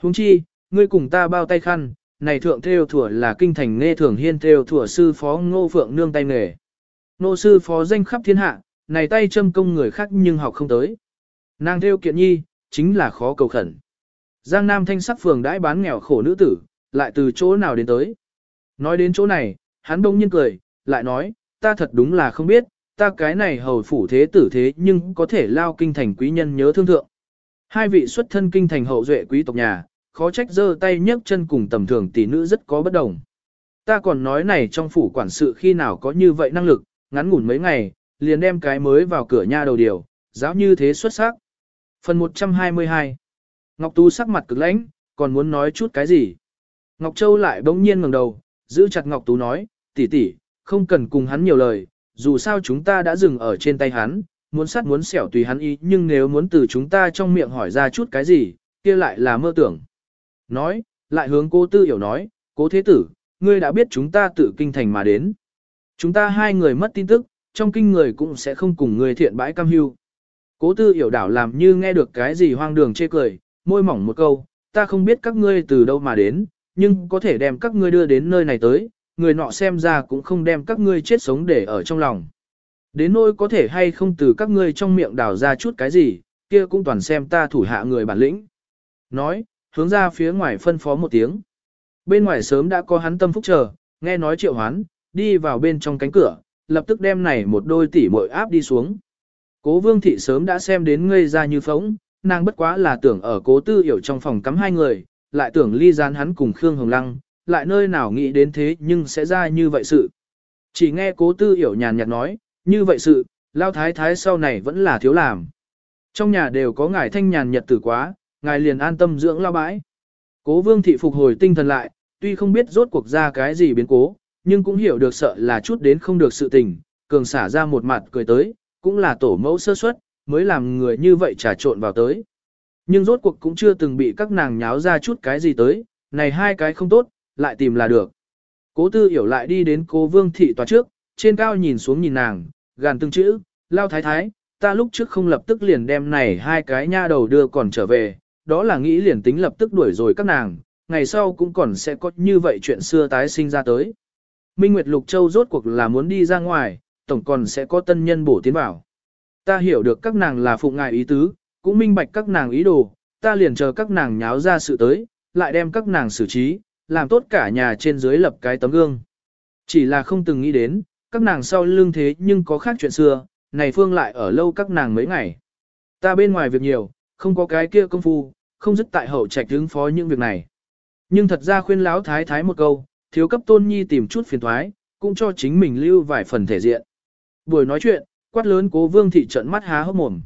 Huống chi, ngươi cùng ta bao tay khăn, này thượng theo thủa là kinh thành nghe thường hiên theo thủa sư phó ngô phượng nương tay nghề. Nô sư phó danh khắp thiên hạ, này tay châm công người khác nhưng học không tới. Nàng theo kiện nhi, chính là khó cầu khẩn. Giang Nam thanh sắc phường đãi bán nghèo khổ nữ tử, lại từ chỗ nào đến tới. Nói đến chỗ này, hắn đông nhiên cười, lại nói, ta thật đúng là không biết, ta cái này hầu phủ thế tử thế nhưng có thể lao kinh thành quý nhân nhớ thương thượng. Hai vị xuất thân kinh thành hậu duệ quý tộc nhà, khó trách giơ tay nhấc chân cùng tầm thường tỷ nữ rất có bất đồng. Ta còn nói này trong phủ quản sự khi nào có như vậy năng lực, ngắn ngủn mấy ngày, liền đem cái mới vào cửa nha đầu điều, giáo như thế xuất sắc. Phần 122 Ngọc Tú sắc mặt cực lãnh, còn muốn nói chút cái gì? Ngọc Châu lại bỗng nhiên ngẩng đầu, giữ chặt Ngọc Tú nói, tỷ tỷ, không cần cùng hắn nhiều lời, dù sao chúng ta đã dừng ở trên tay hắn, muốn sát muốn xẻo tùy hắn ý, nhưng nếu muốn từ chúng ta trong miệng hỏi ra chút cái gì, kia lại là mơ tưởng. Nói, lại hướng cô tư hiểu nói, cố thế tử, ngươi đã biết chúng ta tự kinh thành mà đến. Chúng ta hai người mất tin tức, trong kinh người cũng sẽ không cùng người thiện bãi cam hưu. Cố tư hiểu đảo làm như nghe được cái gì hoang đường chê cười, môi mỏng một câu, ta không biết các ngươi từ đâu mà đến, nhưng có thể đem các ngươi đưa đến nơi này tới, người nọ xem ra cũng không đem các ngươi chết sống để ở trong lòng. Đến nỗi có thể hay không từ các ngươi trong miệng đào ra chút cái gì, kia cũng toàn xem ta thủ hạ người bản lĩnh. Nói, hướng ra phía ngoài phân phó một tiếng. Bên ngoài sớm đã có hắn tâm phúc chờ, nghe nói triệu hoán, đi vào bên trong cánh cửa, lập tức đem này một đôi tỉ muội áp đi xuống. Cố vương thị sớm đã xem đến ngây ra như phóng, nàng bất quá là tưởng ở cố tư hiểu trong phòng cắm hai người, lại tưởng ly gian hắn cùng Khương Hồng Lăng, lại nơi nào nghĩ đến thế nhưng sẽ ra như vậy sự. Chỉ nghe cố tư hiểu nhàn nhạt nói, như vậy sự, lao thái thái sau này vẫn là thiếu làm. Trong nhà đều có ngài thanh nhàn nhật tử quá, ngài liền an tâm dưỡng lao bãi. Cố vương thị phục hồi tinh thần lại, tuy không biết rốt cuộc ra cái gì biến cố, nhưng cũng hiểu được sợ là chút đến không được sự tình, cường xả ra một mặt cười tới, cũng là tổ mẫu sơ suất, mới làm người như vậy trà trộn vào tới. Nhưng rốt cuộc cũng chưa từng bị các nàng nháo ra chút cái gì tới, này hai cái không tốt, lại tìm là được. Cố tư hiểu lại đi đến cố vương thị tòa trước, trên cao nhìn xuống nhìn nàng, gàn từng chữ, lao thái thái, ta lúc trước không lập tức liền đem này hai cái nha đầu đưa còn trở về, đó là nghĩ liền tính lập tức đuổi rồi các nàng, ngày sau cũng còn sẽ có như vậy chuyện xưa tái sinh ra tới. Minh Nguyệt Lục Châu rốt cuộc là muốn đi ra ngoài, tổng còn sẽ có tân nhân bổ tiến vào. Ta hiểu được các nàng là phụng ngài ý tứ, cũng minh bạch các nàng ý đồ, ta liền chờ các nàng nháo ra sự tới, lại đem các nàng xử trí, làm tốt cả nhà trên dưới lập cái tấm gương. Chỉ là không từng nghĩ đến, các nàng sau lưng thế nhưng có khác chuyện xưa, này phương lại ở lâu các nàng mấy ngày. Ta bên ngoài việc nhiều, không có cái kia công phu, không dứt tại hậu trạch ứng phó những việc này. Nhưng thật ra khuyên lão thái thái một câu, thiếu cấp tôn nhi tìm chút phiền thoái, cũng cho chính mình lưu vài phần thể diện. Buổi nói chuyện, quát lớn cố vương thị trận mắt há hốc mồm.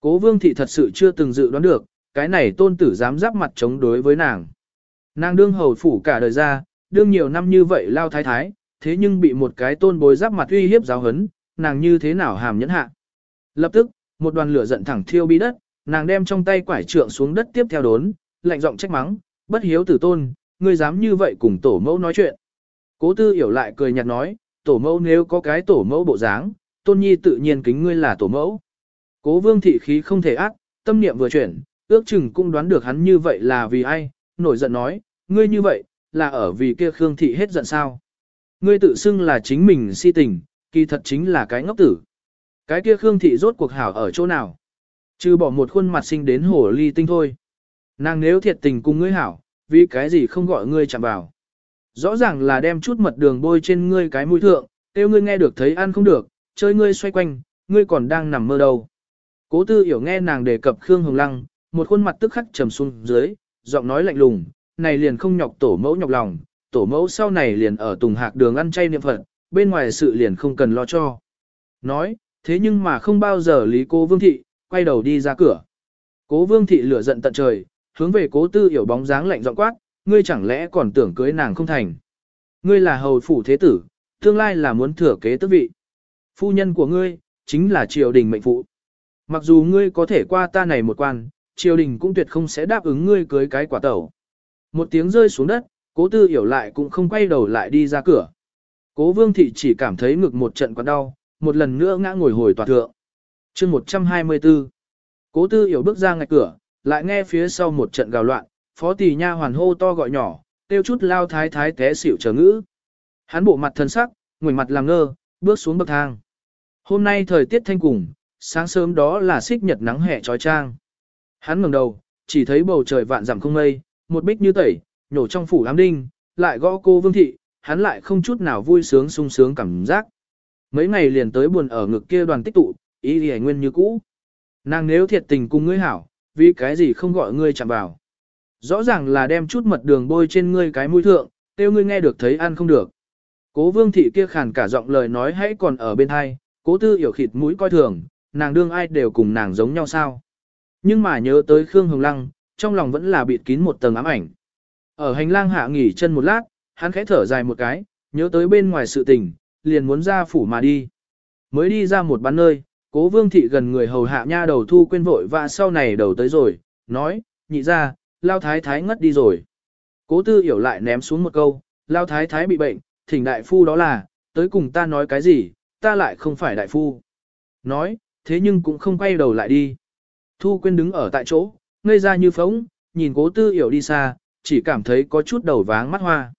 Cố vương thị thật sự chưa từng dự đoán được, cái này tôn tử dám giáp mặt chống đối với nàng. Nàng đương hầu phủ cả đời ra, đương nhiều năm như vậy lao thái thái, thế nhưng bị một cái tôn bối giáp mặt uy hiếp giáo hấn, nàng như thế nào hàm nhẫn hạ. Lập tức, một đoàn lửa giận thẳng thiêu bi đất, nàng đem trong tay quải trượng xuống đất tiếp theo đốn, lạnh giọng trách mắng, bất hiếu tử tôn, ngươi dám như vậy cùng tổ mẫu nói chuyện. Cố tư hiểu lại cười nhạt nói, tổ mẫu nếu có cái tổ mẫu bộ dáng, tôn nhi tự nhiên kính ngươi là tổ mẫu. Cố vương thị khí không thể ác, tâm niệm vừa chuyển, ước chừng cũng đoán được hắn như vậy là vì ai, nổi giận nói, ngươi như vậy, là ở vì kia Khương thị hết giận sao. Ngươi tự xưng là chính mình si tình, kỳ thật chính là cái ngốc tử. Cái kia Khương thị rốt cuộc hảo ở chỗ nào? Chứ bỏ một khuôn mặt sinh đến hổ ly tinh thôi. Nàng nếu thiệt tình cùng ngươi hảo, vì cái gì không gọi ngươi chạm vào. Rõ ràng là đem chút mật đường bôi trên ngươi cái mũi thượng, kêu ngươi nghe được thấy ăn không được, chơi ngươi xoay quanh, ngươi còn đang nằm mơ đâu. Cố tư hiểu nghe nàng đề cập Khương Hồng Lăng, một khuôn mặt tức khắc trầm xuống dưới, giọng nói lạnh lùng, này liền không nhọc tổ mẫu nhọc lòng, tổ mẫu sau này liền ở tùng hạc đường ăn chay niệm phật, bên ngoài sự liền không cần lo cho. Nói, thế nhưng mà không bao giờ lý cô vương thị, quay đầu đi ra cửa. Cố vương thị lửa giận tận trời, hướng về cố tư hiểu bóng dáng lạnh giọng quát, ngươi chẳng lẽ còn tưởng cưới nàng không thành. Ngươi là hầu phủ thế tử, tương lai là muốn thừa kế tước vị. Phu nhân của ngươi, chính là triều đình mệnh phụ. Mặc dù ngươi có thể qua ta này một quan, triều đình cũng tuyệt không sẽ đáp ứng ngươi cưới cái quả tẩu. Một tiếng rơi xuống đất, cố tư hiểu lại cũng không quay đầu lại đi ra cửa. Cố vương thị chỉ cảm thấy ngực một trận quặn đau, một lần nữa ngã ngồi hồi tòa thượng. chương 124 Cố tư hiểu bước ra ngạch cửa, lại nghe phía sau một trận gào loạn, phó tỷ nha hoàn hô to gọi nhỏ, tiêu chút lao thái thái té xỉu chờ ngữ. Hắn bộ mặt thân sắc, ngoảnh mặt làm ngơ, bước xuống bậc thang. Hôm nay thời tiết thanh cùng, sáng sớm đó là xích nhật nắng hè trói trang. Hắn ngẩng đầu, chỉ thấy bầu trời vạn dặm không mây, một bích như tẩy, nhổ trong phủ ám đinh, lại gõ cô vương thị, hắn lại không chút nào vui sướng sung sướng cảm giác. Mấy ngày liền tới buồn ở ngực kia đoàn tích tụ, ý gì nguyên như cũ. Nàng nếu thiệt tình cùng ngươi hảo, vì cái gì không gọi ngươi chạm vào. Rõ ràng là đem chút mật đường bôi trên ngươi cái mũi thượng, tiêu ngươi nghe được thấy ăn không được. Cố vương thị kia khàn cả giọng lời nói hãy còn ở bên hai, cố tư hiểu khịt mũi coi thường, nàng đương ai đều cùng nàng giống nhau sao. Nhưng mà nhớ tới Khương Hồng Lăng, trong lòng vẫn là bịt kín một tầng ám ảnh. Ở hành lang hạ nghỉ chân một lát, hắn khẽ thở dài một cái, nhớ tới bên ngoài sự tình, liền muốn ra phủ mà đi. Mới đi ra một bán nơi, cố vương thị gần người hầu hạ nha đầu thu quên vội và sau này đầu tới rồi, nói, nhị ra, lao thái thái ngất đi rồi. Cố tư hiểu lại ném xuống một câu, lao thái thái bị bệnh, thỉnh đại phu đó là, tới cùng ta nói cái gì, ta lại không phải đại phu. Nói, thế nhưng cũng không quay đầu lại đi. Thu quên đứng ở tại chỗ, ngây ra như phóng, nhìn cố tư hiểu đi xa, chỉ cảm thấy có chút đầu váng mắt hoa.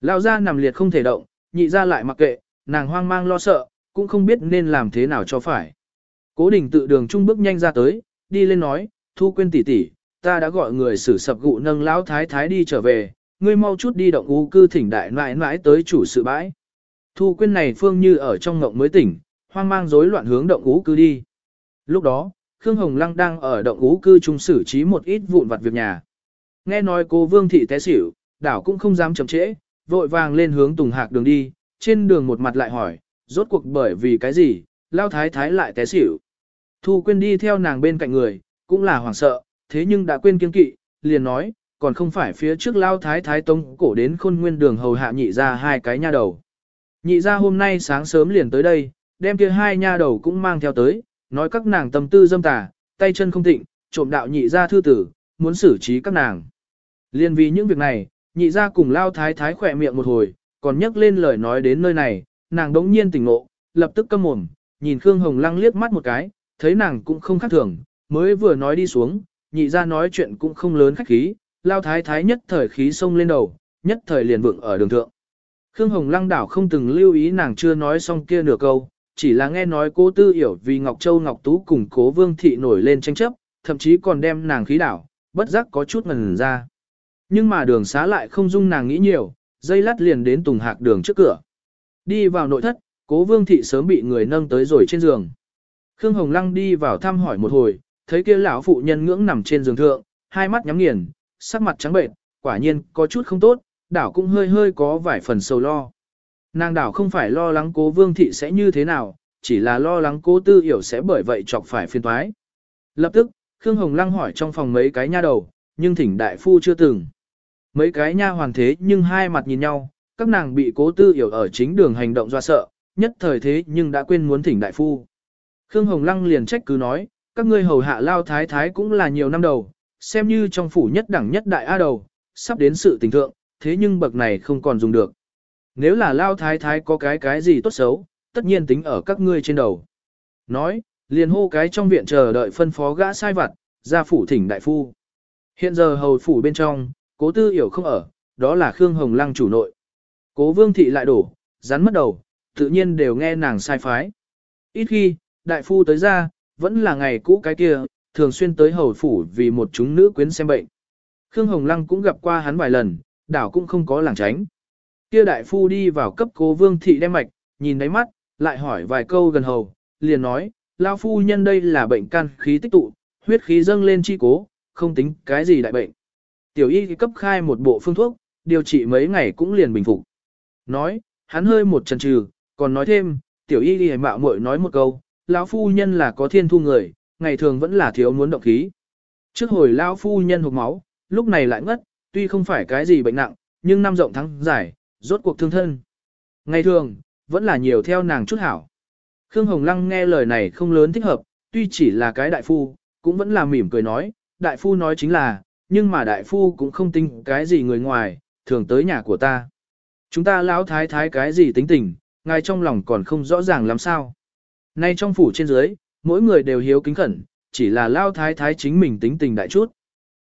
Lao ra nằm liệt không thể động, nhị ra lại mặc kệ, nàng hoang mang lo sợ, cũng không biết nên làm thế nào cho phải. Cố đình tự đường trung bước nhanh ra tới, đi lên nói, thu quên tỷ tỷ, ta đã gọi người xử sập gụ nâng lão thái thái đi trở về, ngươi mau chút đi động u cư thỉnh đại mãi nãi tới chủ sự bãi. Thu quên này phương như ở trong ngộng mới tỉnh, hoang mang rối loạn hướng động u cư đi. Lúc đó, Khương Hồng Lăng đang ở động ú cư trung xử trí một ít vụn vặt việc nhà. Nghe nói cô Vương Thị té xỉu, đảo cũng không dám chậm trễ, vội vàng lên hướng Tùng Hạc đường đi, trên đường một mặt lại hỏi, rốt cuộc bởi vì cái gì, lao thái thái lại té xỉu. Thu quên đi theo nàng bên cạnh người, cũng là hoảng sợ, thế nhưng đã quên kiên kỵ, liền nói, còn không phải phía trước lao thái thái tông cổ đến khôn nguyên đường hầu hạ nhị ra hai cái nha đầu. Nhị ra hôm nay sáng sớm liền tới đây, đem kia hai nha đầu cũng mang theo tới, nói các nàng tâm tư dâm tà, tay chân không tịnh, trộm đạo nhị gia thư tử, muốn xử trí các nàng. Liên vì những việc này, nhị gia cùng lao thái thái khỏe miệng một hồi, còn nhắc lên lời nói đến nơi này, nàng đống nhiên tỉnh ngộ, lập tức câm mồm, nhìn Khương Hồng Lăng liếc mắt một cái, thấy nàng cũng không khác thường, mới vừa nói đi xuống, nhị gia nói chuyện cũng không lớn khách khí, lao thái thái nhất thời khí sông lên đầu, nhất thời liền vượng ở đường thượng. Khương Hồng Lăng đảo không từng lưu ý nàng chưa nói xong kia nửa câu, chỉ là nghe nói cố tư hiểu vì Ngọc Châu Ngọc Tú cùng cố vương thị nổi lên tranh chấp, thậm chí còn đem nàng khí đảo, bất giác có chút ngần ra. Nhưng mà đường xá lại không dung nàng nghĩ nhiều, dây lát liền đến tùng hạc đường trước cửa. Đi vào nội thất, cố vương thị sớm bị người nâng tới rồi trên giường. Khương Hồng Lăng đi vào thăm hỏi một hồi, thấy kia lão phụ nhân ngưỡng nằm trên giường thượng, hai mắt nhắm nghiền, sắc mặt trắng bệnh, quả nhiên có chút không tốt, đảo cũng hơi hơi có vài phần sầu lo. Nàng đảo không phải lo lắng cố vương thị sẽ như thế nào, chỉ là lo lắng cố tư hiểu sẽ bởi vậy chọc phải phiền toái. Lập tức, Khương Hồng Lăng hỏi trong phòng mấy cái nha đầu, nhưng thỉnh đại phu chưa từng. Mấy cái nha hoàn thế nhưng hai mặt nhìn nhau, các nàng bị cố tư hiểu ở chính đường hành động do sợ, nhất thời thế nhưng đã quên muốn thỉnh đại phu. Khương Hồng Lăng liền trách cứ nói, các ngươi hầu hạ lao thái thái cũng là nhiều năm đầu, xem như trong phủ nhất đẳng nhất đại A đầu, sắp đến sự tình thượng, thế nhưng bậc này không còn dùng được. Nếu là lao thái thái có cái cái gì tốt xấu, tất nhiên tính ở các ngươi trên đầu. Nói, liền hô cái trong viện chờ đợi phân phó gã sai vặt, ra phủ thỉnh đại phu. Hiện giờ hầu phủ bên trong, cố tư hiểu không ở, đó là Khương Hồng Lăng chủ nội. Cố vương thị lại đổ, rắn mất đầu, tự nhiên đều nghe nàng sai phái. Ít khi, đại phu tới ra, vẫn là ngày cũ cái kia, thường xuyên tới hầu phủ vì một chúng nữ quyến xem bệnh. Khương Hồng Lăng cũng gặp qua hắn vài lần, đảo cũng không có làng tránh. Kia đại phu đi vào cấp cố vương thị đem mạch, nhìn đáy mắt, lại hỏi vài câu gần hầu, liền nói, lao phu nhân đây là bệnh can khí tích tụ, huyết khí dâng lên chi cố, không tính cái gì đại bệnh. Tiểu y cấp khai một bộ phương thuốc, điều trị mấy ngày cũng liền bình phục. Nói, hắn hơi một chần trừ, còn nói thêm, tiểu y đi mạo muội nói một câu, lão phu nhân là có thiên thu người, ngày thường vẫn là thiếu muốn động khí. Trước hồi lão phu nhân hụt máu, lúc này lại ngất, tuy không phải cái gì bệnh nặng, nhưng năm rộng tháng dài, rốt cuộc thương thân. Ngày thường, vẫn là nhiều theo nàng chút hảo. Khương Hồng Lăng nghe lời này không lớn thích hợp, tuy chỉ là cái đại phu, cũng vẫn là mỉm cười nói, đại phu nói chính là, nhưng mà đại phu cũng không tin cái gì người ngoài, thường tới nhà của ta. Chúng ta lão thái thái cái gì tính tình, ngài trong lòng còn không rõ ràng làm sao. Nay trong phủ trên dưới, mỗi người đều hiếu kính khẩn, chỉ là lao thái thái chính mình tính tình đại chút.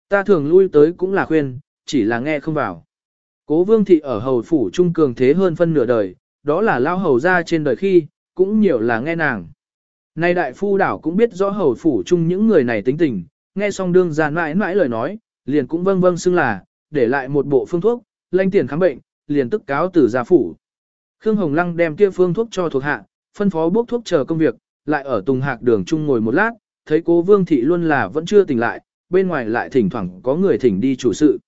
Ta thường lui tới cũng là khuyên, chỉ là nghe không vào. Cố vương thị ở hầu phủ trung cường thế hơn phân nửa đời, đó là lao hầu ra trên đời khi, cũng nhiều là nghe nàng. Nay đại phu đảo cũng biết rõ hầu phủ chung những người này tính tình, nghe xong đương giàn mãi mãi lời nói, liền cũng vâng vâng xưng là, để lại một bộ phương thuốc, lanh tiền khám bệnh, liền tức cáo từ gia phủ. Khương Hồng Lăng đem kia phương thuốc cho thuộc hạ, phân phó bốc thuốc chờ công việc, lại ở Tùng Hạc đường chung ngồi một lát, thấy cố Vương thị luôn là vẫn chưa tỉnh lại, bên ngoài lại thỉnh thoảng có người thỉnh đi chủ sự.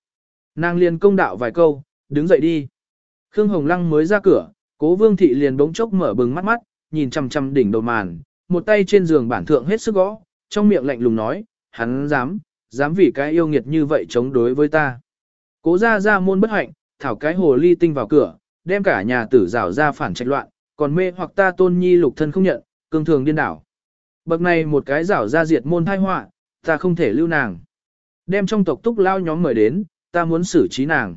Nàng liền công đạo vài câu, đứng dậy đi. Khương Hồng Lăng mới ra cửa, cố Vương thị liền bỗng chốc mở bừng mắt mắt, nhìn chằm chằm đỉnh đầu màn, một tay trên giường bản thượng hết sức gõ, trong miệng lạnh lùng nói, hắn dám, dám vì cái yêu nghiệt như vậy chống đối với ta. Cố ra ra môn bất hạnh, thảo cái hồ ly tinh vào cửa, đem cả nhà tử rào ra phản trạch loạn, còn mê hoặc ta tôn nhi lục thân không nhận, cương thường điên đảo. Bậc này một cái rảo ra diệt môn thai họa, ta không thể lưu nàng. Đem trong tộc túc lao nhóm mời đến, ta muốn xử trí nàng.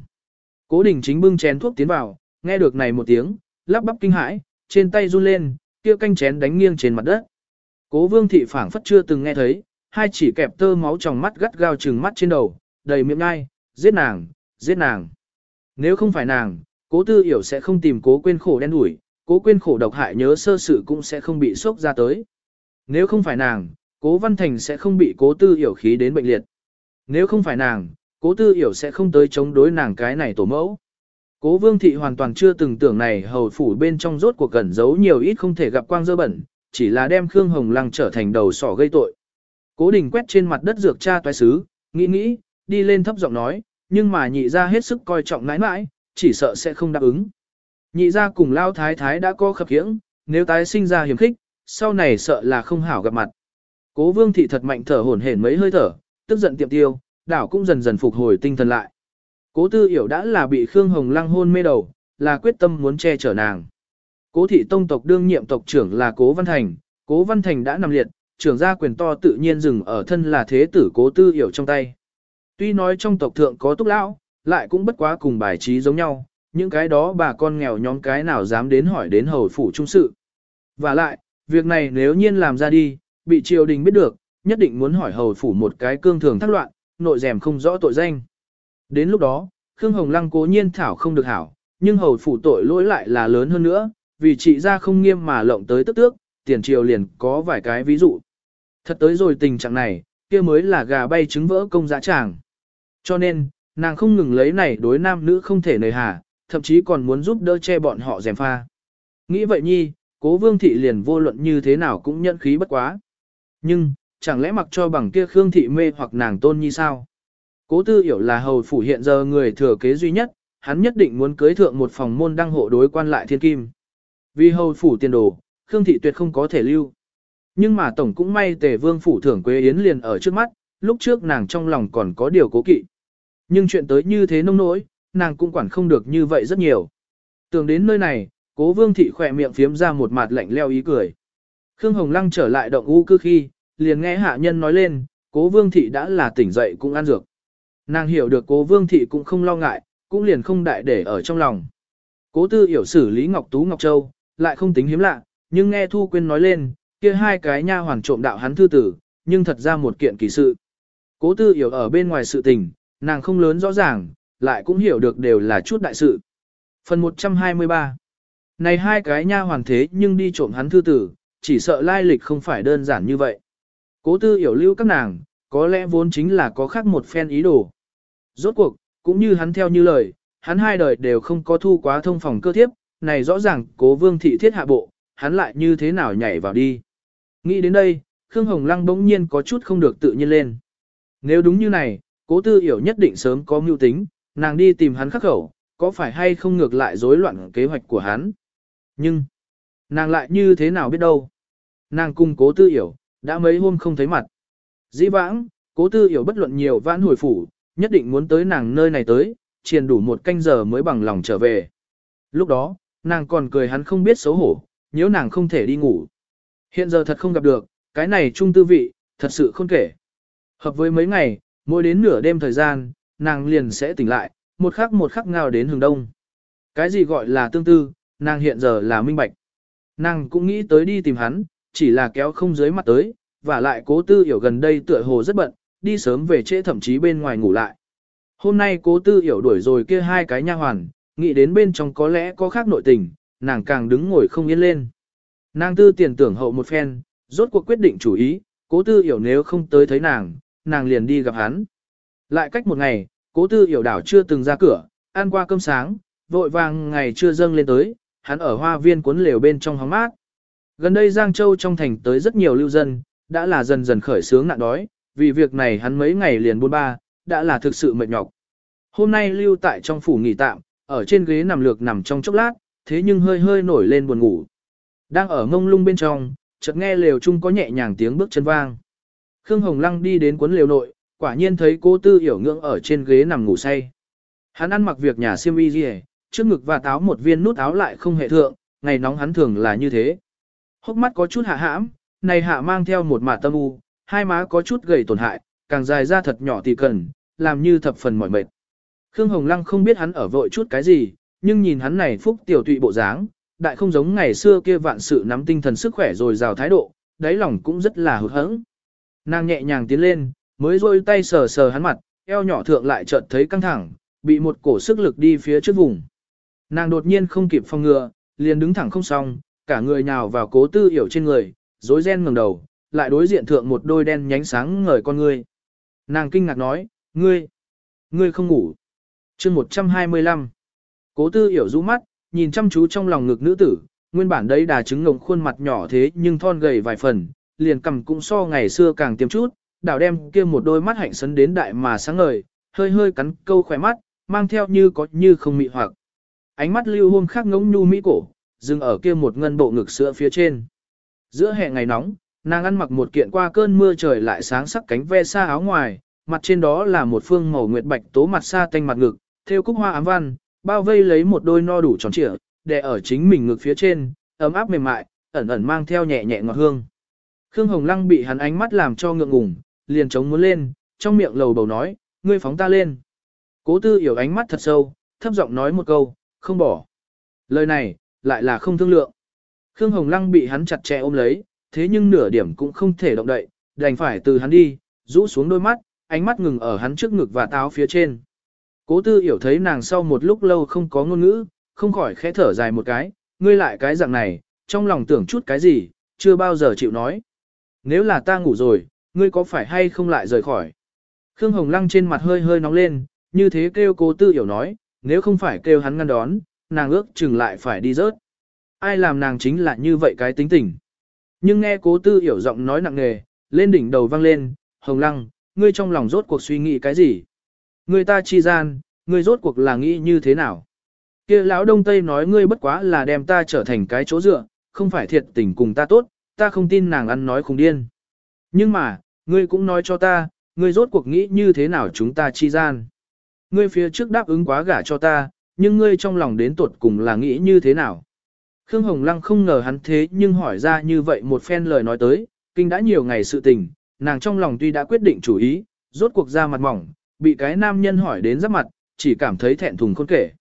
Cố đình chính bưng chén thuốc tiến vào, nghe được này một tiếng, lắp bắp kinh hãi, trên tay run lên, kia canh chén đánh nghiêng trên mặt đất. Cố vương thị phảng phất chưa từng nghe thấy, hai chỉ kẹp tơ máu trong mắt gắt gao trừng mắt trên đầu, đầy miệng ngai, giết nàng, giết nàng. Nếu không phải nàng, cố tư hiểu sẽ không tìm cố quên khổ đen đuổi, cố quên khổ độc hại nhớ sơ sự cũng sẽ không bị sốc ra tới. Nếu không phải nàng, cố văn thành sẽ không bị cố tư hiểu khí đến bệnh liệt. Nếu không phải nàng, cố tư hiểu sẽ không tới chống đối nàng cái này tổ mẫu. Cố vương thị hoàn toàn chưa từng tưởng này hầu phủ bên trong rốt cuộc cẩn giấu nhiều ít không thể gặp quang dơ bẩn, chỉ là đem Khương Hồng Lăng trở thành đầu sỏ gây tội. Cố đình quét trên mặt đất dược cha toái sứ, nghĩ nghĩ, đi lên thấp giọng nói, nhưng mà nhị ra hết sức coi trọng nãi nãi, chỉ sợ sẽ không đáp ứng. Nhị ra cùng lao thái thái đã có khập khiễng, nếu tái sinh ra hiểm khích, sau này sợ là không hảo gặp mặt. Cố vương thị thật mạnh thở hổn hển mấy hơi thở, tức giận tiệm tiêu, đảo cũng dần dần phục hồi tinh thần lại. Cố tư hiểu đã là bị Khương Hồng Lăng hôn mê đầu, là quyết tâm muốn che chở nàng. Cố thị tông tộc đương nhiệm tộc trưởng là Cố Văn Thành, Cố Văn Thành đã nằm liệt, trưởng gia quyền to tự nhiên dừng ở thân là thế tử Cố tư hiểu trong tay. Tuy nói trong tộc thượng có túc lão, lại cũng bất quá cùng bài trí giống nhau, những cái đó bà con nghèo nhóm cái nào dám đến hỏi đến hầu phủ trung sự. Và lại, việc này nếu nhiên làm ra đi, bị triều đình biết được, nhất định muốn hỏi hầu phủ một cái cương thường thắc loạn, nội rèm không rõ tội danh. Đến lúc đó, Khương Hồng Lăng cố nhiên thảo không được hảo, nhưng hầu phủ tội lỗi lại là lớn hơn nữa, vì trị ra không nghiêm mà lộng tới tức tước, tiền triều liền có vài cái ví dụ. Thật tới rồi tình trạng này, kia mới là gà bay trứng vỡ công dã tràng. Cho nên, nàng không ngừng lấy này đối nam nữ không thể nời hà, thậm chí còn muốn giúp đỡ che bọn họ dèm pha. Nghĩ vậy nhi, cố vương thị liền vô luận như thế nào cũng nhận khí bất quá. Nhưng, chẳng lẽ mặc cho bằng kia khương thị mê hoặc nàng tôn nhi sao? Cố tư hiểu là hầu phủ hiện giờ người thừa kế duy nhất, hắn nhất định muốn cưới thượng một phòng môn đăng hộ đối quan lại thiên kim. Vì hầu phủ tiền đồ, Khương thị tuyệt không có thể lưu. Nhưng mà tổng cũng may tề vương phủ thưởng quế yến liền ở trước mắt, lúc trước nàng trong lòng còn có điều cố kỵ. Nhưng chuyện tới như thế nông nỗi, nàng cũng quản không được như vậy rất nhiều. Tưởng đến nơi này, cố vương thị khỏe miệng phiếm ra một mặt lạnh leo ý cười. Khương Hồng Lăng trở lại động u cư khi, liền nghe hạ nhân nói lên, cố vương thị đã là tỉnh dậy cũng ăn dược. Nàng hiểu được cố vương thị cũng không lo ngại, cũng liền không đại để ở trong lòng. Cố tư hiểu xử lý Ngọc Tú Ngọc Châu, lại không tính hiếm lạ, nhưng nghe Thu Quyên nói lên, kia hai cái nha hoàn trộm đạo hắn thư tử, nhưng thật ra một kiện kỳ sự. Cố tư hiểu ở bên ngoài sự tình, nàng không lớn rõ ràng, lại cũng hiểu được đều là chút đại sự. Phần 123 Này hai cái nha hoàn thế nhưng đi trộm hắn thư tử, chỉ sợ lai lịch không phải đơn giản như vậy. Cố tư hiểu lưu các nàng, có lẽ vốn chính là có khác một phen ý đồ. Rốt cuộc, cũng như hắn theo như lời, hắn hai đời đều không có thu quá thông phòng cơ thiếp, này rõ ràng cố vương thị thiết hạ bộ, hắn lại như thế nào nhảy vào đi. Nghĩ đến đây, Khương Hồng Lăng bỗng nhiên có chút không được tự nhiên lên. Nếu đúng như này, cố tư hiểu nhất định sớm có mưu tính, nàng đi tìm hắn khắc khẩu, có phải hay không ngược lại rối loạn kế hoạch của hắn. Nhưng, nàng lại như thế nào biết đâu. Nàng cùng cố tư hiểu, đã mấy hôm không thấy mặt. Dĩ vãng, cố tư hiểu bất luận nhiều vãn hồi phủ, nhất định muốn tới nàng nơi này tới, triền đủ một canh giờ mới bằng lòng trở về. Lúc đó, nàng còn cười hắn không biết xấu hổ, nếu nàng không thể đi ngủ. Hiện giờ thật không gặp được, cái này trung tư vị, thật sự không kể. Hợp với mấy ngày, mỗi đến nửa đêm thời gian, nàng liền sẽ tỉnh lại, một khắc một khắc ngao đến hướng đông. Cái gì gọi là tương tư, nàng hiện giờ là minh bạch. Nàng cũng nghĩ tới đi tìm hắn, chỉ là kéo không dưới mặt tới, và lại cố tư hiểu gần đây tựa hồ rất bận, đi sớm về trễ thậm chí bên ngoài ngủ lại. Hôm nay cố tư hiểu đuổi rồi kia hai cái nha hoàn, nghĩ đến bên trong có lẽ có khác nội tình, nàng càng đứng ngồi không yên lên. Nàng tư tiền tưởng hậu một phen, rốt cuộc quyết định chủ ý, cố tư hiểu nếu không tới thấy nàng, nàng liền đi gặp hắn. Lại cách một ngày, cố tư hiểu đảo chưa từng ra cửa, ăn qua cơm sáng, vội vàng ngày chưa dâng lên tới, hắn ở hoa viên cuốn lều bên trong hóng mát. Gần đây Giang Châu trong thành tới rất nhiều lưu dân, đã là dần dần khởi sướng nạn đói, vì việc này hắn mấy ngày liền buôn ba, đã là thực sự mệt nhọc. Hôm nay lưu tại trong phủ nghỉ tạm, ở trên ghế nằm lược nằm trong chốc lát, thế nhưng hơi hơi nổi lên buồn ngủ. Đang ở ngông lung bên trong, chợt nghe lều chung có nhẹ nhàng tiếng bước chân vang. Khương Hồng Lăng đi đến cuốn lều nội, quả nhiên thấy cô Tư Hiểu ngưỡng ở trên ghế nằm ngủ say. Hắn ăn mặc việc nhà xiêm y gì, trước ngực và táo một viên nút áo lại không hề thượng, ngày nóng hắn thường là như thế. Hốc mắt có chút hạ hãm, này hạ mang theo một mả tâm u, hai má có chút gầy tổn hại, càng dài ra thật nhỏ thì cần, làm như thập phần mỏi mệt. Khương Hồng Lăng không biết hắn ở vội chút cái gì, nhưng nhìn hắn này phúc tiểu tụy bộ dáng, đại không giống ngày xưa kia vạn sự nắm tinh thần sức khỏe rồi rào thái độ, đáy lòng cũng rất là hụt hẫng. Nàng nhẹ nhàng tiến lên, mới rôi tay sờ sờ hắn mặt, eo nhỏ thượng lại chợt thấy căng thẳng, bị một cổ sức lực đi phía trước vùng. Nàng đột nhiên không kịp phòng ngừa, liền đứng thẳng không xong, cả người nhào vào cố tư hiểu trên người, rối ren ngẩng đầu, lại đối diện thượng một đôi đen nhánh sáng ngời con ngươi. Nàng kinh ngạc nói, ngươi, ngươi không ngủ. chương 125. Cố tư hiểu rũ mắt, nhìn chăm chú trong lòng ngực nữ tử, nguyên bản đấy đà trứng ngồng khuôn mặt nhỏ thế nhưng thon gầy vài phần, liền cầm cũng so ngày xưa càng tiêm chút, đảo đem kia một đôi mắt hạnh sấn đến đại mà sáng ngời, hơi hơi cắn câu khỏe mắt, mang theo như có như không mị hoặc. Ánh mắt lưu hôm khác ngống nhu mỹ cổ, dừng ở kia một ngân bộ ngực sữa phía trên. Giữa hè ngày nóng, nàng ăn mặc một kiện qua cơn mưa trời lại sáng sắc cánh ve xa áo ngoài, mặt trên đó là một phương màu nguyệt bạch tố mặt xa tanh mặt ngực, theo cúc hoa ám văn, bao vây lấy một đôi no đủ tròn trịa, để ở chính mình ngực phía trên, ấm áp mềm mại, ẩn ẩn mang theo nhẹ nhẹ ngọt hương. Khương Hồng Lăng bị hắn ánh mắt làm cho ngượng ngùng, liền chống muốn lên, trong miệng lầu bầu nói, ngươi phóng ta lên. Cố tư hiểu ánh mắt thật sâu, thấp giọng nói một câu, không bỏ. Lời này, lại là không thương lượng. Khương Hồng Lăng bị hắn chặt chẽ ôm lấy, thế nhưng nửa điểm cũng không thể động đậy, đành phải từ hắn đi, rũ xuống đôi mắt, ánh mắt ngừng ở hắn trước ngực và táo phía trên. Cố tư hiểu thấy nàng sau một lúc lâu không có ngôn ngữ, không khỏi khẽ thở dài một cái, ngươi lại cái dạng này, trong lòng tưởng chút cái gì, chưa bao giờ chịu nói. Nếu là ta ngủ rồi, ngươi có phải hay không lại rời khỏi? Khương Hồng Lăng trên mặt hơi hơi nóng lên, như thế kêu cố tư hiểu nói, nếu không phải kêu hắn ngăn đón, nàng ước chừng lại phải đi rớt. Ai làm nàng chính là như vậy cái tính tình. Nhưng nghe cố tư hiểu giọng nói nặng nề, lên đỉnh đầu vang lên, Hồng Lăng, ngươi trong lòng rốt cuộc suy nghĩ cái gì? Người ta chi gian, ngươi rốt cuộc là nghĩ như thế nào? kia lão đông tây nói ngươi bất quá là đem ta trở thành cái chỗ dựa, không phải thiệt tình cùng ta tốt, ta không tin nàng ăn nói khùng điên. Nhưng mà, ngươi cũng nói cho ta, ngươi rốt cuộc nghĩ như thế nào chúng ta chi gian. Ngươi phía trước đáp ứng quá gả cho ta, nhưng ngươi trong lòng đến tuột cùng là nghĩ như thế nào. Khương Hồng Lăng không ngờ hắn thế nhưng hỏi ra như vậy một phen lời nói tới, kinh đã nhiều ngày sự tình, nàng trong lòng tuy đã quyết định chủ ý, rốt cuộc ra mặt mỏng, bị cái nam nhân hỏi đến giáp mặt, chỉ cảm thấy thẹn thùng khôn kể.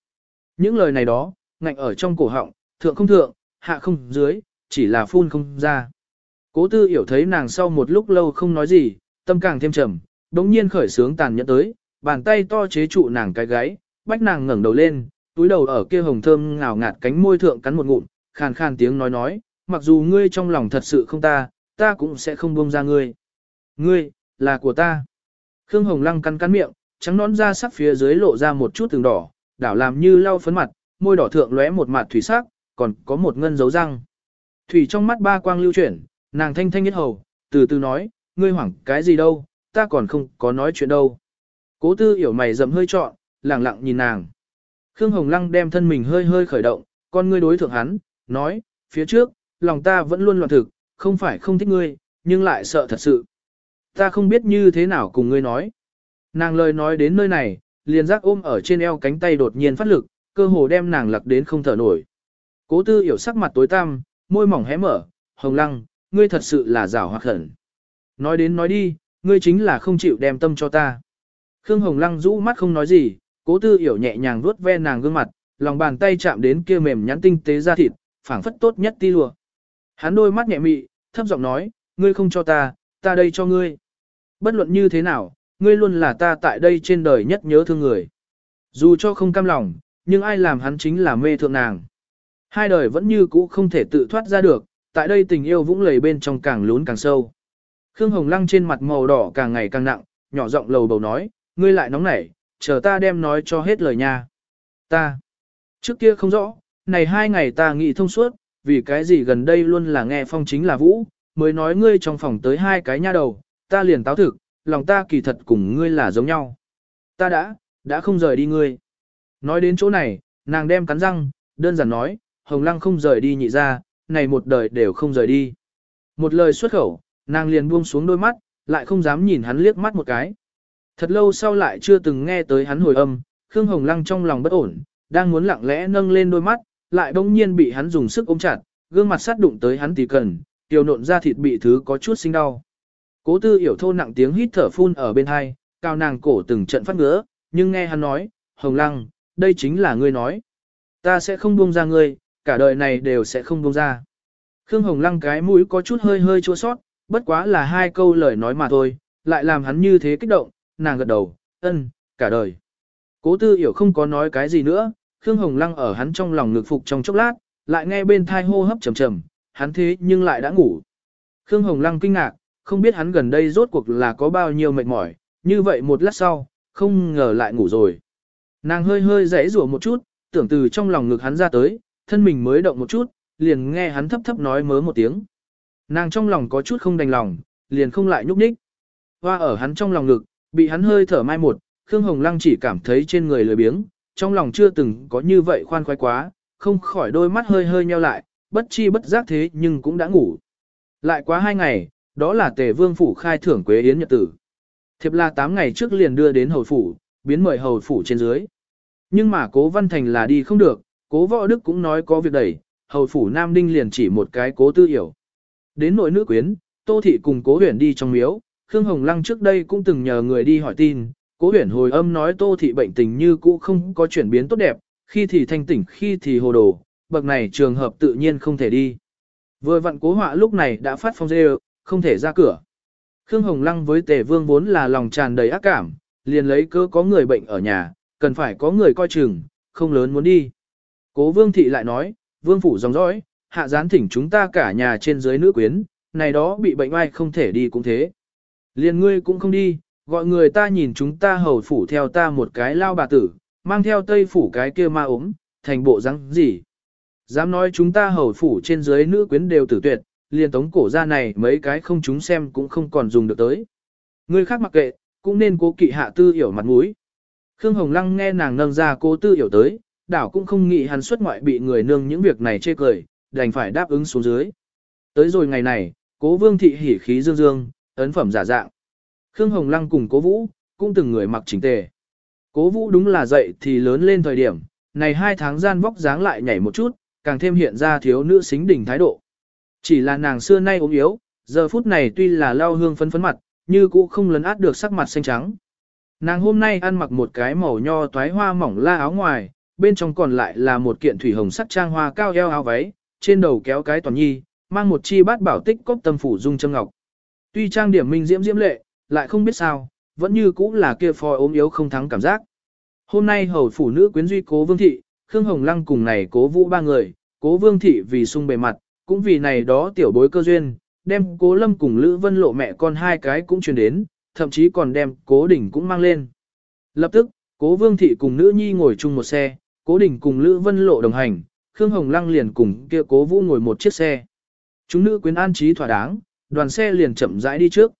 Những lời này đó, ngạnh ở trong cổ họng, thượng không thượng, hạ không dưới, chỉ là phun không ra. Cố tư hiểu thấy nàng sau một lúc lâu không nói gì, tâm càng thêm trầm, đống nhiên khởi sướng tàn nhẫn tới, bàn tay to chế trụ nàng cái gáy, bách nàng ngẩng đầu lên, túi đầu ở kia hồng thơm ngào ngạt cánh môi thượng cắn một ngụm, khàn khàn tiếng nói nói, mặc dù ngươi trong lòng thật sự không ta, ta cũng sẽ không buông ra ngươi. Ngươi, là của ta. Khương Hồng Lăng cắn cắn miệng, trắng nón ra sắc phía dưới lộ ra một chút từng đỏ, đảo làm như lau phấn mặt, môi đỏ thượng lóe một mặt thủy sắc, còn có một ngân dấu răng. Thủy trong mắt ba quang lưu chuyển, nàng thanh thanh nhất hầu, từ từ nói, ngươi hoảng cái gì đâu, ta còn không có nói chuyện đâu. Cố tư hiểu mày rậm hơi trọn, lẳng lặng nhìn nàng. Khương Hồng Lăng đem thân mình hơi hơi khởi động, con ngươi đối thượng hắn, nói, phía trước, lòng ta vẫn luôn loạn thực, không phải không thích ngươi, nhưng lại sợ thật sự. Ta không biết như thế nào cùng ngươi nói. Nàng lời nói đến nơi này, liền giác ôm ở trên eo cánh tay đột nhiên phát lực, cơ hồ đem nàng lặc đến không thở nổi. Cố tư hiểu sắc mặt tối tăm, môi mỏng hé mở, hồng lăng, ngươi thật sự là rào hoặc khẩn. Nói đến nói đi, ngươi chính là không chịu đem tâm cho ta. Khương Hồng Lăng rũ mắt không nói gì, cố tư hiểu nhẹ nhàng vuốt ve nàng gương mặt, lòng bàn tay chạm đến kia mềm nhắn tinh tế da thịt, phảng phất tốt nhất ti lùa. Hắn đôi mắt nhẹ mị, thấp giọng nói, ngươi không cho ta, ta đây cho ngươi. Bất luận như thế nào, ngươi luôn là ta tại đây trên đời nhất nhớ thương người. Dù cho không cam lòng, nhưng ai làm hắn chính là mê thượng nàng. Hai đời vẫn như cũ không thể tự thoát ra được, tại đây tình yêu vũng lầy bên trong càng lún càng sâu. Khương Hồng Lăng trên mặt màu đỏ càng ngày càng nặng, nhỏ giọng lầu bầu nói, ngươi lại nóng nảy, chờ ta đem nói cho hết lời nha. Ta, trước kia không rõ, này hai ngày ta nghĩ thông suốt, vì cái gì gần đây luôn là nghe phong chính là vũ, mới nói ngươi trong phòng tới hai cái nha đầu, ta liền táo thực, lòng ta kỳ thật cùng ngươi là giống nhau. Ta đã, đã không rời đi ngươi. Nói đến chỗ này, nàng đem cắn răng, đơn giản nói, Hồng Lăng không rời đi nhị ra, này một đời đều không rời đi. Một lời xuất khẩu, nàng liền buông xuống đôi mắt, lại không dám nhìn hắn liếc mắt một cái. Thật lâu sau lại chưa từng nghe tới hắn hồi âm, Khương Hồng Lăng trong lòng bất ổn, đang muốn lặng lẽ nâng lên đôi mắt, lại bỗng nhiên bị hắn dùng sức ôm chặt, gương mặt sát đụng tới hắn tỉ cần, tiểu nộn ra thịt bị thứ có chút sinh đau. Cố tư hiểu thô nặng tiếng hít thở phun ở bên hai, cao nàng cổ từng trận phát ngứa, nhưng nghe hắn nói, Hồng Lăng, đây chính là ngươi nói. Ta sẽ không buông ra ngươi, cả đời này đều sẽ không buông ra. Khương Hồng Lăng cái mũi có chút hơi hơi chua sót, bất quá là hai câu lời nói mà thôi, lại làm hắn như thế kích động, nàng gật đầu, ân, cả đời. Cố tư hiểu không có nói cái gì nữa, Khương Hồng Lăng ở hắn trong lòng ngực phục trong chốc lát, lại nghe bên thai hô hấp trầm trầm, hắn thế nhưng lại đã ngủ. Khương Hồng Lăng kinh ngạc, không biết hắn gần đây rốt cuộc là có bao nhiêu mệt mỏi, như vậy một lát sau, không ngờ lại ngủ rồi. Nàng hơi hơi rẽ rủa một chút, tưởng từ trong lòng ngực hắn ra tới, thân mình mới động một chút, liền nghe hắn thấp thấp nói mớ một tiếng. Nàng trong lòng có chút không đành lòng, liền không lại nhúc nhích. Hoa ở hắn trong lòng ngực, bị hắn hơi thở mai một, Khương Hồng Lăng chỉ cảm thấy trên người lười biếng, trong lòng chưa từng có như vậy khoan khoái quá, không khỏi đôi mắt hơi hơi nheo lại, bất chi bất giác thế nhưng cũng đã ngủ. Lại quá hai ngày, đó là tề vương phủ khai thưởng quế yến nhật tử. Thiệp là 8 ngày trước liền đưa đến hầu phủ, biến mời hầu phủ trên dưới. Nhưng mà cố văn thành là đi không được, cố võ đức cũng nói có việc đẩy, hầu phủ Nam Đinh liền chỉ một cái cố tư hiểu. Đến nội nữ quyến, Tô Thị cùng cố huyền đi trong miếu, Khương Hồng Lăng trước đây cũng từng nhờ người đi hỏi tin, cố huyển hồi âm nói Tô Thị bệnh tình như cũ không có chuyển biến tốt đẹp, khi thì thanh tỉnh khi thì hồ đồ, bậc này trường hợp tự nhiên không thể đi. Vừa vặn cố họa lúc này đã phát phong dê không thể ra cửa. Khương Hồng Lăng với tề vương vốn là lòng tràn đầy ác cảm, liền lấy cơ có người bệnh ở nhà, cần phải có người coi chừng, không lớn muốn đi. Cố vương thị lại nói, vương phủ dòng dõi, hạ gián thỉnh chúng ta cả nhà trên dưới nữ quyến, này đó bị bệnh ai không thể đi cũng thế. Liền ngươi cũng không đi, gọi người ta nhìn chúng ta hầu phủ theo ta một cái lao bà tử, mang theo tây phủ cái kia ma ốm, thành bộ răng gì. Dám nói chúng ta hầu phủ trên dưới nữ quyến đều tử tuyệt, liền tống cổ ra này mấy cái không chúng xem cũng không còn dùng được tới. Người khác mặc kệ, cũng nên cố kỵ hạ tư hiểu mặt mũi. Khương Hồng Lăng nghe nàng nâng ra cố tư hiểu tới, đảo cũng không nghĩ hắn xuất ngoại bị người nương những việc này chê cười, đành phải đáp ứng xuống dưới. Tới rồi ngày này, cố vương thị hỉ khí dương dương, ấn phẩm giả dạng. Khương Hồng Lăng cùng cố vũ, cũng từng người mặc chỉnh tề. Cố vũ đúng là dậy thì lớn lên thời điểm, này hai tháng gian vóc dáng lại nhảy một chút, càng thêm hiện ra thiếu nữ xính đỉnh thái độ. Chỉ là nàng xưa nay ốm yếu, giờ phút này tuy là lau hương phấn phấn mặt, như cũ không lấn át được sắc mặt xanh trắng. Nàng hôm nay ăn mặc một cái màu nho toái hoa mỏng la áo ngoài, bên trong còn lại là một kiện thủy hồng sắc trang hoa cao eo áo váy, trên đầu kéo cái toàn nhi, mang một chi bát bảo tích cốc tâm phủ dung châm ngọc. Tuy trang điểm minh diễm diễm lệ, lại không biết sao, vẫn như cũng là kia phò ốm yếu không thắng cảm giác. Hôm nay hầu phủ nữ quyến duy cố vương thị, Khương Hồng Lăng cùng này cố vũ ba người, cố vương thị vì sung bề mặt, cũng vì này đó tiểu bối cơ duyên, đem cố lâm cùng Lữ Vân lộ mẹ con hai cái cũng truyền đến, thậm chí còn đem cố đỉnh cũng mang lên. Lập tức, cố vương thị cùng nữ nhi ngồi chung một xe, cố đỉnh cùng Lữ Vân lộ đồng hành, Khương Hồng Lăng liền cùng kia cố vũ ngồi một chiếc xe. Chúng nữ quyến an trí thỏa đáng, đoàn xe liền chậm rãi đi trước.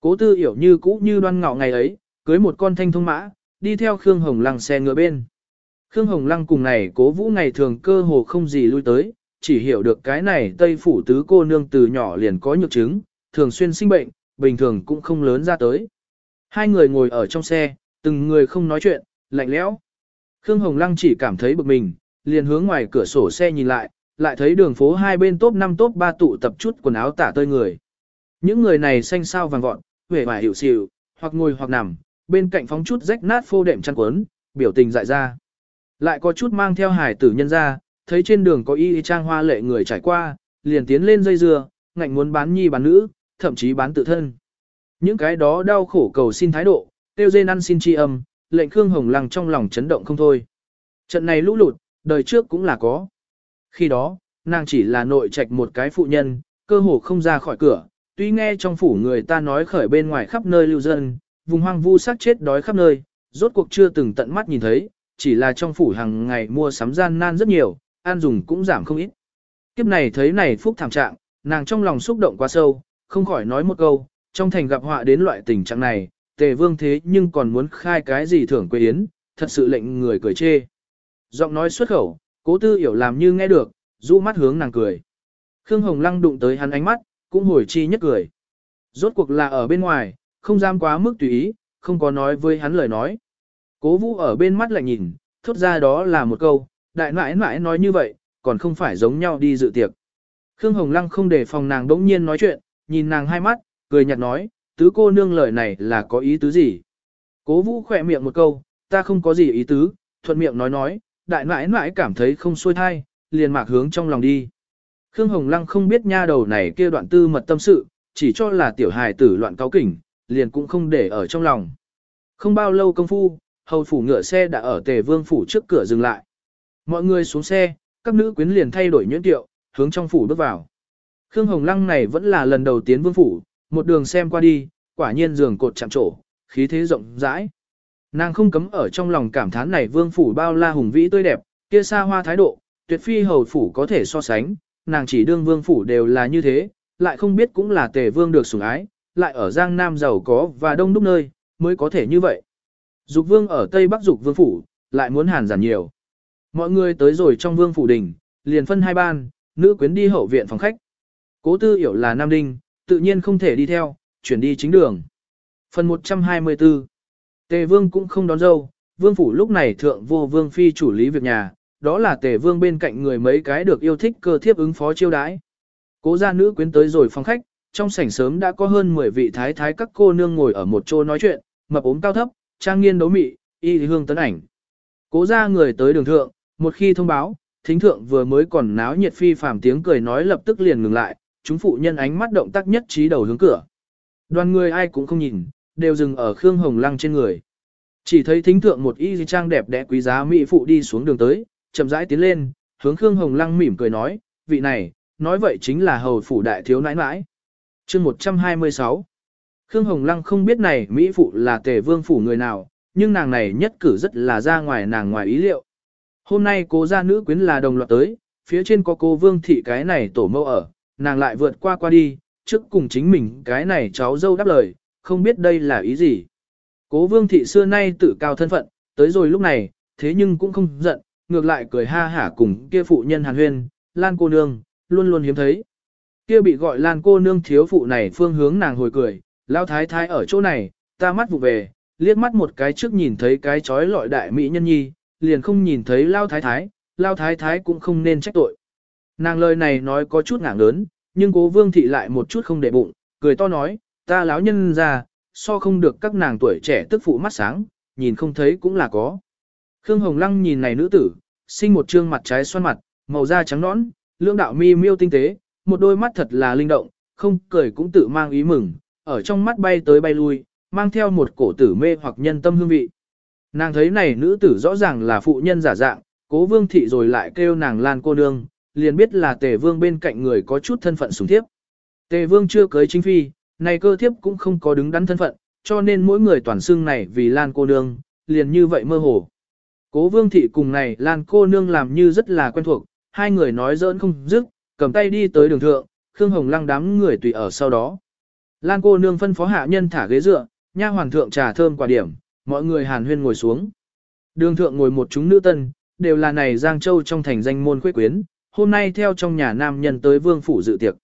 Cố tư hiểu như cũ như đoan ngạo ngày ấy, cưới một con thanh thông mã, đi theo Khương Hồng Lăng xe ngựa bên. Khương Hồng Lăng cùng này cố vũ ngày thường cơ hồ không gì lui tới, chỉ hiểu được cái này Tây Phủ Tứ cô nương từ nhỏ liền có nhược chứng, thường xuyên sinh bệnh, bình thường cũng không lớn ra tới. Hai người ngồi ở trong xe, từng người không nói chuyện, lạnh lẽo. Khương Hồng Lăng chỉ cảm thấy bực mình, liền hướng ngoài cửa sổ xe nhìn lại, lại thấy đường phố hai bên top 5 top 3 tụ tập chút quần áo tả tơi người. Những người này xanh sao vàng vọt, vẻ vải hiệu xỉu, hoặc ngồi hoặc nằm, bên cạnh phóng chút rách nát phô đệm chăn quấn, biểu tình dại ra. Lại có chút mang theo hải tử nhân ra, thấy trên đường có y trang hoa lệ người trải qua, liền tiến lên dây dưa, ngạnh muốn bán nhi bán nữ, thậm chí bán tự thân. Những cái đó đau khổ cầu xin thái độ, tiêu dê năn xin tri âm, lệnh Khương Hồng Lăng trong lòng chấn động không thôi. Trận này lũ lụt, đời trước cũng là có. Khi đó, nàng chỉ là nội trạch một cái phụ nhân, cơ hồ không ra khỏi cửa, tuy nghe trong phủ người ta nói khởi bên ngoài khắp nơi lưu dân, vùng hoang vu sát chết đói khắp nơi, rốt cuộc chưa từng tận mắt nhìn thấy, chỉ là trong phủ hàng ngày mua sắm gian nan rất nhiều, an dùng cũng giảm không ít. Kiếp này thấy này phúc thảm trạng, nàng trong lòng xúc động quá sâu, không khỏi nói một câu, trong thành gặp họa đến loại tình trạng này, tề vương thế nhưng còn muốn khai cái gì thưởng quê yến, thật sự lệnh người cười chê. Giọng nói xuất khẩu, cố tư hiểu làm như nghe được, du mắt hướng nàng cười. Khương Hồng Lăng đụng tới hắn ánh mắt, cũng hồi chi nhất cười. Rốt cuộc là ở bên ngoài, không dám quá mức tùy ý, không có nói với hắn lời nói. Cố vũ ở bên mắt lại nhìn, thốt ra đó là một câu, đại nãi nãi nói như vậy, còn không phải giống nhau đi dự tiệc. Khương Hồng Lăng không để phòng nàng đỗng nhiên nói chuyện, nhìn nàng hai mắt, cười nhạt nói, tứ cô nương lời này là có ý tứ gì? Cố vũ khỏe miệng một câu, ta không có gì ý tứ, thuận miệng nói nói, đại nãi nãi cảm thấy không xuôi thai, liền mạc hướng trong lòng đi. Khương Hồng Lăng không biết nha đầu này kia đoạn tư mật tâm sự, chỉ cho là tiểu hài tử loạn cáo kỉnh, liền cũng không để ở trong lòng. Không bao lâu công phu, hầu phủ ngựa xe đã ở tề vương phủ trước cửa dừng lại. Mọi người xuống xe, các nữ quyến liền thay đổi nhuyễn tiệu, hướng trong phủ bước vào. Khương Hồng Lăng này vẫn là lần đầu tiến vương phủ, một đường xem qua đi, quả nhiên giường cột chạm trổ, khí thế rộng rãi. Nàng không cấm ở trong lòng cảm thán này vương phủ bao la hùng vĩ tươi đẹp, kia xa hoa thái độ, tuyệt phi hầu phủ có thể so sánh, nàng chỉ đương vương phủ đều là như thế, lại không biết cũng là tề vương được sủng ái, lại ở Giang Nam giàu có và đông đúc nơi, mới có thể như vậy. Dục vương ở Tây Bắc dục vương phủ, lại muốn hàn giản nhiều. Mọi người tới rồi trong vương phủ đình, liền phân hai ban, nữ quyến đi hậu viện phòng khách. Cố tư hiểu là Nam Đinh, tự nhiên không thể đi theo, chuyển đi chính đường. Phần 124 Tề vương cũng không đón dâu, vương phủ lúc này thượng vô vương phi chủ lý việc nhà, đó là tề vương bên cạnh người mấy cái được yêu thích cơ thiếp ứng phó chiêu đãi. Cố gia nữ quyến tới rồi phòng khách, trong sảnh sớm đã có hơn 10 vị thái thái các cô nương ngồi ở một chỗ nói chuyện, mập ốm cao thấp, trang nghiên đấu mị, y hương tấn ảnh. Cố gia người tới đường thượng, một khi thông báo, thính thượng vừa mới còn náo nhiệt phi phàm tiếng cười nói lập tức liền ngừng lại, chúng phụ nhân ánh mắt động tác nhất trí đầu hướng cửa. Đoàn người ai cũng không nhìn, đều dừng ở Khương Hồng Lăng trên người. Chỉ thấy thính thượng một y trang đẹp đẽ quý giá mỹ phụ đi xuống đường tới, chậm rãi tiến lên, hướng Khương Hồng Lăng mỉm cười nói, vị này, nói vậy chính là hầu phủ đại thiếu nãi nãi. chương 126 Khương Hồng Lăng không biết này Mỹ phụ là tề vương phủ người nào, nhưng nàng này nhất cử rất là ra ngoài nàng ngoài ý liệu. Hôm nay cố gia nữ quyến là đồng loạt tới, phía trên có cô vương thị cái này tổ mâu ở, nàng lại vượt qua qua đi, trước cùng chính mình cái này cháu dâu đáp lời, không biết đây là ý gì. Cố vương thị xưa nay tự cao thân phận, tới rồi lúc này, thế nhưng cũng không giận, ngược lại cười ha hả cùng kia phụ nhân hàn huyên, lan cô nương, luôn luôn hiếm thấy. Kia bị gọi lan cô nương thiếu phụ này phương hướng nàng hồi cười, lao thái thái ở chỗ này, ta mắt vụ về, liếc mắt một cái trước nhìn thấy cái chói lọi đại mỹ nhân nhi, liền không nhìn thấy lao thái thái, lao thái thái cũng không nên trách tội. Nàng lời này nói có chút ngảng lớn, nhưng cố vương thị lại một chút không để bụng, cười to nói, ta láo nhân ra, so không được các nàng tuổi trẻ tức phụ mắt sáng, nhìn không thấy cũng là có. Khương Hồng Lăng nhìn này nữ tử, sinh một trương mặt trái xoan mặt, màu da trắng nõn, lưỡng đạo mi miêu tinh tế, một đôi mắt thật là linh động, không cười cũng tự mang ý mừng, ở trong mắt bay tới bay lui, mang theo một cổ tử mê hoặc nhân tâm hương vị. Nàng thấy này nữ tử rõ ràng là phụ nhân giả dạng, cố vương thị rồi lại kêu nàng lan cô nương, liền biết là tề vương bên cạnh người có chút thân phận sùng thiếp. Tề vương chưa cưới chính phi, này cơ thiếp cũng không có đứng đắn thân phận, cho nên mỗi người toàn xưng này vì lan cô nương, liền như vậy mơ hồ. Cố vương thị cùng này lan cô nương làm như rất là quen thuộc, hai người nói giỡn không dứt, cầm tay đi tới đường thượng, Khương Hồng lăng đám người tùy ở sau đó. Lan cô nương phân phó hạ nhân thả ghế dựa, nha hoàng thượng trà thơm quả điểm, mọi người hàn huyên ngồi xuống. Đường thượng ngồi một chúng nữ tân, đều là này Giang Châu trong thành danh môn khuê quyến, hôm nay theo trong nhà nam nhân tới vương phủ dự tiệc.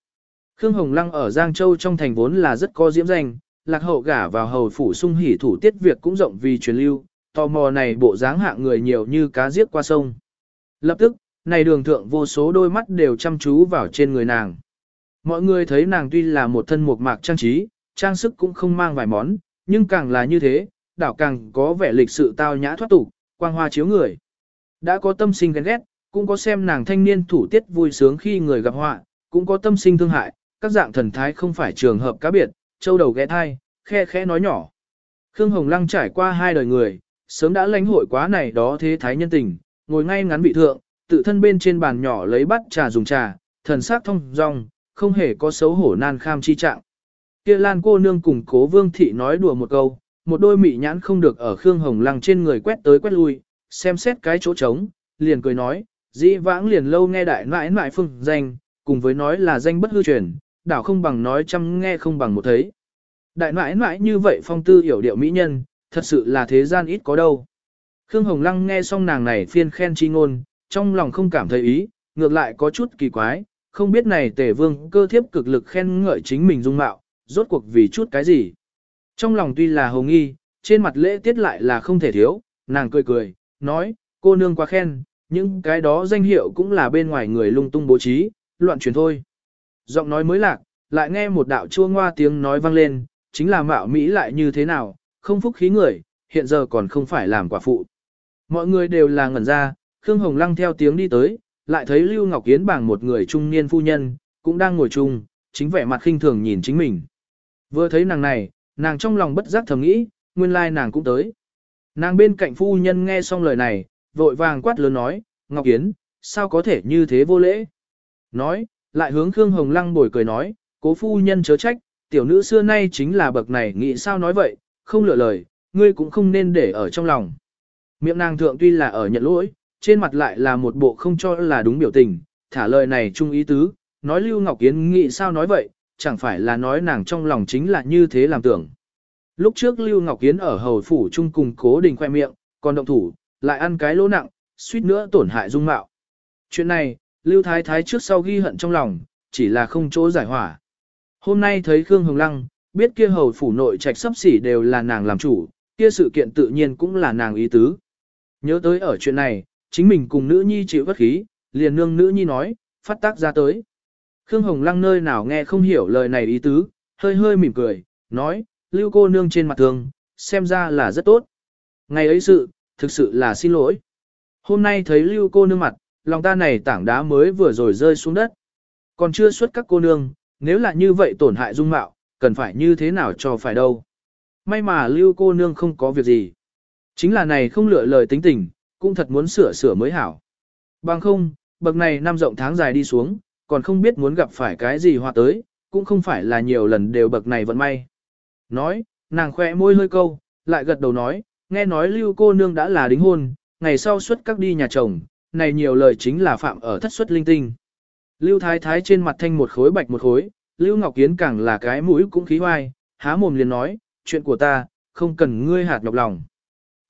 Khương Hồng Lăng ở Giang Châu trong thành vốn là rất có diễm danh, lạc hậu gả vào hầu phủ sung hỉ thủ tiết việc cũng rộng vì truyền lưu, tò mò này bộ dáng hạng người nhiều như cá giết qua sông. Lập tức, này đường thượng vô số đôi mắt đều chăm chú vào trên người nàng. Mọi người thấy nàng tuy là một thân mộc mạc trang trí, trang sức cũng không mang vài món, nhưng càng là như thế, đảo càng có vẻ lịch sự tao nhã thoát tục, quang hoa chiếu người. Đã có tâm sinh ghen ghét, cũng có xem nàng thanh niên thủ tiết vui sướng khi người gặp họa, cũng có tâm sinh thương hại, các dạng thần thái không phải trường hợp cá biệt, châu đầu ghé thai, khe khẽ nói nhỏ. Khương Hồng Lăng trải qua hai đời người, sớm đã lãnh hội quá này đó thế thái nhân tình, ngồi ngay ngắn vị thượng, tự thân bên trên bàn nhỏ lấy bát trà dùng trà, thần sắc thông dong, không hề có xấu hổ nan kham chi trạng. Kia Lan cô nương cùng Cố Vương thị nói đùa một câu, một đôi mị nhãn không được ở Khương Hồng Lăng trên người quét tới quét lui, xem xét cái chỗ trống, liền cười nói, dĩ vãng liền lâu nghe đại nãi nãi phương danh, cùng với nói là danh bất hư truyền, đảo không bằng nói chăm nghe không bằng một thấy. Đại nãi nãi như vậy phong tư hiểu điệu mỹ nhân, thật sự là thế gian ít có đâu. Khương Hồng Lăng nghe xong nàng này phiên khen chi ngôn, trong lòng không cảm thấy ý, ngược lại có chút kỳ quái, không biết này tề vương cơ thiếp cực lực khen ngợi chính mình dung mạo, rốt cuộc vì chút cái gì. Trong lòng tuy là hồng nghi, trên mặt lễ tiết lại là không thể thiếu, nàng cười cười, nói, cô nương quá khen, những cái đó danh hiệu cũng là bên ngoài người lung tung bố trí, loạn truyền thôi. Giọng nói mới lạc, lại nghe một đạo chua ngoa tiếng nói vang lên, chính là mạo Mỹ lại như thế nào, không phúc khí người, hiện giờ còn không phải làm quả phụ. Mọi người đều là ngẩn ra, Khương Hồng Lăng theo tiếng đi tới, lại thấy Lưu Ngọc yến bằng một người trung niên phu nhân, cũng đang ngồi chung, chính vẻ mặt khinh thường nhìn chính mình. Vừa thấy nàng này, nàng trong lòng bất giác thầm nghĩ, nguyên lai nàng cũng tới. Nàng bên cạnh phu nhân nghe xong lời này, vội vàng quát lớn nói, Ngọc yến sao có thể như thế vô lễ? Nói, lại hướng Khương Hồng Lăng bồi cười nói, cố phu nhân chớ trách, tiểu nữ xưa nay chính là bậc này nghĩ sao nói vậy, không lựa lời, ngươi cũng không nên để ở trong lòng. Miệng nàng thượng tuy là ở nhận lỗi, trên mặt lại là một bộ không cho là đúng biểu tình, thả lời này chung ý tứ, nói Lưu Ngọc Yến nghĩ sao nói vậy, chẳng phải là nói nàng trong lòng chính là như thế làm tưởng. Lúc trước Lưu Ngọc Yến ở hầu phủ chung cùng cố đình khoe miệng, còn động thủ, lại ăn cái lỗ nặng, suýt nữa tổn hại dung mạo. Chuyện này, Lưu Thái Thái trước sau ghi hận trong lòng, chỉ là không chỗ giải hỏa. Hôm nay thấy Khương Hồng Lăng, biết kia hầu phủ nội trạch sắp xỉ đều là nàng làm chủ, kia sự kiện tự nhiên cũng là nàng ý tứ. Nhớ tới ở chuyện này, chính mình cùng nữ nhi chịu bất khí, liền nương nữ nhi nói, phát tác ra tới. Khương Hồng Lăng nơi nào nghe không hiểu lời này ý tứ, hơi hơi mỉm cười, nói, lưu cô nương trên mặt thường, xem ra là rất tốt. Ngày ấy sự, thực sự là xin lỗi. Hôm nay thấy lưu cô nương mặt, lòng ta này tảng đá mới vừa rồi rơi xuống đất. Còn chưa xuất các cô nương, nếu là như vậy tổn hại dung mạo, cần phải như thế nào cho phải đâu. May mà lưu cô nương không có việc gì. Chính là này không lựa lời tính tình, cũng thật muốn sửa sửa mới hảo. Bằng không, bậc này năm rộng tháng dài đi xuống, còn không biết muốn gặp phải cái gì hoa tới, cũng không phải là nhiều lần đều bậc này vận may. Nói, nàng khỏe môi hơi câu, lại gật đầu nói, nghe nói lưu cô nương đã là đính hôn, ngày sau xuất các đi nhà chồng, này nhiều lời chính là phạm ở thất xuất linh tinh. Lưu thái thái trên mặt thanh một khối bạch một khối, Lưu Ngọc Kiến càng là cái mũi cũng khí hoai, há mồm liền nói, chuyện của ta, không cần ngươi hạt nhọc lòng.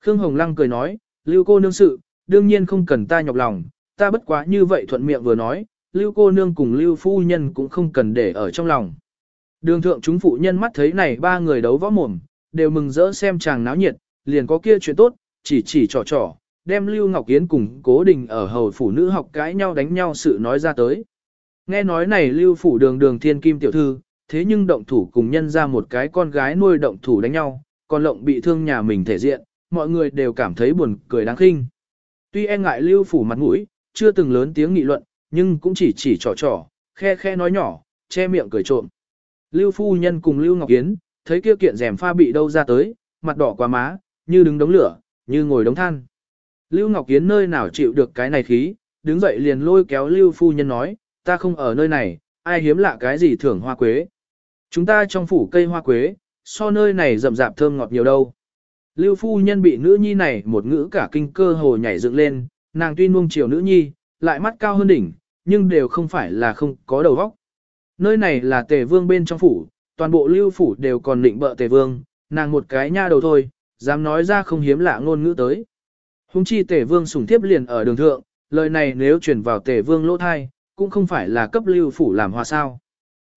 Khương Hồng Lăng cười nói, Lưu cô nương sự, đương nhiên không cần ta nhọc lòng, ta bất quá như vậy thuận miệng vừa nói, Lưu cô nương cùng Lưu phu nhân cũng không cần để ở trong lòng. Đường thượng chúng phụ nhân mắt thấy này ba người đấu võ mồm, đều mừng rỡ xem chàng náo nhiệt, liền có kia chuyện tốt, chỉ chỉ trò trò, đem Lưu Ngọc Yến cùng cố đình ở hầu phủ nữ học cãi nhau đánh nhau sự nói ra tới. Nghe nói này Lưu phủ đường đường thiên kim tiểu thư, thế nhưng động thủ cùng nhân ra một cái con gái nuôi động thủ đánh nhau, còn lộng bị thương nhà mình thể diện, mọi người đều cảm thấy buồn cười đáng khinh. Tuy e ngại Lưu phủ mặt mũi, chưa từng lớn tiếng nghị luận, nhưng cũng chỉ chỉ trò trò, khe khe nói nhỏ, che miệng cười trộm. Lưu phu nhân cùng Lưu Ngọc Yến, thấy kia kiện rèm pha bị đâu ra tới, mặt đỏ quá má, như đứng đống lửa, như ngồi đống than. Lưu Ngọc Yến nơi nào chịu được cái này khí, đứng dậy liền lôi kéo Lưu phu nhân nói, ta không ở nơi này, ai hiếm lạ cái gì thưởng hoa quế. Chúng ta trong phủ cây hoa quế, so nơi này rậm rạp thơm ngọt nhiều đâu. Lưu phu nhân bị nữ nhi này một ngữ cả kinh cơ hồ nhảy dựng lên, nàng tuy nuông chiều nữ nhi, lại mắt cao hơn đỉnh, nhưng đều không phải là không có đầu óc. Nơi này là tề vương bên trong phủ, toàn bộ lưu phủ đều còn định bợ tề vương, nàng một cái nha đầu thôi, dám nói ra không hiếm lạ ngôn ngữ tới. Hùng chi tề vương sủng thiếp liền ở đường thượng, lời này nếu chuyển vào tề vương lỗ thai, cũng không phải là cấp lưu phủ làm hòa sao.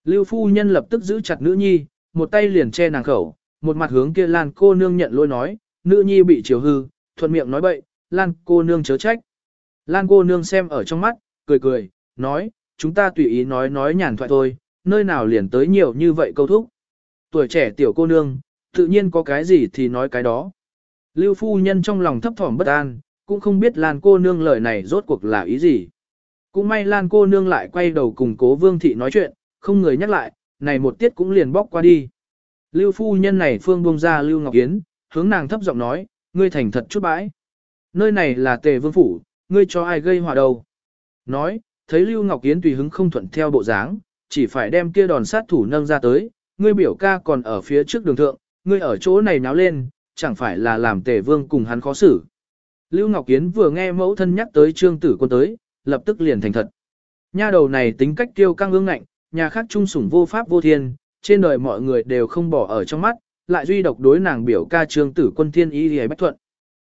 Lưu phu nhân lập tức giữ chặt nữ nhi, một tay liền che nàng khẩu, một mặt hướng kia Lan cô nương nhận lỗi nói, nữ nhi bị chiều hư, thuận miệng nói bậy, Lan cô nương chớ trách. Lan cô nương xem ở trong mắt, cười cười, nói, chúng ta tùy ý nói nói nhàn thoại thôi, nơi nào liền tới nhiều như vậy câu thúc. Tuổi trẻ tiểu cô nương, tự nhiên có cái gì thì nói cái đó. Lưu phu nhân trong lòng thấp thỏm bất an, cũng không biết Lan cô nương lời này rốt cuộc là ý gì. Cũng may Lan cô nương lại quay đầu cùng cố vương thị nói chuyện, không người nhắc lại, này một tiết cũng liền bóc qua đi. Lưu phu nhân này phương buông ra Lưu Ngọc Yến, hướng nàng thấp giọng nói, ngươi thành thật chút bãi. Nơi này là tề vương phủ, ngươi cho ai gây hòa đầu Nói, thấy Lưu Ngọc Yến tùy hứng không thuận theo bộ dáng, chỉ phải đem kia đòn sát thủ nâng ra tới, ngươi biểu ca còn ở phía trước đường thượng, ngươi ở chỗ này náo lên, chẳng phải là làm tề vương cùng hắn khó xử. Lưu Ngọc Yến vừa nghe mẫu thân nhắc tới trương tử quân tới, lập tức liền thành thật. Nha đầu này tính cách tiêu căng ương ngạnh, nhà khác trung sủng vô pháp vô thiên, trên đời mọi người đều không bỏ ở trong mắt, lại duy độc đối nàng biểu ca trương tử quân thiên ý hề bách thuận.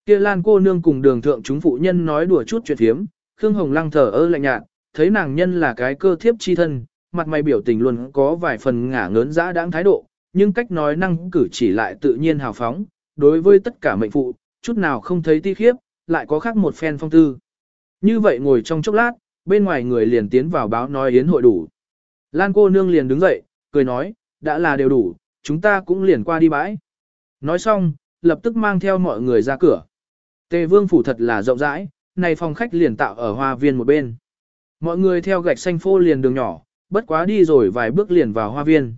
Kia Lan cô nương cùng đường thượng chúng phụ nhân nói đùa chút chuyện thiếm, Khương Hồng Lăng thở ơ lạnh nhạt, thấy nàng nhân là cái cơ thiếp chi thân, mặt mày biểu tình luôn có vài phần ngả ngớn dã đáng thái độ, nhưng cách nói năng cử chỉ lại tự nhiên hào phóng, đối với tất cả mệnh phụ, chút nào không thấy ti khiếp, lại có khác một phen phong tư. Như vậy ngồi trong chốc lát, bên ngoài người liền tiến vào báo nói yến hội đủ. Lan cô nương liền đứng dậy, cười nói, đã là đều đủ, chúng ta cũng liền qua đi bãi. Nói xong, lập tức mang theo mọi người ra cửa. Tề vương phủ thật là rộng rãi, này phòng khách liền tạo ở hoa viên một bên. Mọi người theo gạch xanh phô liền đường nhỏ, bất quá đi rồi vài bước liền vào hoa viên.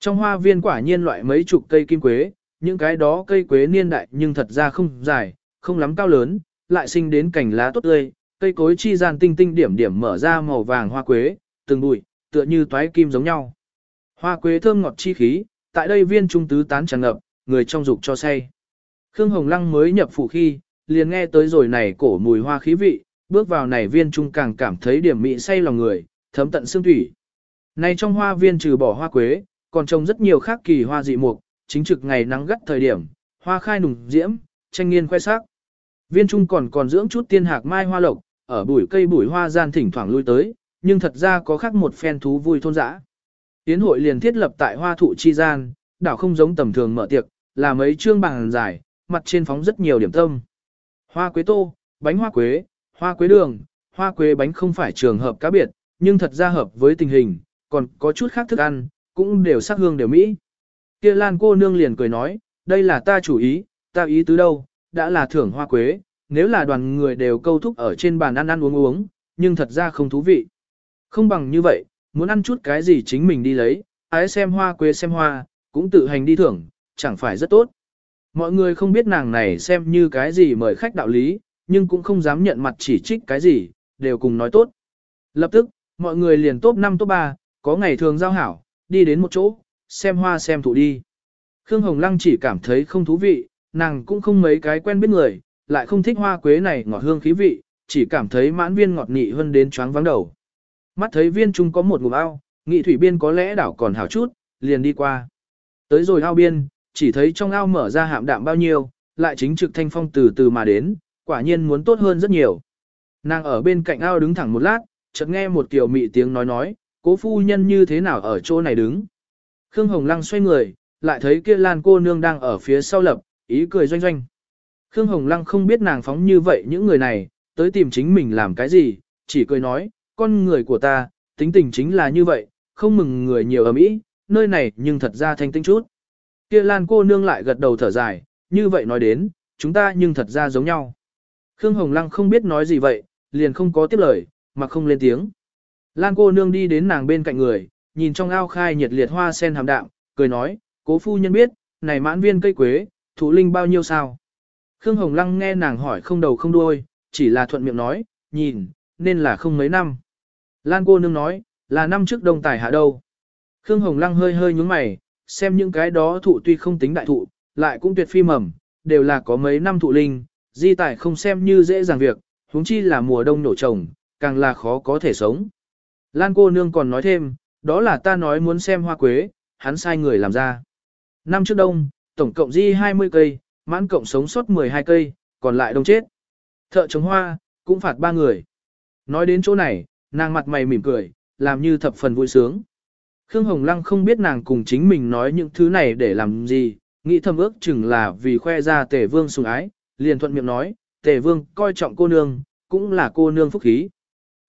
Trong hoa viên quả nhiên loại mấy chục cây kim quế, những cái đó cây quế niên đại nhưng thật ra không dài, không lắm cao lớn, lại sinh đến cảnh lá tốt tươi, cây cối chi gian tinh tinh điểm điểm mở ra màu vàng hoa quế, từng bụi, tựa như toái kim giống nhau. Hoa quế thơm ngọt chi khí, tại đây viên trung tứ tán tràn ngập, người trong dục cho say. Khương Hồng Lăng mới nhập phủ khi, liền nghe tới rồi này cổ mùi hoa khí vị, bước vào này viên trung càng cảm thấy điểm mị say lòng người, thấm tận xương thủy. Này trong hoa viên trừ bỏ hoa quế, còn trồng rất nhiều khác kỳ hoa dị mục, chính trực ngày nắng gắt thời điểm, hoa khai nùng diễm, tranh nghiên khoe sắc. Viên trung còn còn dưỡng chút tiên hạc mai hoa lộc, ở bụi cây bụi hoa gian thỉnh thoảng lui tới, nhưng thật ra có khác một phen thú vui thôn dã. Tiến hội liền thiết lập tại hoa thụ chi gian, đảo không giống tầm thường mở tiệc, là mấy trương bằng dài, mặt trên phóng rất nhiều điểm tâm. Hoa quế tô, bánh hoa quế, hoa quế đường, hoa quế bánh không phải trường hợp cá biệt, nhưng thật ra hợp với tình hình, còn có chút khác thức ăn, cũng đều sắc hương đều mỹ. Kia Lan cô nương liền cười nói, đây là ta chủ ý, ta ý tứ đâu, đã là thưởng hoa quế, nếu là đoàn người đều câu thúc ở trên bàn ăn ăn uống uống, nhưng thật ra không thú vị. Không bằng như vậy, muốn ăn chút cái gì chính mình đi lấy, ái xem hoa quế xem hoa, cũng tự hành đi thưởng, chẳng phải rất tốt. Mọi người không biết nàng này xem như cái gì mời khách đạo lý, nhưng cũng không dám nhận mặt chỉ trích cái gì, đều cùng nói tốt. Lập tức, mọi người liền top 5 top 3, có ngày thường giao hảo, đi đến một chỗ, xem hoa xem thụ đi. Khương Hồng Lăng chỉ cảm thấy không thú vị, nàng cũng không mấy cái quen biết người, lại không thích hoa quế này ngọt hương khí vị, chỉ cảm thấy mãn viên ngọt nị hơn đến choáng vắng đầu. Mắt thấy viên trung có một ngụm ao, nghị thủy biên có lẽ đảo còn hảo chút, liền đi qua. Tới rồi ao biên, chỉ thấy trong ao mở ra hạm đạm bao nhiêu, lại chính trực thanh phong từ từ mà đến, quả nhiên muốn tốt hơn rất nhiều. Nàng ở bên cạnh ao đứng thẳng một lát, chợt nghe một tiểu mị tiếng nói nói, cố phu nhân như thế nào ở chỗ này đứng. Khương Hồng Lăng xoay người, lại thấy kia Lan cô nương đang ở phía sau lập, ý cười doanh doanh. Khương Hồng Lăng không biết nàng phóng như vậy những người này, tới tìm chính mình làm cái gì, chỉ cười nói, con người của ta, tính tình chính là như vậy, không mừng người nhiều ở mỹ, nơi này nhưng thật ra thanh tinh chút. Kia Lan cô nương lại gật đầu thở dài, như vậy nói đến, chúng ta nhưng thật ra giống nhau. Khương Hồng Lăng không biết nói gì vậy, liền không có tiếp lời, mà không lên tiếng. Lan cô nương đi đến nàng bên cạnh người, nhìn trong ao khai nhiệt liệt hoa sen hàm đạm, cười nói, cố phu nhân biết, này mãn viên cây quế, thủ linh bao nhiêu sao? Khương Hồng Lăng nghe nàng hỏi không đầu không đuôi, chỉ là thuận miệng nói, nhìn, nên là không mấy năm. Lan cô nương nói, là năm trước đông tài hạ đâu. Khương Hồng Lăng hơi hơi nhúng mày, xem những cái đó thụ tuy không tính đại thụ, lại cũng tuyệt phi mầm, đều là có mấy năm thụ linh, di tài không xem như dễ dàng việc, huống chi là mùa đông nổ trồng, càng là khó có thể sống. Lan cô nương còn nói thêm, đó là ta nói muốn xem hoa quế, hắn sai người làm ra. Năm trước đông, tổng cộng di 20 cây, mãn cộng sống sót 12 cây, còn lại đông chết. Thợ trồng hoa, cũng phạt ba người. Nói đến chỗ này, nàng mặt mày mỉm cười, làm như thập phần vui sướng. Khương Hồng Lăng không biết nàng cùng chính mình nói những thứ này để làm gì, nghĩ thầm ước chừng là vì khoe ra tề vương sùng ái, liền thuận miệng nói, tề vương coi trọng cô nương, cũng là cô nương phúc khí.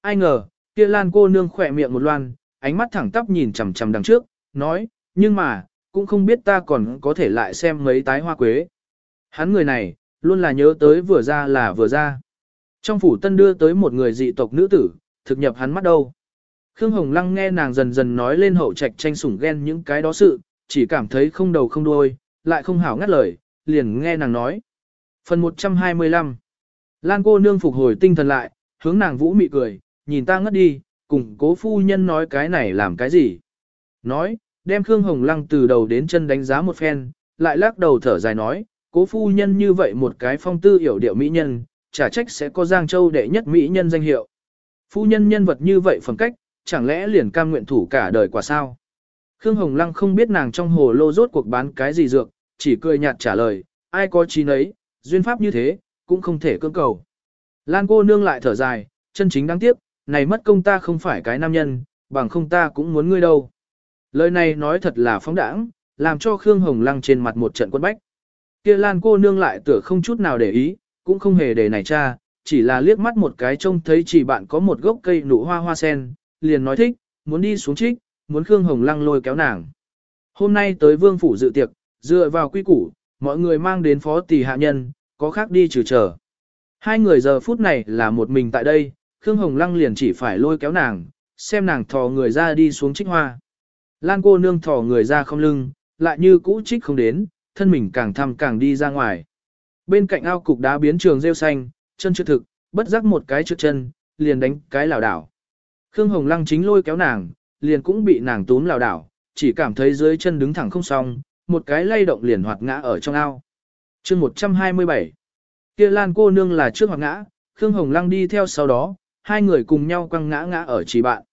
Ai ngờ, kia lan cô nương khỏe miệng một loan, ánh mắt thẳng tắp nhìn chằm chằm đằng trước, nói, nhưng mà, cũng không biết ta còn có thể lại xem mấy tái hoa quế. Hắn người này, luôn là nhớ tới vừa ra là vừa ra. Trong phủ tân đưa tới một người dị tộc nữ tử, thực nhập hắn mắt đâu. Khương Hồng Lăng nghe nàng dần dần nói lên hậu trạch tranh sủng ghen những cái đó sự, chỉ cảm thấy không đầu không đuôi, lại không hảo ngắt lời, liền nghe nàng nói. Phần 125 Lan cô nương phục hồi tinh thần lại, hướng nàng vũ mị cười, nhìn ta ngất đi, cùng cố phu nhân nói cái này làm cái gì. Nói, đem Khương Hồng Lăng từ đầu đến chân đánh giá một phen, lại lắc đầu thở dài nói, cố phu nhân như vậy một cái phong tư hiểu điệu mỹ nhân, chả trách sẽ có Giang Châu đệ nhất mỹ nhân danh hiệu. Phu nhân nhân vật như vậy phẩm cách, chẳng lẽ liền cam nguyện thủ cả đời quả sao? Khương Hồng Lăng không biết nàng trong hồ lô rốt cuộc bán cái gì dược, chỉ cười nhạt trả lời, ai có trí nấy, duyên pháp như thế, cũng không thể cưỡng cầu. Lan cô nương lại thở dài, chân chính đáng tiếc, này mất công ta không phải cái nam nhân, bằng không ta cũng muốn ngươi đâu. Lời này nói thật là phóng đãng, làm cho Khương Hồng Lăng trên mặt một trận quân bách. Kia Lan cô nương lại tựa không chút nào để ý, cũng không hề để này cha, chỉ là liếc mắt một cái trông thấy chỉ bạn có một gốc cây nụ hoa hoa sen, liền nói thích, muốn đi xuống trích, muốn Khương Hồng Lăng lôi kéo nàng. Hôm nay tới vương phủ dự tiệc, dựa vào quy củ, mọi người mang đến phó tỷ hạ nhân, có khác đi trừ chờ. Hai người giờ phút này là một mình tại đây, Khương Hồng Lăng liền chỉ phải lôi kéo nàng, xem nàng thò người ra đi xuống trích hoa. Lan cô nương thò người ra không lưng, lại như cũ trích không đến, thân mình càng thăm càng đi ra ngoài. Bên cạnh ao cục đá biến trường rêu xanh, chân chưa thực, bất giác một cái trước chân, liền đánh cái lảo đảo. Khương Hồng Lăng chính lôi kéo nàng, liền cũng bị nàng túm lảo đảo, chỉ cảm thấy dưới chân đứng thẳng không xong, một cái lay động liền hoạt ngã ở trong ao. chương 127 kia Lan cô nương là trước hoạt ngã, Khương Hồng Lăng đi theo sau đó, hai người cùng nhau quăng ngã ngã ở trì bạn.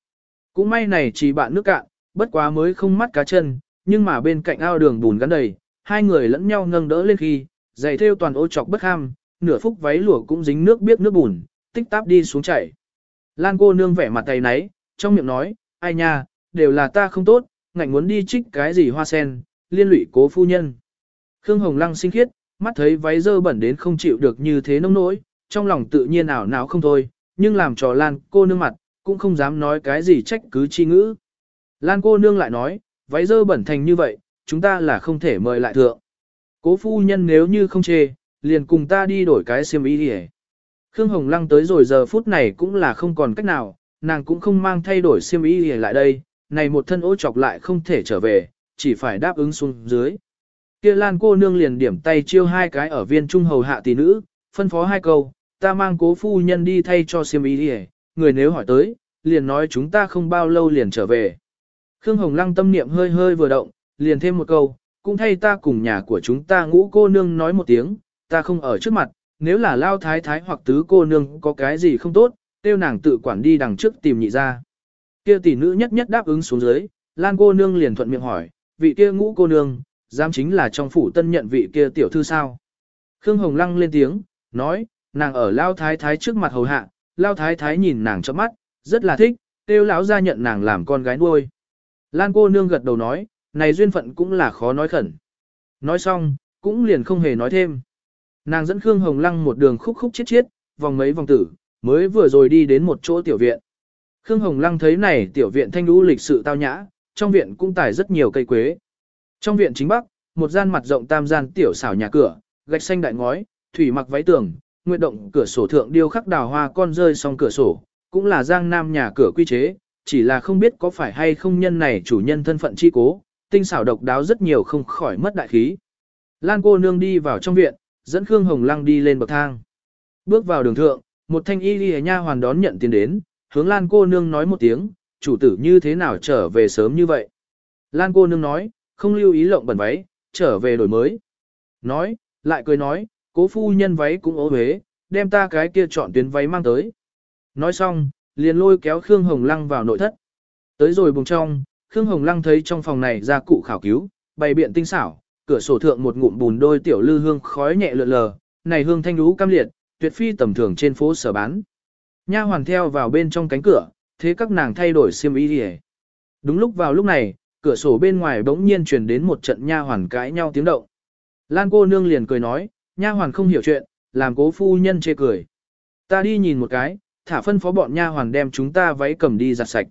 Cũng may này trì bạn nước cạn, bất quá mới không mắt cá chân, nhưng mà bên cạnh ao đường bùn gắn đầy, hai người lẫn nhau nâng đỡ lên khi, giày theo toàn ô chọc bất ham, nửa phút váy lụa cũng dính nước biết nước bùn, tích táp đi xuống chảy. Lan cô nương vẻ mặt tay nấy, trong miệng nói, ai nha, đều là ta không tốt, ngạnh muốn đi trích cái gì hoa sen, liên lụy cố phu nhân. Khương Hồng Lăng sinh khiết, mắt thấy váy dơ bẩn đến không chịu được như thế nông nỗi, trong lòng tự nhiên ảo não không thôi, nhưng làm trò Lan cô nương mặt, cũng không dám nói cái gì trách cứ chi ngữ. Lan cô nương lại nói, váy dơ bẩn thành như vậy, chúng ta là không thể mời lại thượng. Cố phu nhân nếu như không chê, liền cùng ta đi đổi cái xiêm y đi Khương Hồng Lăng tới rồi giờ phút này cũng là không còn cách nào, nàng cũng không mang thay đổi xiêm y đi lại đây, này một thân ô chọc lại không thể trở về, chỉ phải đáp ứng xuống dưới. Kia Lan cô nương liền điểm tay chiêu hai cái ở viên trung hầu hạ tỷ nữ, phân phó hai câu, ta mang cố phu nhân đi thay cho xiêm y đi người nếu hỏi tới, liền nói chúng ta không bao lâu liền trở về. Khương Hồng Lăng tâm niệm hơi hơi vừa động, liền thêm một câu, cũng thay ta cùng nhà của chúng ta ngũ cô nương nói một tiếng, ta không ở trước mặt, nếu là lao thái thái hoặc tứ cô nương có cái gì không tốt, tiêu nàng tự quản đi đằng trước tìm nhị ra. Kia tỷ nữ nhất nhất đáp ứng xuống dưới, Lan cô nương liền thuận miệng hỏi, vị kia ngũ cô nương, giam chính là trong phủ tân nhận vị kia tiểu thư sao. Khương Hồng Lăng lên tiếng, nói, nàng ở lao thái thái trước mặt hầu hạ, lao thái thái nhìn nàng chớp mắt, rất là thích, tiêu lão ra nhận nàng làm con gái nuôi. Lan cô nương gật đầu nói, này duyên phận cũng là khó nói khẩn. Nói xong, cũng liền không hề nói thêm. Nàng dẫn Khương Hồng Lăng một đường khúc khúc chết chết, vòng mấy vòng tử, mới vừa rồi đi đến một chỗ tiểu viện. Khương Hồng Lăng thấy này tiểu viện thanh lũ lịch sự tao nhã, trong viện cũng tải rất nhiều cây quế. Trong viện chính bắc, một gian mặt rộng tam gian tiểu xảo nhà cửa, gạch xanh đại ngói, thủy mặc váy tường, nguyện động cửa sổ thượng điêu khắc đào hoa con rơi song cửa sổ, cũng là giang nam nhà cửa quy chế, chỉ là không biết có phải hay không nhân này chủ nhân thân phận chi cố, tinh xảo độc đáo rất nhiều không khỏi mất đại khí. Lan cô nương đi vào trong viện, dẫn Khương Hồng Lăng đi lên bậc thang. Bước vào đường thượng, một thanh y đi nha hoàn đón nhận tiền đến, hướng Lan cô nương nói một tiếng, chủ tử như thế nào trở về sớm như vậy. Lan cô nương nói, không lưu ý lộng bẩn váy, trở về đổi mới. Nói, lại cười nói, cố phu nhân váy cũng ố huế, đem ta cái kia chọn tuyến váy mang tới. Nói xong, liền lôi kéo Khương Hồng Lăng vào nội thất. Tới rồi bùng trong, Khương Hồng Lăng thấy trong phòng này ra cụ khảo cứu, bày biện tinh xảo, cửa sổ thượng một ngụm bùn đôi tiểu lư hương khói nhẹ lượn lờ, này hương thanh đú cam liệt, tuyệt phi tầm thường trên phố sở bán. Nha hoàn theo vào bên trong cánh cửa, thế các nàng thay đổi xiêm y đi Đúng lúc vào lúc này, cửa sổ bên ngoài bỗng nhiên truyền đến một trận nha hoàn cãi nhau tiếng động. Lan cô nương liền cười nói, nha hoàn không hiểu chuyện, làm cố phu nhân chê cười. Ta đi nhìn một cái, thả phân phó bọn nha hoàn đem chúng ta váy cầm đi giặt sạch.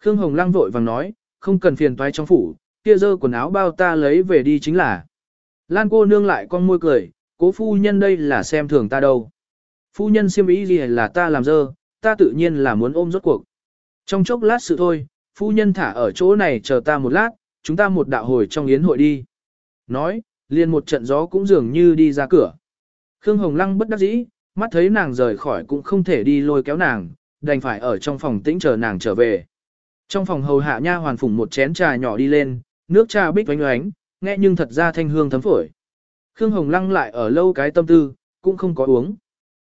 Khương Hồng Lăng vội vàng nói, không cần phiền toái trong phủ, kia dơ quần áo bao ta lấy về đi chính là. Lan cô nương lại con môi cười, cố phu nhân đây là xem thường ta đâu. Phu nhân siêm ý gì là ta làm dơ, ta tự nhiên là muốn ôm rốt cuộc. Trong chốc lát sự thôi, phu nhân thả ở chỗ này chờ ta một lát, chúng ta một đạo hồi trong yến hội đi. Nói, liền một trận gió cũng dường như đi ra cửa. Khương Hồng Lăng bất đắc dĩ, mắt thấy nàng rời khỏi cũng không thể đi lôi kéo nàng, đành phải ở trong phòng tĩnh chờ nàng trở về. Trong phòng hầu hạ nha hoàn phủng một chén trà nhỏ đi lên, nước trà bích oánh oánh, nghe nhưng thật ra thanh hương thấm phổi. Khương Hồng Lăng lại ở lâu cái tâm tư, cũng không có uống.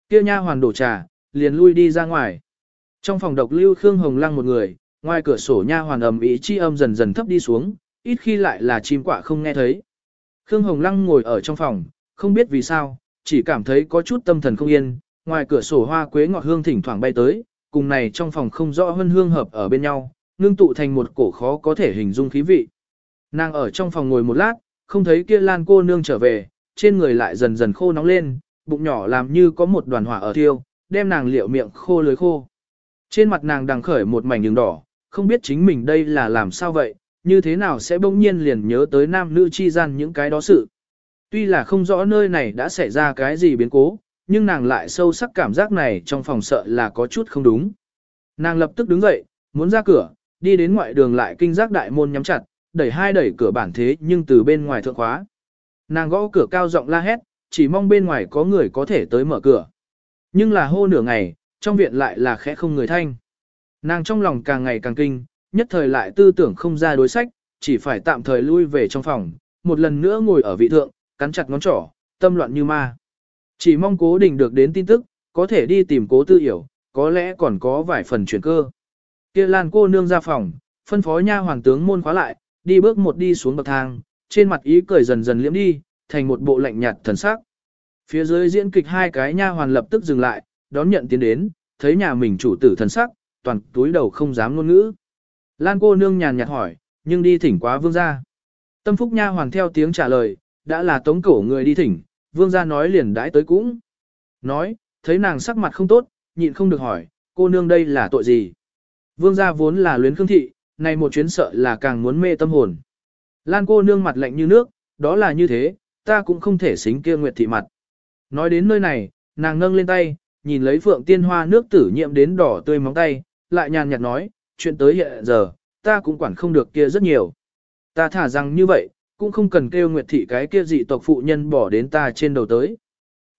Kia nha hoàn đổ trà, liền lui đi ra ngoài. Trong phòng độc lưu Khương Hồng Lăng một người, ngoài cửa sổ nha hoàn ầm ý chi âm dần dần thấp đi xuống, ít khi lại là chim quạ không nghe thấy. Khương Hồng Lăng ngồi ở trong phòng, không biết vì sao, chỉ cảm thấy có chút tâm thần không yên, ngoài cửa sổ hoa quế ngọt hương thỉnh thoảng bay tới, cùng này trong phòng không rõ hơn hương hợp ở bên nhau, ngưng tụ thành một cổ khó có thể hình dung khí vị. Nàng ở trong phòng ngồi một lát, không thấy kia lan cô nương trở về, trên người lại dần dần khô nóng lên, bụng nhỏ làm như có một đoàn hỏa ở thiêu, đem nàng liệu miệng khô lưới khô. Trên mặt nàng đang khởi một mảnh đường đỏ, không biết chính mình đây là làm sao vậy, như thế nào sẽ bỗng nhiên liền nhớ tới nam nữ chi gian những cái đó sự. Tuy là không rõ nơi này đã xảy ra cái gì biến cố, nhưng nàng lại sâu sắc cảm giác này trong phòng sợ là có chút không đúng. Nàng lập tức đứng dậy, muốn ra cửa, đi đến ngoại đường lại kinh giác đại môn nhắm chặt, đẩy hai đẩy cửa bản thế nhưng từ bên ngoài thượng khóa. Nàng gõ cửa cao giọng la hét, chỉ mong bên ngoài có người có thể tới mở cửa. Nhưng là hô nửa ngày, trong viện lại là khẽ không người thanh. Nàng trong lòng càng ngày càng kinh, nhất thời lại tư tưởng không ra đối sách, chỉ phải tạm thời lui về trong phòng, một lần nữa ngồi ở vị thượng, cắn chặt ngón trỏ, tâm loạn như ma. Chỉ mong cố đình được đến tin tức, có thể đi tìm cố tư hiểu, có lẽ còn có vài phần chuyển cơ. Kia Lan cô nương ra phòng, phân phó nha hoàng tướng môn khóa lại, đi bước một đi xuống bậc thang, trên mặt ý cười dần dần liễm đi, thành một bộ lạnh nhạt thần sắc. Phía dưới diễn kịch hai cái nha hoàn lập tức dừng lại, đón nhận tiến đến, thấy nhà mình chủ tử thần sắc, toàn túi đầu không dám ngôn ngữ. Lan cô nương nhàn nhạt hỏi, nhưng đi thỉnh quá vương gia. Tâm phúc nha hoàn theo tiếng trả lời, đã là tống cổ người đi thỉnh, vương gia nói liền đãi tới cũng. Nói, thấy nàng sắc mặt không tốt, nhịn không được hỏi, cô nương đây là tội gì? Vương gia vốn là luyến khương thị, này một chuyến sợ là càng muốn mê tâm hồn. Lan cô nương mặt lạnh như nước, đó là như thế, ta cũng không thể xính kia nguyệt thị mặt. Nói đến nơi này, nàng nâng lên tay, nhìn lấy phượng tiên hoa nước tử nhiễm đến đỏ tươi móng tay, lại nhàn nhạt nói, chuyện tới hiện giờ, ta cũng quản không được kia rất nhiều. Ta thả rằng như vậy, cũng không cần kêu nguyệt thị cái kia dị tộc phụ nhân bỏ đến ta trên đầu tới.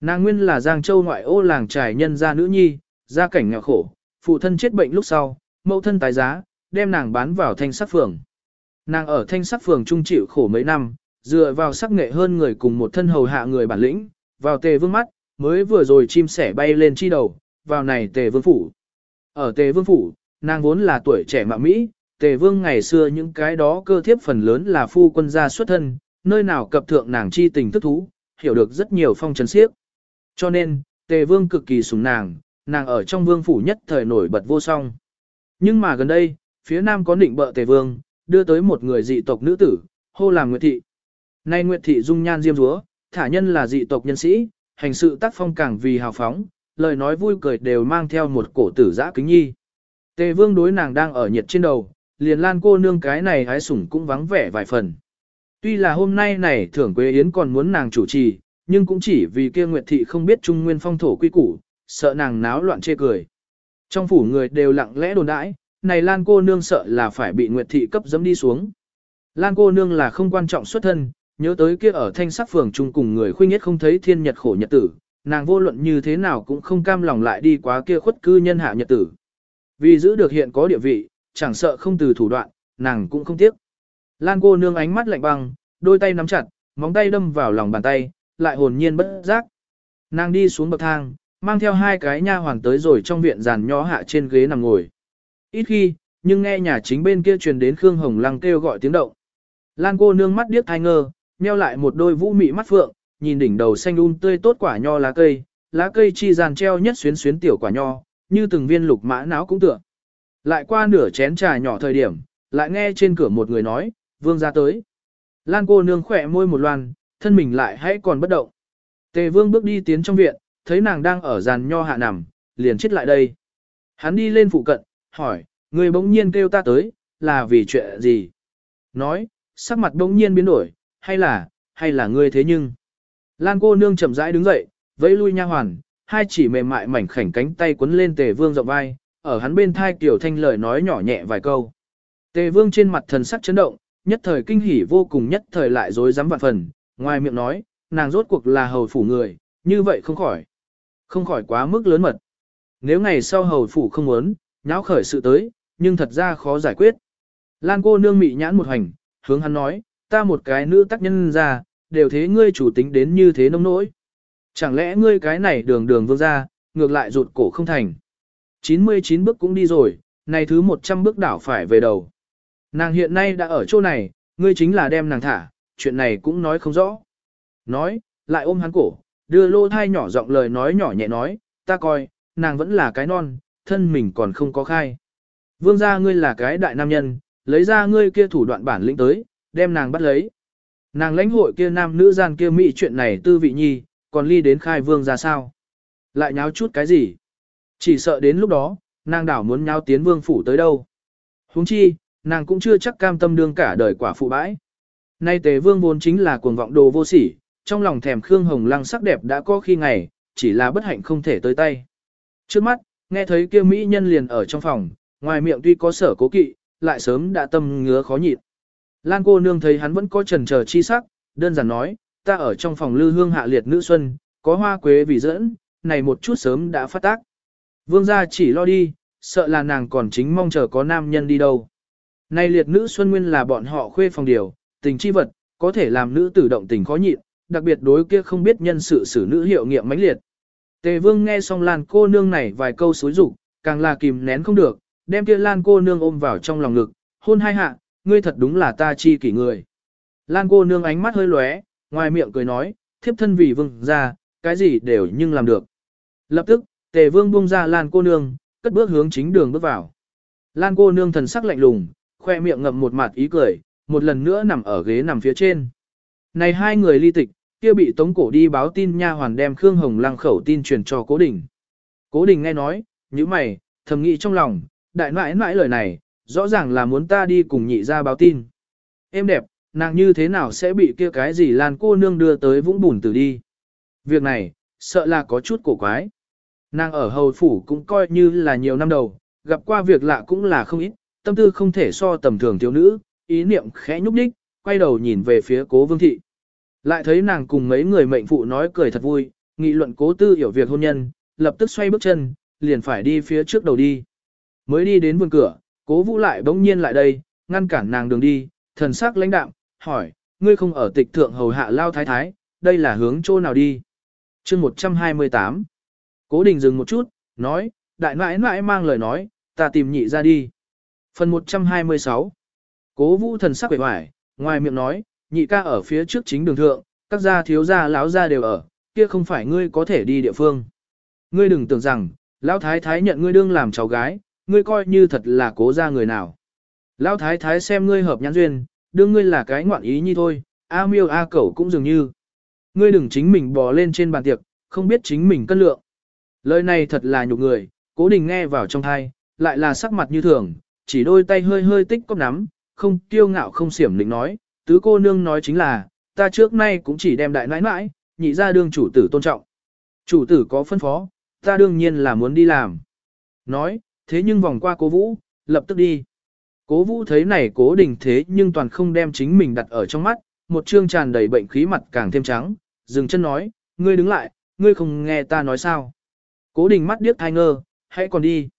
Nàng nguyên là Giang Châu ngoại ô làng trải nhân gia nữ nhi, gia cảnh nghèo khổ, phụ thân chết bệnh lúc sau, mẫu thân tái giá, đem nàng bán vào thanh sắc phường. Nàng ở thanh sắc phường trung chịu khổ mấy năm, dựa vào sắc nghệ hơn người cùng một thân hầu hạ người bản lĩnh, vào tề vương mắt, mới vừa rồi chim sẻ bay lên chi đầu, vào này tề vương phủ. Ở tề vương phủ, nàng vốn là tuổi trẻ mạ Mỹ, tề vương ngày xưa những cái đó cơ thiếp phần lớn là phu quân gia xuất thân, nơi nào cập thượng nàng chi tình thức thú, hiểu được rất nhiều phong trần siếp. Cho nên, tề vương cực kỳ sủng nàng, nàng ở trong vương phủ nhất thời nổi bật vô song. Nhưng mà gần đây, phía nam có định bợ tề vương, đưa tới một người dị tộc nữ tử, hô làm Nguyệt Thị. Nay Nguyệt Thị dung nhan diêm dúa, thả nhân là dị tộc nhân sĩ, hành sự tác phong càng vì hào phóng, lời nói vui cười đều mang theo một cổ tử giã kính nhi. Tề vương đối nàng đang ở nhiệt trên đầu, liền lan cô nương cái này hái sủng cũng vắng vẻ vài phần. Tuy là hôm nay này thưởng quế yến còn muốn nàng chủ trì, nhưng cũng chỉ vì kia Nguyệt Thị không biết trung nguyên phong thổ quy củ, sợ nàng náo loạn chê cười. Trong phủ người đều lặng lẽ đồn đãi, này Lan cô nương sợ là phải bị Nguyệt Thị cấp dẫm đi xuống. Lan cô nương là không quan trọng xuất thân, nhớ tới kia ở thanh sắc phường chung cùng người khuyên nhất không thấy thiên nhật khổ nhật tử, nàng vô luận như thế nào cũng không cam lòng lại đi quá kia khuất cư nhân hạ nhật tử. Vì giữ được hiện có địa vị, chẳng sợ không từ thủ đoạn, nàng cũng không tiếc. Lan cô nương ánh mắt lạnh băng, đôi tay nắm chặt, móng tay đâm vào lòng bàn tay, lại hồn nhiên bất giác. Nàng đi xuống bậc thang, mang theo hai cái nha hoàn tới rồi trong viện giàn nhó hạ trên ghế nằm ngồi. Ít khi, nhưng nghe nhà chính bên kia truyền đến Khương Hồng Lăng kêu gọi tiếng động. Lan cô nương mắt điếc thai ngơ, nheo lại một đôi vũ mị mắt phượng, nhìn đỉnh đầu xanh um tươi tốt quả nho lá cây, lá cây chi giàn treo nhất xuyến xuyến tiểu quả nho, như từng viên lục mã não cũng tựa. Lại qua nửa chén trà nhỏ thời điểm, lại nghe trên cửa một người nói, vương ra tới. Lan cô nương khỏe môi một loan, thân mình lại hãy còn bất động. Tề vương bước đi tiến trong viện, thấy nàng đang ở giàn nho hạ nằm, liền chết lại đây. Hắn đi lên phụ cận, hỏi, người bỗng nhiên kêu ta tới, là vì chuyện gì? Nói, sắc mặt bỗng nhiên biến đổi, hay là, hay là ngươi thế nhưng. Lan cô nương chậm rãi đứng dậy, vẫy lui nha hoàn, hai chỉ mềm mại mảnh khảnh cánh tay quấn lên tề vương rộng vai, ở hắn bên thai tiểu thanh lời nói nhỏ nhẹ vài câu. Tề vương trên mặt thần sắc chấn động, nhất thời kinh hỉ vô cùng nhất thời lại dối dám vạn phần, ngoài miệng nói, nàng rốt cuộc là hầu phủ người, như vậy không khỏi. Không khỏi quá mức lớn mật. Nếu ngày sau hầu phủ không muốn, nháo khởi sự tới, nhưng thật ra khó giải quyết. Lan cô nương mị nhãn một hành, hướng hắn nói, ta một cái nữ tác nhân ra, đều thế ngươi chủ tính đến như thế nông nỗi. Chẳng lẽ ngươi cái này đường đường vương ra, ngược lại rụt cổ không thành. 99 bước cũng đi rồi, này thứ 100 bước đảo phải về đầu. Nàng hiện nay đã ở chỗ này, ngươi chính là đem nàng thả, chuyện này cũng nói không rõ. Nói, lại ôm hắn cổ, đưa lô thai nhỏ giọng lời nói nhỏ nhẹ nói, ta coi, nàng vẫn là cái non, thân mình còn không có khai. Vương gia ngươi là cái đại nam nhân, lấy ra ngươi kia thủ đoạn bản lĩnh tới, đem nàng bắt lấy. Nàng lãnh hội kia nam nữ gian kia mỹ chuyện này tư vị nhi, còn ly đến khai vương ra sao? Lại nháo chút cái gì? Chỉ sợ đến lúc đó, nàng đảo muốn nháo tiến vương phủ tới đâu. huống chi, nàng cũng chưa chắc cam tâm đương cả đời quả phụ bãi. Nay tề vương vốn chính là cuồng vọng đồ vô sỉ, trong lòng thèm Khương Hồng Lăng sắc đẹp đã có khi ngày, chỉ là bất hạnh không thể tới tay. Trước mắt, nghe thấy kia mỹ nhân liền ở trong phòng, ngoài miệng tuy có sở cố kỵ, lại sớm đã tâm ngứa khó nhịn. Lan cô nương thấy hắn vẫn có trần chờ chi sắc, đơn giản nói, ta ở trong phòng lư hương hạ liệt nữ xuân, có hoa quế vì dẫn, này một chút sớm đã phát tác. Vương gia chỉ lo đi, sợ là nàng còn chính mong chờ có nam nhân đi đâu. Nay liệt nữ xuân nguyên là bọn họ khuê phòng điều, tình chi vật, có thể làm nữ tử động tình khó nhịn, đặc biệt đối kia không biết nhân sự xử nữ hiệu nghiệm mãnh liệt. Tề vương nghe xong Lan cô nương này vài câu xối rủ, càng là kìm nén không được, đem kia Lan cô nương ôm vào trong lòng ngực, hôn hai hạ, ngươi thật đúng là ta chi kỷ người. Lan cô nương ánh mắt hơi lóe, ngoài miệng cười nói, thiếp thân vì vương ra, cái gì đều nhưng làm được. Lập tức, tề vương buông ra Lan cô nương, cất bước hướng chính đường bước vào. Lan cô nương thần sắc lạnh lùng, khoe miệng ngậm một mặt ý cười, một lần nữa nằm ở ghế nằm phía trên. Này hai người ly tịch, kia bị tống cổ đi báo tin nha hoàn đem Khương Hồng Lăng khẩu tin truyền cho Cố Đình. Cố Đình nghe nói, như mày, thầm nghĩ trong lòng, đại nãi nãi lời này, rõ ràng là muốn ta đi cùng nhị ra báo tin. Em đẹp, nàng như thế nào sẽ bị kia cái gì lan cô nương đưa tới vũng bùn tử đi. Việc này, sợ là có chút cổ quái. Nàng ở hầu phủ cũng coi như là nhiều năm đầu, gặp qua việc lạ cũng là không ít, tâm tư không thể so tầm thường thiếu nữ, ý niệm khẽ nhúc đích, quay đầu nhìn về phía cố vương thị. Lại thấy nàng cùng mấy người mệnh phụ nói cười thật vui, nghị luận cố tư hiểu việc hôn nhân, lập tức xoay bước chân, liền phải đi phía trước đầu đi. Mới đi đến vườn cửa, cố vũ lại bỗng nhiên lại đây, ngăn cản nàng đường đi, thần sắc lãnh đạm, hỏi, ngươi không ở tịch thượng hầu hạ lao thái thái, đây là hướng chỗ nào đi? chương 128 Cố đình dừng một chút, nói, đại nãi nãi mang lời nói, ta tìm nhị ra đi. Phần 126 Cố vũ thần sắc vẻ vải, ngoài miệng nói, nhị ca ở phía trước chính đường thượng, các gia thiếu gia lão gia đều ở, kia không phải ngươi có thể đi địa phương. Ngươi đừng tưởng rằng, lão thái thái nhận ngươi đương làm cháu gái, ngươi coi như thật là cố gia người nào. Lão thái thái xem ngươi hợp nhãn duyên, đương ngươi là cái ngoạn ý như thôi, a miêu a cẩu cũng dường như. Ngươi đừng chính mình bò lên trên bàn tiệc, không biết chính mình cân lượng. Lời này thật là nhục người, cố đình nghe vào trong thai, lại là sắc mặt như thường, chỉ đôi tay hơi hơi tích cóp nắm, không kiêu ngạo không xiểm lĩnh nói, tứ cô nương nói chính là, ta trước nay cũng chỉ đem đại nãi nãi, nhị ra đương chủ tử tôn trọng. Chủ tử có phân phó, ta đương nhiên là muốn đi làm. Nói, thế nhưng vòng qua cố vũ, lập tức đi. Cố vũ thấy này cố đình thế nhưng toàn không đem chính mình đặt ở trong mắt, một trương tràn đầy bệnh khí mặt càng thêm trắng, dừng chân nói, ngươi đứng lại, ngươi không nghe ta nói sao. Cố đình mắt điếc thai ngơ, hãy còn đi.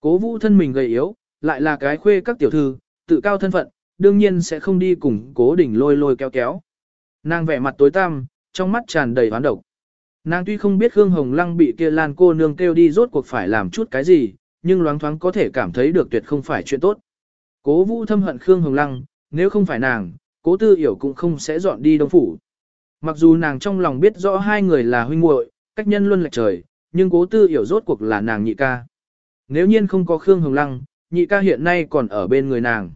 Cố vũ thân mình gầy yếu, lại là cái khuê các tiểu thư, tự cao thân phận, đương nhiên sẽ không đi cùng cố đình lôi lôi kéo kéo. Nàng vẻ mặt tối tăm, trong mắt tràn đầy oán độc. Nàng tuy không biết Khương Hồng Lăng bị kia Lan cô nương kêu đi rốt cuộc phải làm chút cái gì, nhưng loáng thoáng có thể cảm thấy được tuyệt không phải chuyện tốt. Cố vũ thâm hận Khương Hồng Lăng, nếu không phải nàng, cố tư hiểu cũng không sẽ dọn đi đông phủ. Mặc dù nàng trong lòng biết rõ hai người là huynh muội, cách nhân luôn lệch trời, nhưng cố tư hiểu rốt cuộc là nàng nhị ca. Nếu nhiên không có Khương Hồng Lăng, nhị ca hiện nay còn ở bên người nàng.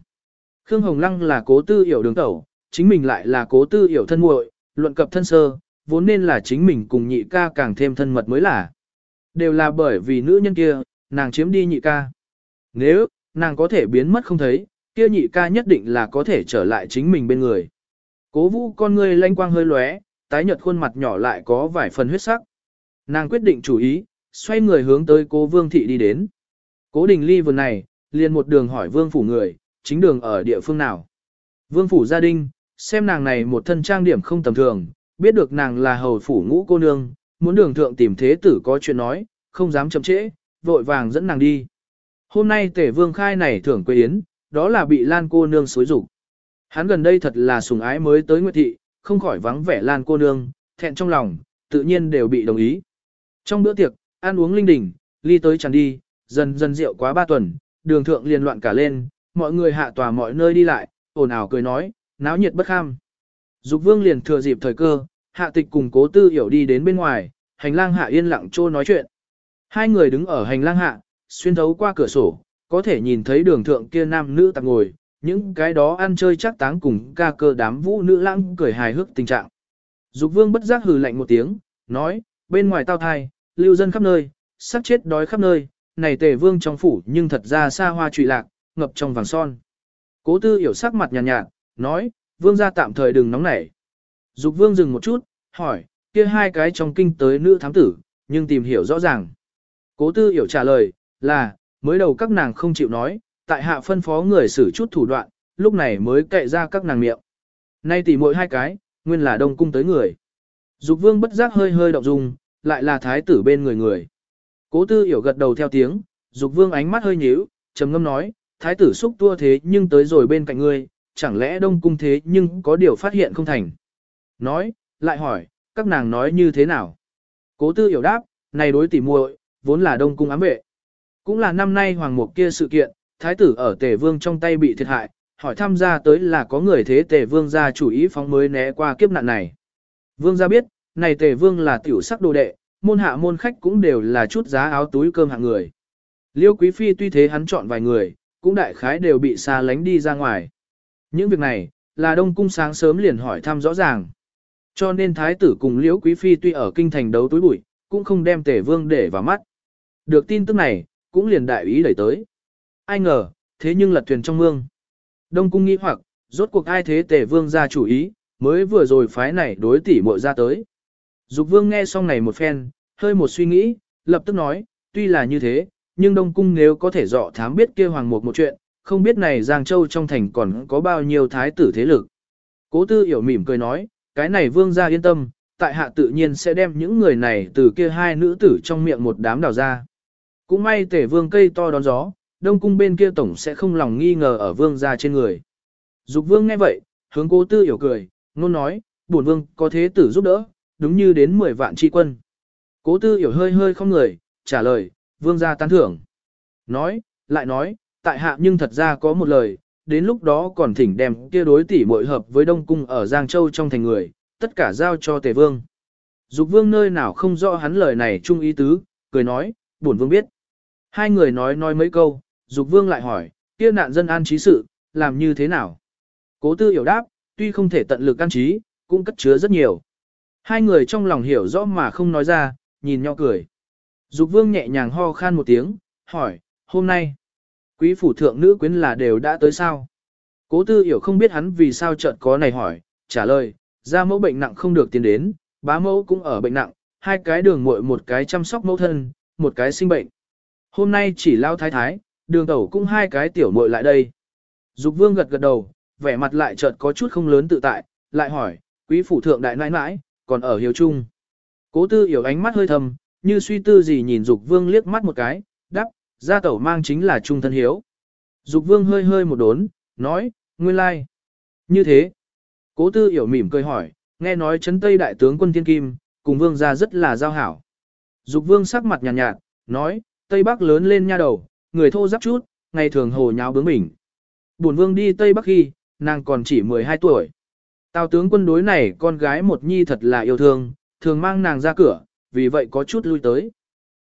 Khương Hồng Lăng là cố tư hiểu đường tẩu, chính mình lại là cố tư hiểu thân muội, luận cập thân sơ, vốn nên là chính mình cùng nhị ca càng thêm thân mật mới là. Đều là bởi vì nữ nhân kia, nàng chiếm đi nhị ca. Nếu, nàng có thể biến mất không thấy, kia nhị ca nhất định là có thể trở lại chính mình bên người. Cố vũ con ngươi lanh quang hơi lóe, tái nhợt khuôn mặt nhỏ lại có vài phần huyết sắc. Nàng quyết định chủ ý, xoay người hướng tới cố vương thị đi đến. Cố đình ly vườn này, liền một đường hỏi vương phủ người, chính đường ở địa phương nào. Vương phủ gia đình, xem nàng này một thân trang điểm không tầm thường, biết được nàng là hầu phủ ngũ cô nương, muốn đường thượng tìm thế tử có chuyện nói, không dám chậm trễ, vội vàng dẫn nàng đi. Hôm nay tể vương khai này thưởng quê yến, đó là bị Lan cô nương xối rủ. Hắn gần đây thật là sùng ái mới tới Nguyệt Thị, không khỏi vắng vẻ Lan cô nương, thẹn trong lòng, tự nhiên đều bị đồng ý. Trong bữa tiệc, ăn uống linh đình, ly tới chẳng đi, dần dần rượu quá ba tuần, đường thượng liền loạn cả lên, mọi người hạ tòa mọi nơi đi lại, ồn ào cười nói, náo nhiệt bất kham. Dục vương liền thừa dịp thời cơ, hạ tịch cùng cố tư hiểu đi đến bên ngoài, hành lang hạ yên lặng trô nói chuyện. Hai người đứng ở hành lang hạ, xuyên thấu qua cửa sổ, có thể nhìn thấy đường thượng kia nam nữ tạp ngồi, những cái đó ăn chơi chắc táng cùng ca cơ đám vũ nữ lãng cười hài hước tình trạng. Dục vương bất giác hừ lạnh một tiếng, nói, bên ngoài tao thai, lưu dân khắp nơi, sắc chết đói khắp nơi, này tề vương trong phủ nhưng thật ra xa hoa trụy lạc, ngập trong vàng son. Cố tư hiểu sắc mặt nhàn nhạt, nhạt, nói, vương gia tạm thời đừng nóng nảy. Dục vương dừng một chút, hỏi, kia hai cái trong kinh tới nữ thám tử, nhưng tìm hiểu rõ ràng. Cố tư hiểu trả lời, là, mới đầu các nàng không chịu nói, tại hạ phân phó người xử chút thủ đoạn, lúc này mới cậy ra các nàng miệng. Nay tỉ mỗi hai cái, nguyên là đông cung tới người. Dục vương bất giác hơi hơi động dung, lại là thái tử bên người người. Cố tư hiểu gật đầu theo tiếng, dục vương ánh mắt hơi nhíu, trầm ngâm nói, thái tử xúc tua thế nhưng tới rồi bên cạnh ngươi, chẳng lẽ đông cung thế nhưng có điều phát hiện không thành. Nói, lại hỏi, các nàng nói như thế nào? Cố tư hiểu đáp, này đối tỉ muội, vốn là đông cung ám vệ. Cũng là năm nay hoàng mục kia sự kiện, thái tử ở tề vương trong tay bị thiệt hại, hỏi tham gia tới là có người thế tề vương gia chủ ý phóng mới né qua kiếp nạn này. Vương gia biết, này tề vương là tiểu sắc đồ đệ, môn hạ môn khách cũng đều là chút giá áo túi cơm hạng người. Liêu quý phi tuy thế hắn chọn vài người, cũng đại khái đều bị xa lánh đi ra ngoài. Những việc này, là đông cung sáng sớm liền hỏi thăm rõ ràng. Cho nên thái tử cùng liễu quý phi tuy ở kinh thành đấu túi bụi, cũng không đem tề vương để vào mắt. Được tin tức này, cũng liền đại ý đẩy tới. Ai ngờ, thế nhưng lật thuyền trong mương. Đông cung nghĩ hoặc, rốt cuộc ai thế tề vương ra chủ ý, mới vừa rồi phái này đối tỷ muội ra tới. Dục vương nghe xong này một phen, hơi một suy nghĩ, lập tức nói, tuy là như thế, nhưng Đông Cung nếu có thể dọ thám biết kia hoàng mục một chuyện, không biết này Giang Châu trong thành còn có bao nhiêu thái tử thế lực. Cố tư hiểu mỉm cười nói, cái này vương gia yên tâm, tại hạ tự nhiên sẽ đem những người này từ kia hai nữ tử trong miệng một đám đào ra. Cũng may tể vương cây to đón gió, đông cung bên kia tổng sẽ không lòng nghi ngờ ở vương gia trên người. Dục vương nghe vậy, hướng cố tư hiểu cười, ngôn nói, bổn vương có thế tử giúp đỡ, đúng như đến 10 vạn tri quân. Cố tư hiểu hơi hơi không người, trả lời, vương gia tán thưởng. Nói, lại nói, tại hạ nhưng thật ra có một lời, đến lúc đó còn thỉnh đem kia đối tỷ muội hợp với Đông Cung ở Giang Châu trong thành người, tất cả giao cho tề vương. Dục vương nơi nào không rõ hắn lời này chung ý tứ, cười nói, bổn vương biết. Hai người nói nói mấy câu, dục vương lại hỏi, kia nạn dân an trí sự, làm như thế nào? Cố tư hiểu đáp, tuy không thể tận lực an trí, cũng cất chứa rất nhiều. Hai người trong lòng hiểu rõ mà không nói ra, nhìn nhau cười. Dục vương nhẹ nhàng ho khan một tiếng, hỏi, hôm nay, quý phủ thượng nữ quyến là đều đã tới sao? Cố tư hiểu không biết hắn vì sao chợt có này hỏi, trả lời, ra mẫu bệnh nặng không được tiến đến, bá mẫu cũng ở bệnh nặng, hai cái đường muội một cái chăm sóc mẫu thân, một cái sinh bệnh. Hôm nay chỉ lao thái thái, đường tẩu cũng hai cái tiểu muội lại đây. Dục vương gật gật đầu, vẻ mặt lại chợt có chút không lớn tự tại, lại hỏi, quý phủ thượng đại nãi nãi, còn ở hiếu trung. Cố tư hiểu ánh mắt hơi thầm, như suy tư gì nhìn dục vương liếc mắt một cái, đắp, gia tẩu mang chính là trung thân hiếu. Dục vương hơi hơi một đốn, nói, nguyên lai. Như thế, cố tư hiểu mỉm cười hỏi, nghe nói chấn tây đại tướng quân thiên kim, cùng vương gia rất là giao hảo. Dục vương sắc mặt nhàn nhạt, nhạt, nói, tây bắc lớn lên nha đầu, người thô giáp chút, ngày thường hồ nháo bướng bỉnh. Bổn vương đi tây bắc khi, nàng còn chỉ 12 tuổi. Tào tướng quân đối này con gái một nhi thật là yêu thương, thường mang nàng ra cửa, vì vậy có chút lui tới.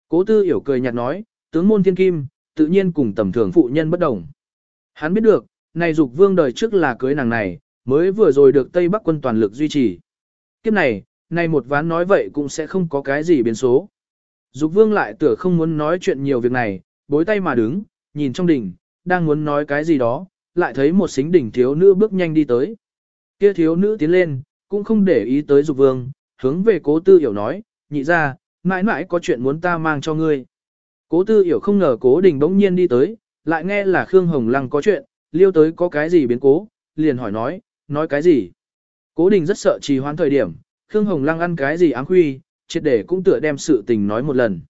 Cố tư hiểu cười nhạt nói, tướng môn thiên kim, tự nhiên cùng tầm thường phụ nhân bất đồng. Hắn biết được, này dục vương đời trước là cưới nàng này, mới vừa rồi được Tây Bắc quân toàn lực duy trì. Kiếp này, này một ván nói vậy cũng sẽ không có cái gì biến số. Dục vương lại tựa không muốn nói chuyện nhiều việc này, bối tay mà đứng, nhìn trong đỉnh, đang muốn nói cái gì đó, lại thấy một xính đỉnh thiếu nữ bước nhanh đi tới. Kia thiếu nữ tiến lên, cũng không để ý tới dục vương, hướng về cố tư hiểu nói, nhị ra, mãi mãi có chuyện muốn ta mang cho ngươi. Cố tư hiểu không ngờ cố đình bỗng nhiên đi tới, lại nghe là Khương Hồng Lăng có chuyện, liêu tới có cái gì biến cố, liền hỏi nói, nói cái gì. Cố đình rất sợ trì hoãn thời điểm, Khương Hồng Lăng ăn cái gì áng khuy, triệt để cũng tựa đem sự tình nói một lần.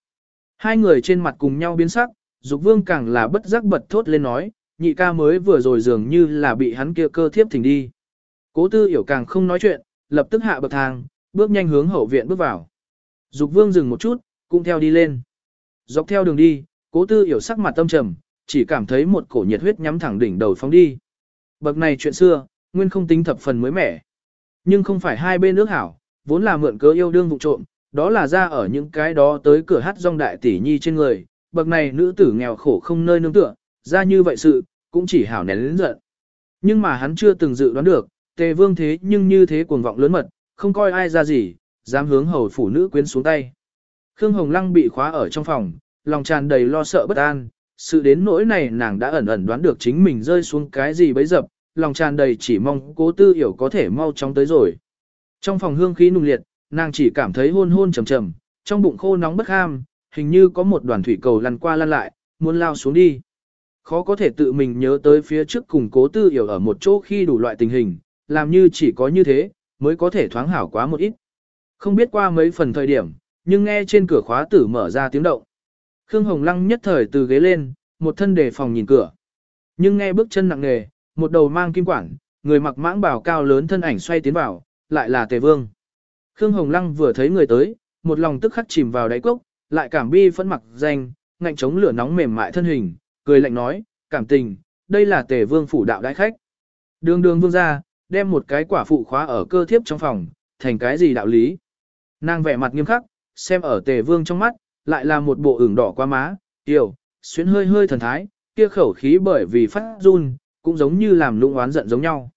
Hai người trên mặt cùng nhau biến sắc, Dục Vương càng là bất giác bật thốt lên nói, nhị ca mới vừa rồi dường như là bị hắn kia cơ thiếp thỉnh đi. Cố tư hiểu càng không nói chuyện, lập tức hạ bậc thang, bước nhanh hướng hậu viện bước vào. Dục vương dừng một chút, cũng theo đi lên. Dọc theo đường đi, cố tư hiểu sắc mặt tâm trầm, chỉ cảm thấy một cổ nhiệt huyết nhắm thẳng đỉnh đầu phóng đi. Bậc này chuyện xưa, nguyên không tính thập phần mới mẻ. Nhưng không phải hai bên nước hảo, vốn là mượn cớ yêu đương vụ trộm, đó là ra ở những cái đó tới cửa hát rong đại tỷ nhi trên người, bậc này nữ tử nghèo khổ không nơi nương tựa, ra như vậy sự, cũng chỉ hảo nén lớn giận. Nhưng mà hắn chưa từng dự đoán được, tề vương thế nhưng như thế cuồng vọng lớn mật, không coi ai ra gì, dám hướng hầu phủ nữ quyến xuống tay. Khương Hồng Lăng bị khóa ở trong phòng, lòng tràn đầy lo sợ bất an, sự đến nỗi này nàng đã ẩn ẩn đoán được chính mình rơi xuống cái gì bấy dập, lòng tràn đầy chỉ mong cố tư hiểu có thể mau chóng tới rồi. Trong phòng hương khí nung liệt, nàng chỉ cảm thấy hôn hôn trầm trầm, trong bụng khô nóng bất ham, hình như có một đoàn thủy cầu lăn qua lăn lại, muốn lao xuống đi. Khó có thể tự mình nhớ tới phía trước cùng cố tư hiểu ở một chỗ khi đủ loại tình hình, làm như chỉ có như thế, mới có thể thoáng hảo quá một ít. Không biết qua mấy phần thời điểm, nhưng nghe trên cửa khóa tử mở ra tiếng động. Khương Hồng Lăng nhất thời từ ghế lên, một thân đề phòng nhìn cửa. Nhưng nghe bước chân nặng nề, một đầu mang kim quản, người mặc mãng bào cao lớn thân ảnh xoay tiến vào, lại là Tề Vương. Khương Hồng Lăng vừa thấy người tới, một lòng tức khắc chìm vào đáy cốc, lại cảm bi phẫn mặc danh, ngạnh chống lửa nóng mềm mại thân hình, cười lạnh nói, cảm tình, đây là Tề Vương phủ đạo đại khách. Đường đường vương gia đem một cái quả phụ khóa ở cơ thiếp trong phòng, thành cái gì đạo lý. Nàng vẻ mặt nghiêm khắc, xem ở Tề Vương trong mắt, lại là một bộ ửng đỏ qua má, tiểu, xuyến hơi hơi thần thái, kia khẩu khí bởi vì phát run, cũng giống như làm lũng oán giận giống nhau.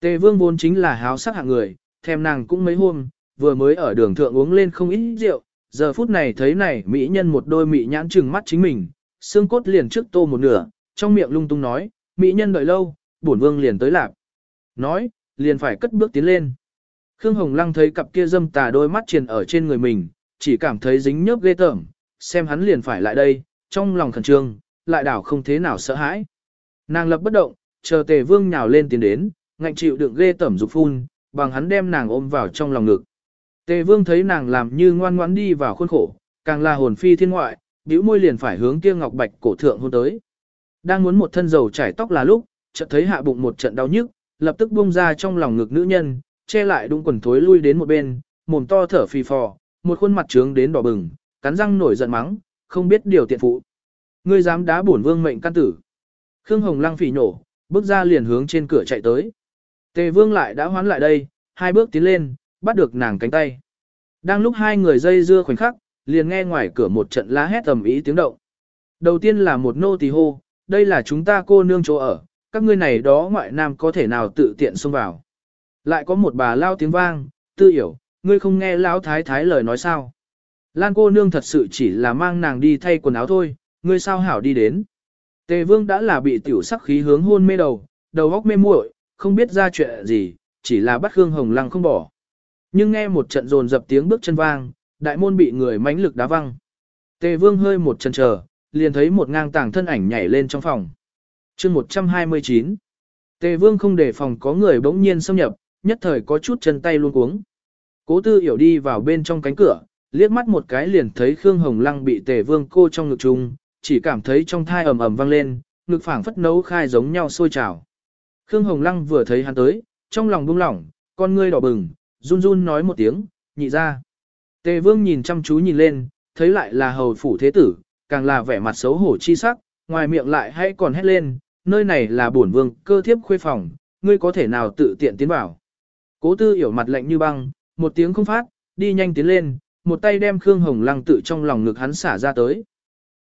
Tề vương vốn chính là háo sắc hạng người, thèm nàng cũng mấy hôm, vừa mới ở đường thượng uống lên không ít rượu, giờ phút này thấy này mỹ nhân một đôi mỹ nhãn trừng mắt chính mình, xương cốt liền trước tô một nửa, trong miệng lung tung nói, mỹ nhân đợi lâu, bổn vương liền tới lạp. Nói, liền phải cất bước tiến lên. Khương Hồng Lăng thấy cặp kia dâm tà đôi mắt triền ở trên người mình, chỉ cảm thấy dính nhớp ghê tởm, xem hắn liền phải lại đây, trong lòng khẩn trương, lại đảo không thế nào sợ hãi. Nàng lập bất động, chờ tề vương nhào lên tiến đến, ngạnh chịu đựng ghê tẩm dục phun, bằng hắn đem nàng ôm vào trong lòng ngực. Tề vương thấy nàng làm như ngoan ngoãn đi vào khuôn khổ, càng là hồn phi thiên ngoại, bĩu môi liền phải hướng kia ngọc bạch cổ thượng hôn tới. Đang muốn một thân dầu trải tóc là lúc, chợt thấy hạ bụng một trận đau nhức, lập tức buông ra trong lòng ngực nữ nhân, che lại đúng quần thối lui đến một bên, mồm to thở phì phò, một khuôn mặt trướng đến đỏ bừng, cắn răng nổi giận mắng, không biết điều tiện phụ. Ngươi dám đá bổn vương mệnh căn tử. Khương Hồng Lăng phỉ nổ, bước ra liền hướng trên cửa chạy tới. Tề vương lại đã hoán lại đây, hai bước tiến lên, bắt được nàng cánh tay. Đang lúc hai người dây dưa khoảnh khắc, liền nghe ngoài cửa một trận la hét tầm ý tiếng động. Đầu tiên là một nô tỳ hô, đây là chúng ta cô nương chỗ ở, các ngươi này đó ngoại nam có thể nào tự tiện xông vào. Lại có một bà lao tiếng vang, tư hiểu, ngươi không nghe lão thái thái lời nói sao. Lan cô nương thật sự chỉ là mang nàng đi thay quần áo thôi, ngươi sao hảo đi đến. Tề vương đã là bị tiểu sắc khí hướng hôn mê đầu, đầu óc mê muội, không biết ra chuyện gì, chỉ là bắt Khương Hồng Lăng không bỏ. Nhưng nghe một trận rồn dập tiếng bước chân vang, đại môn bị người mãnh lực đá văng. Tề vương hơi một chân chờ, liền thấy một ngang tàng thân ảnh nhảy lên trong phòng chương 129 Tề vương không để phòng có người bỗng nhiên xâm nhập, nhất thời có chút chân tay luôn cuống. Cố tư hiểu đi vào bên trong cánh cửa, liếc mắt một cái liền thấy Khương Hồng Lăng bị tề vương cô trong ngực chung, chỉ cảm thấy trong thai ầm ầm vang lên, ngực phảng phất nấu khai giống nhau sôi trào. Khương Hồng Lăng vừa thấy hắn tới, trong lòng buông lỏng, con ngươi đỏ bừng, run run nói một tiếng, nhị ra. Tề vương nhìn chăm chú nhìn lên, thấy lại là hầu phủ thế tử, càng là vẻ mặt xấu hổ chi sắc, ngoài miệng lại hay còn hét lên, nơi này là bổn vương cơ thiếp khuê phòng, ngươi có thể nào tự tiện tiến vào. Cố tư hiểu mặt lạnh như băng, một tiếng không phát, đi nhanh tiến lên, một tay đem Khương Hồng Lăng tự trong lòng ngực hắn xả ra tới.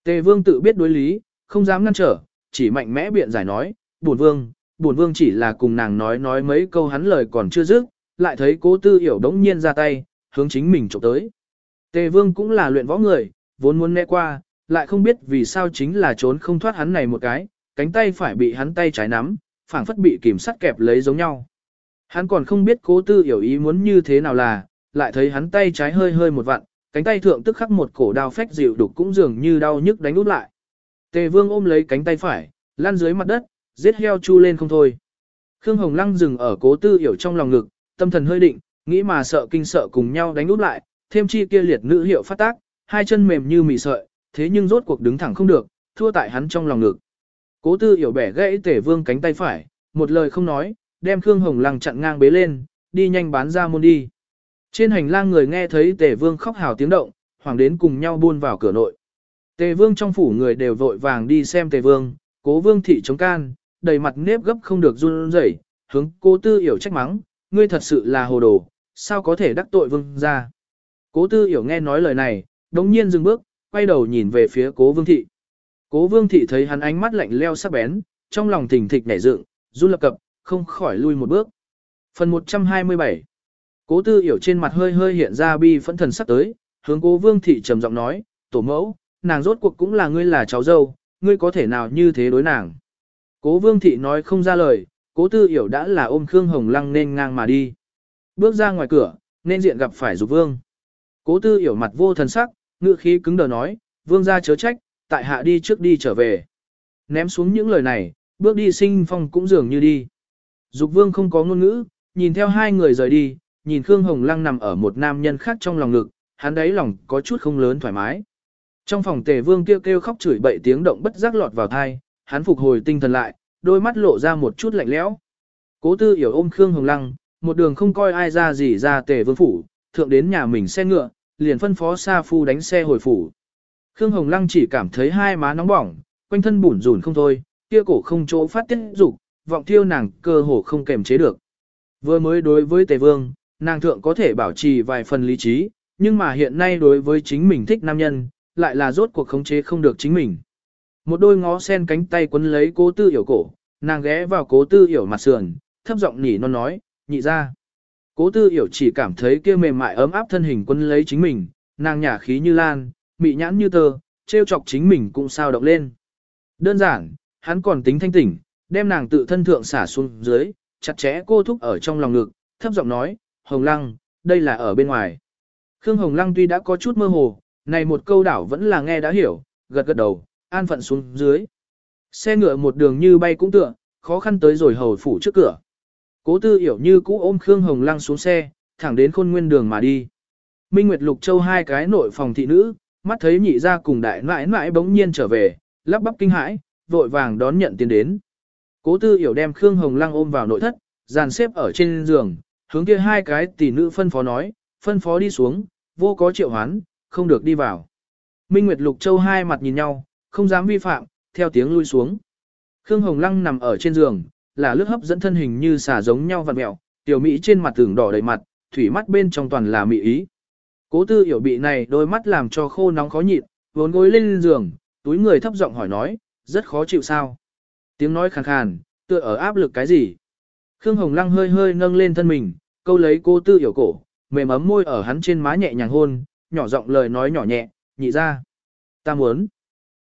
Tề vương tự biết đối lý, không dám ngăn trở, chỉ mạnh mẽ biện giải nói, bổn vương, bổn vương chỉ là cùng nàng nói nói mấy câu hắn lời còn chưa dứt, lại thấy cố tư hiểu đống nhiên ra tay, hướng chính mình chụp tới. Tề vương cũng là luyện võ người, vốn muốn né qua, lại không biết vì sao chính là trốn không thoát hắn này một cái, cánh tay phải bị hắn tay trái nắm, phảng phất bị kìm sắt kẹp lấy giống nhau. Hắn còn không biết cố tư hiểu ý muốn như thế nào là, lại thấy hắn tay trái hơi hơi một vặn, cánh tay thượng tức khắc một cổ đao phách dịu đục cũng dường như đau nhức đánh út lại. Tề vương ôm lấy cánh tay phải, lăn dưới mặt đất, giết heo chu lên không thôi. Khương Hồng Lăng dừng ở cố tư hiểu trong lòng ngực, tâm thần hơi định, nghĩ mà sợ kinh sợ cùng nhau đánh út lại, thêm chi kia liệt nữ hiệu phát tác, hai chân mềm như mì sợi, thế nhưng rốt cuộc đứng thẳng không được, thua tại hắn trong lòng ngực. Cố tư hiểu bẻ gãy tể vương cánh tay phải, một lời không nói, đem Khương Hồng Lăng chặn ngang bế lên, đi nhanh bán ra môn đi. Trên hành lang người nghe thấy tề vương khóc hào tiếng động, hoàng đến cùng nhau buôn vào cửa nội. Tề vương trong phủ người đều vội vàng đi xem tề vương, cố vương thị chống can, đầy mặt nếp gấp không được run rẩy, hướng cố tư hiểu trách mắng, ngươi thật sự là hồ đồ, sao có thể đắc tội vương ra. Cố tư hiểu nghe nói lời này, đống nhiên dừng bước, quay đầu nhìn về phía cố vương thị. Cố vương thị thấy hắn ánh mắt lạnh leo sắc bén, trong lòng thỉnh thịch nhảy dựng, run lập cập, không khỏi lui một bước. Phần 127 Cố tư hiểu trên mặt hơi hơi hiện ra bi phẫn thần sắc tới, hướng cố vương thị trầm giọng nói, tổ mẫu, nàng rốt cuộc cũng là ngươi là cháu dâu, ngươi có thể nào như thế đối nàng. Cố vương thị nói không ra lời, cố tư hiểu đã là ôm Khương Hồng Lăng nên ngang mà đi. Bước ra ngoài cửa, nên diện gặp phải dục vương. Cố tư hiểu mặt vô thần sắc, ngự khí cứng đờ nói, vương gia chớ trách, tại hạ đi trước đi trở về. Ném xuống những lời này, bước đi sinh phong cũng dường như đi. Dục vương không có ngôn ngữ, nhìn theo hai người rời đi, nhìn Khương Hồng Lăng nằm ở một nam nhân khác trong lòng ngực, hắn đấy lòng có chút không lớn thoải mái. Trong phòng tề vương kêu kêu khóc chửi bậy tiếng động bất giác lọt vào thai, hắn phục hồi tinh thần lại, đôi mắt lộ ra một chút lạnh lẽo. Cố tư hiểu ôm Khương Hồng Lăng, một đường không coi ai ra gì ra tề vương phủ, thượng đến nhà mình xe ngựa, liền phân phó Sa Phu đánh xe hồi phủ. Khương Hồng Lăng chỉ cảm thấy hai má nóng bỏng, quanh thân bủn rủn không thôi, kia cổ không chỗ phát tiết dục, vọng thiêu nàng cơ hồ không kềm chế được. Vừa mới đối với Tề Vương, nàng thượng có thể bảo trì vài phần lý trí, nhưng mà hiện nay đối với chính mình thích nam nhân, lại là rốt cuộc khống chế không được chính mình. Một đôi ngó sen cánh tay quấn lấy cố tư hiểu cổ, nàng ghé vào cố tư hiểu mặt sườn, thấp giọng nhỉ non nói, nhị ra. Cố tư hiểu chỉ cảm thấy kia mềm mại ấm áp thân hình quấn lấy chính mình, nàng nhả khí như lan, mị nhãn như tơ, trêu chọc chính mình cũng sao động lên. Đơn giản, hắn còn tính thanh tỉnh, đem nàng tự thân thượng xả xuống dưới, chặt chẽ cô thúc ở trong lòng ngực, thấp giọng nói, Hồng Lăng, đây là ở bên ngoài. Khương Hồng Lăng tuy đã có chút mơ hồ, này một câu đảo vẫn là nghe đã hiểu, gật gật đầu, an phận xuống dưới. Xe ngựa một đường như bay cũng tựa, khó khăn tới rồi hầu phủ trước cửa. Cố tư hiểu như cũ ôm Khương Hồng Lăng xuống xe, thẳng đến khôn nguyên đường mà đi. Minh Nguyệt Lục Châu hai cái nội phòng thị nữ, mắt thấy nhị ra cùng đại nãi nãi bỗng nhiên trở về, lắp bắp kinh hãi, vội vàng đón nhận tiền đến. Cố tư hiểu đem Khương Hồng Lăng ôm vào nội thất, dàn xếp ở trên giường, hướng kia hai cái tỷ nữ phân phó nói, phân phó đi xuống, vô có triệu hoán, không được đi vào. Minh Nguyệt Lục Châu hai mặt nhìn nhau, không dám vi phạm, theo tiếng lui xuống. Khương Hồng Lăng nằm ở trên giường, là lướt hấp dẫn thân hình như xà giống nhau vặn mẹo, tiểu mỹ trên mặt tưởng đỏ đầy mặt, thủy mắt bên trong toàn là mỹ ý. Cố tư hiểu bị này đôi mắt làm cho khô nóng khó nhịn, vốn gối lên giường, túi người thấp giọng hỏi nói, rất khó chịu sao. Tiếng nói khàn khàn, tựa ở áp lực cái gì. Khương Hồng Lăng hơi hơi nâng lên thân mình, câu lấy cô tư hiểu cổ, mềm ấm môi ở hắn trên má nhẹ nhàng hôn, nhỏ giọng lời nói nhỏ nhẹ, nhị ra. Ta muốn,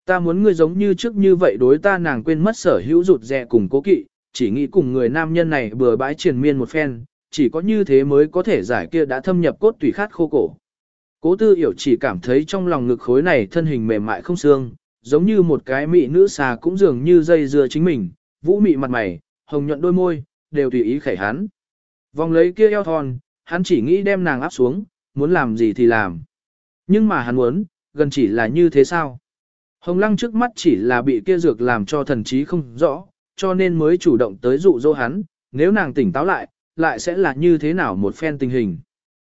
ta muốn ngươi giống như trước như vậy đối ta nàng quên mất sở hữu rụt rè cùng cố kỵ, chỉ nghĩ cùng người nam nhân này bừa bãi triền miên một phen, chỉ có như thế mới có thể giải kia đã thâm nhập cốt tủy khát khô cổ. Cố tư hiểu chỉ cảm thấy trong lòng ngực khối này thân hình mềm mại không xương, giống như một cái mị nữ xà cũng dường như dây dưa chính mình, vũ mị mặt mày, hồng nhuận đôi môi, đều tùy ý khẩy hắn. Vòng lấy kia eo thon, hắn chỉ nghĩ đem nàng áp xuống, muốn làm gì thì làm. Nhưng mà hắn muốn, gần chỉ là như thế sao? Hồng lăng trước mắt chỉ là bị kia dược làm cho thần trí không rõ, cho nên mới chủ động tới dụ dỗ hắn, nếu nàng tỉnh táo lại, lại sẽ là như thế nào một phen tình hình.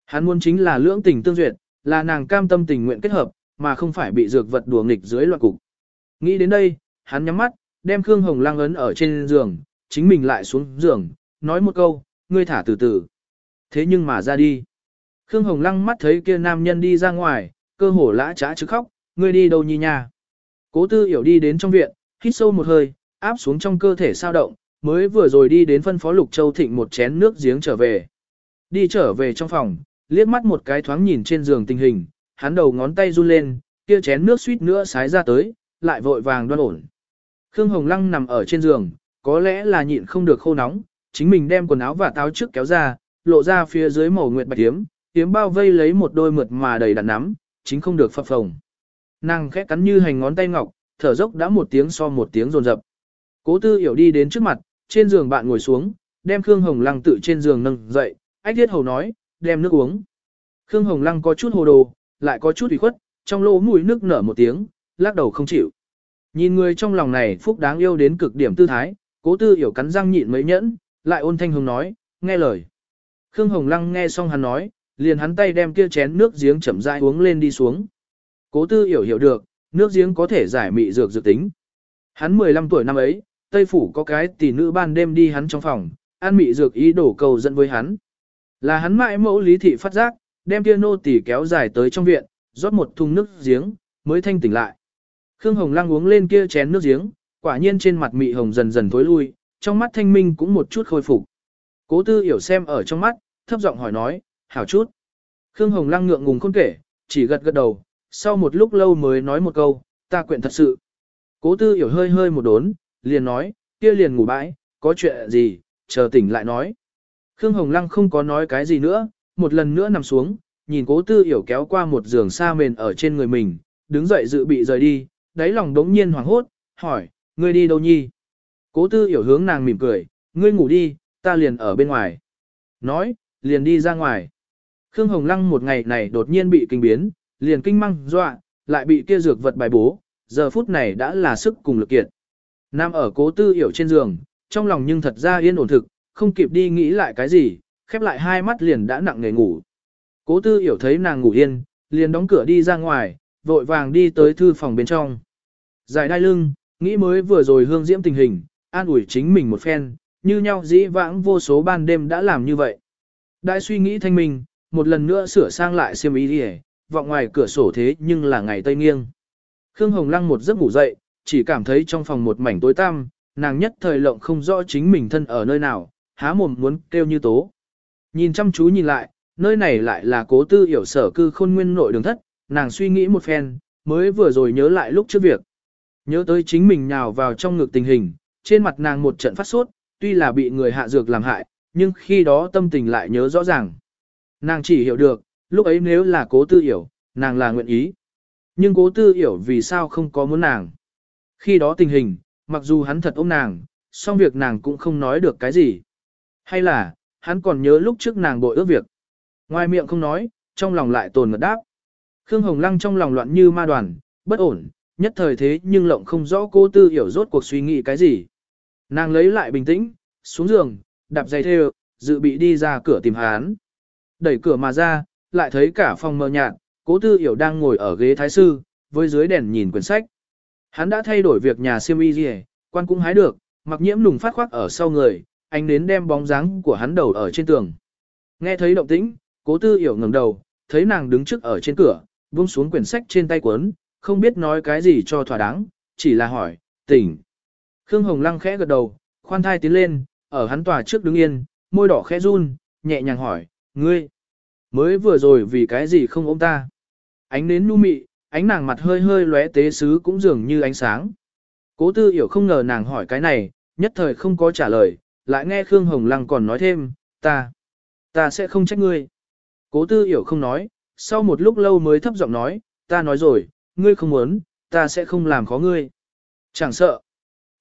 Hắn muốn chính là lưỡng tình tương duyệt, là nàng cam tâm tình nguyện kết hợp, mà không phải bị dược vật đùa nghịch dưới loạn cục. Nghĩ đến đây, hắn nhắm mắt, đem Khương Hồng Lăng ấn ở trên giường, chính mình lại xuống giường, nói một câu, ngươi thả từ từ. Thế nhưng mà ra đi. Khương Hồng Lăng mắt thấy kia nam nhân đi ra ngoài, cơ hồ lã trá chứ khóc, ngươi đi đâu nhi nha. Cố tư hiểu đi đến trong viện, hít sâu một hơi, áp xuống trong cơ thể sao động, mới vừa rồi đi đến phân phó Lục Châu Thịnh một chén nước giếng trở về. Đi trở về trong phòng, liếc mắt một cái thoáng nhìn trên giường tình hình, hắn đầu ngón tay run lên, kia chén nước suýt nữa sái ra tới, lại vội vàng đoan ổn. Khương Hồng Lăng nằm ở trên giường, có lẽ là nhịn không được khô nóng, chính mình đem quần áo và táo trước kéo ra, lộ ra phía dưới màu nguyệt bạch tiếm, tiếm bao vây lấy một đôi mượt mà đầy đặn nắm, chính không được phập phồng. Nàng khẽ cắn như hành ngón tay ngọc, thở dốc đã một tiếng so một tiếng rồn rập. Cố tư hiểu đi đến trước mặt, trên giường bạn ngồi xuống, đem Khương Hồng Lăng tự trên giường nâng dậy, ách thiết hầu nói, đem nước uống. Khương Hồng Lăng có chút hồ đồ, lại có chút ủy khuất, trong lỗ mũi nước nở một tiếng, lắc đầu không chịu. Nhìn người trong lòng này phúc đáng yêu đến cực điểm tư thái, cố tư hiểu cắn răng nhịn mấy nhẫn, lại ôn thanh hồng nói, nghe lời. Khương Hồng Lăng nghe xong hắn nói, liền hắn tay đem kia chén nước giếng chậm rãi uống lên đi xuống. Cố tư hiểu hiểu được, nước giếng có thể giải mị dược dược tính. Hắn 15 tuổi năm ấy, Tây Phủ có cái tỷ nữ ban đêm đi hắn trong phòng, ăn mị dược ý đổ cầu dẫn với hắn. Là hắn mãi mẫu lý thị phát giác, đem kia nô tỳ kéo dài tới trong viện, rót một thùng nước giếng, mới thanh tỉnh lại. Khương Hồng Lăng uống lên kia chén nước giếng, quả nhiên trên mặt mị hồng dần dần tối lui, trong mắt thanh minh cũng một chút khôi phục. Cố tư hiểu xem ở trong mắt, thấp giọng hỏi nói, hảo chút. Khương Hồng Lăng ngượng ngùng không kể, chỉ gật gật đầu, sau một lúc lâu mới nói một câu, ta quyện thật sự. Cố tư hiểu hơi hơi một đốn, liền nói, kia liền ngủ bãi, có chuyện gì, chờ tỉnh lại nói. Khương Hồng Lăng không có nói cái gì nữa, một lần nữa nằm xuống, nhìn cố tư hiểu kéo qua một giường xa mền ở trên người mình, đứng dậy dự bị rời đi, đáy lòng đống nhiên hoảng hốt, hỏi, ngươi đi đâu nhi? Cố tư hiểu hướng nàng mỉm cười, ngươi ngủ đi, ta liền ở bên ngoài. Nói, liền đi ra ngoài. Khương Hồng Lăng một ngày này đột nhiên bị kinh biến, liền kinh măng, dọa, lại bị kia dược vật bài bố, giờ phút này đã là sức cùng lực kiện. Nam ở cố tư hiểu trên giường, trong lòng nhưng thật ra yên ổn thực, không kịp đi nghĩ lại cái gì, khép lại hai mắt liền đã nặng nề ngủ. Cố tư hiểu thấy nàng ngủ yên, liền đóng cửa đi ra ngoài, vội vàng đi tới thư phòng bên trong. Giải đai lưng, nghĩ mới vừa rồi hương diễm tình hình, an ủi chính mình một phen, như nhau dĩ vãng vô số ban đêm đã làm như vậy. Đại suy nghĩ thanh minh, một lần nữa sửa sang lại xiêm ý đi vọng ngoài cửa sổ thế nhưng là ngày tây nghiêng. Khương Hồng Lăng một giấc ngủ dậy, chỉ cảm thấy trong phòng một mảnh tối tăm, nàng nhất thời lộng không rõ chính mình thân ở nơi nào, há mồm muốn kêu như tố. Nhìn chăm chú nhìn lại, nơi này lại là cố tư hiểu sở cư khôn nguyên nội đường thất, nàng suy nghĩ một phen, mới vừa rồi nhớ lại lúc trước việc. Nhớ tới chính mình nhào vào trong ngực tình hình, trên mặt nàng một trận phát sốt, tuy là bị người hạ dược làm hại, nhưng khi đó tâm tình lại nhớ rõ ràng. Nàng chỉ hiểu được, lúc ấy nếu là cố tư hiểu, nàng là nguyện ý. Nhưng cố tư hiểu vì sao không có muốn nàng. Khi đó tình hình, mặc dù hắn thật ôm nàng, song việc nàng cũng không nói được cái gì. Hay là, hắn còn nhớ lúc trước nàng bội ước việc. Ngoài miệng không nói, trong lòng lại tồn ngật đáp. Khương Hồng Lăng trong lòng loạn như ma đoàn, bất ổn, nhất thời thế nhưng lộng không rõ cô tư hiểu rốt cuộc suy nghĩ cái gì. Nàng lấy lại bình tĩnh, xuống giường, đạp giày theo, dự bị đi ra cửa tìm hắn. Đẩy cửa mà ra, lại thấy cả phòng mờ nhạt, cố tư hiểu đang ngồi ở ghế thái sư, với dưới đèn nhìn quyển sách. Hắn đã thay đổi việc nhà siêm y gì, quan cũng hái được, mặc nhiễm nùng phát khoác ở sau người, anh đến đem bóng dáng của hắn đầu ở trên tường. Nghe thấy động tĩnh, cố tư hiểu ngẩng đầu, thấy nàng đứng trước ở trên cửa, buông xuống quyển sách trên tay cuốn, không biết nói cái gì cho thỏa đáng, chỉ là hỏi, tỉnh. Khương Hồng Lăng khẽ gật đầu, khoan thai tiến lên, ở hắn tòa trước đứng yên, môi đỏ khẽ run, nhẹ nhàng hỏi, ngươi, mới vừa rồi vì cái gì không ôm ta? Ánh nến nu mị, ánh nàng mặt hơi hơi lóe tế sứ cũng dường như ánh sáng. Cố tư hiểu không ngờ nàng hỏi cái này, nhất thời không có trả lời, lại nghe Khương Hồng Lăng còn nói thêm, ta, ta sẽ không trách ngươi. Cố tư hiểu không nói, sau một lúc lâu mới thấp giọng nói, ta nói rồi, ngươi không muốn, ta sẽ không làm khó ngươi. Chẳng sợ,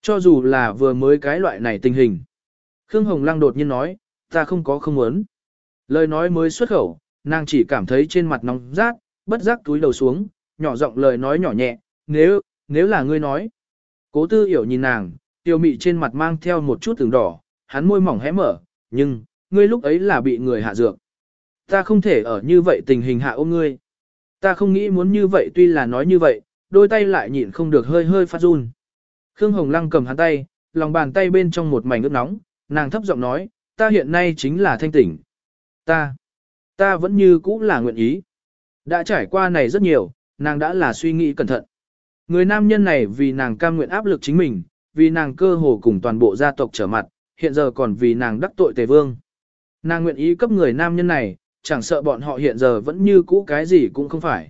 cho dù là vừa mới cái loại này tình hình. Khương Hồng Lăng đột nhiên nói, ta không có không muốn. Lời nói mới xuất khẩu, nàng chỉ cảm thấy trên mặt nóng rát, bất giác túi đầu xuống, nhỏ giọng lời nói nhỏ nhẹ, nếu, nếu là ngươi nói. Cố tư hiểu nhìn nàng, tiêu mị trên mặt mang theo một chút từng đỏ, hắn môi mỏng hé mở, nhưng, ngươi lúc ấy là bị người hạ dược. Ta không thể ở như vậy tình hình hạ ôm ngươi. Ta không nghĩ muốn như vậy tuy là nói như vậy, đôi tay lại nhịn không được hơi hơi phát run. Khương Hồng Lăng cầm hắn tay, lòng bàn tay bên trong một mảnh ướt nóng, nàng thấp giọng nói, ta hiện nay chính là thanh tỉnh. Ta, ta vẫn như cũ là nguyện ý. Đã trải qua này rất nhiều, nàng đã là suy nghĩ cẩn thận. Người nam nhân này vì nàng cam nguyện áp lực chính mình, vì nàng cơ hồ cùng toàn bộ gia tộc trở mặt, hiện giờ còn vì nàng đắc tội tề vương. Nàng nguyện ý cấp người nam nhân này, chẳng sợ bọn họ hiện giờ vẫn như cũ cái gì cũng không phải.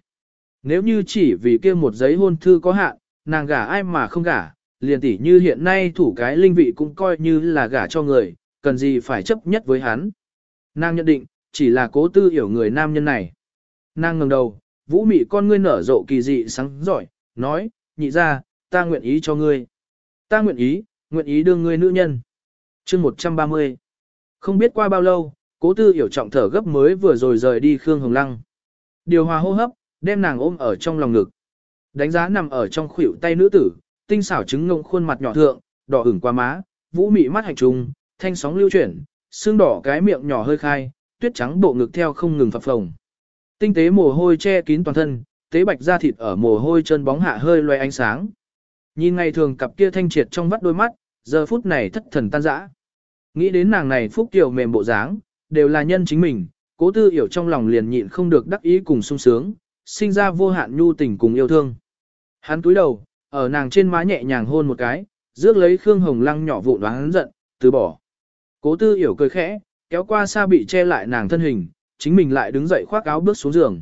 Nếu như chỉ vì kia một giấy hôn thư có hạn, nàng gả ai mà không gả, liền tỷ như hiện nay thủ cái linh vị cũng coi như là gả cho người, cần gì phải chấp nhất với hắn. Nàng nhận định, chỉ là cố tư hiểu người nam nhân này. Nàng ngẩng đầu, vũ mị con ngươi nở rộ kỳ dị sáng giỏi, nói, nhị ra, ta nguyện ý cho ngươi. Ta nguyện ý, nguyện ý đưa ngươi nữ nhân chương 130. Không biết qua bao lâu, cố tư hiểu trọng thở gấp mới vừa rồi rời đi Khương Hồng Lăng. Điều hòa hô hấp, đem nàng ôm ở trong lòng ngực. Đánh giá nằm ở trong khuỷu tay nữ tử, tinh xảo trứng ngông khuôn mặt nhỏ thượng, đỏ ửng qua má, vũ mị mắt hành trùng, thanh sóng lưu chuyển, xương đỏ cái miệng nhỏ hơi khai, tuyết trắng bộ ngực theo không ngừng phập phồng. Tinh tế mồ hôi che kín toàn thân, tế bạch da thịt ở mồ hôi chân bóng hạ hơi loe ánh sáng. Nhìn ngày thường cặp kia thanh triệt trong vắt đôi mắt, giờ phút này thất thần tan dã Nghĩ đến nàng này phúc tiểu mềm bộ dáng, đều là nhân chính mình, cố tư hiểu trong lòng liền nhịn không được đắc ý cùng sung sướng, sinh ra vô hạn nhu tình cùng yêu thương. Hắn túi đầu, ở nàng trên má nhẹ nhàng hôn một cái, rước lấy Khương Hồng Lăng nhỏ vụn đoán giận, từ bỏ. Cố tư hiểu cười khẽ, kéo qua xa bị che lại nàng thân hình, chính mình lại đứng dậy khoác áo bước xuống giường.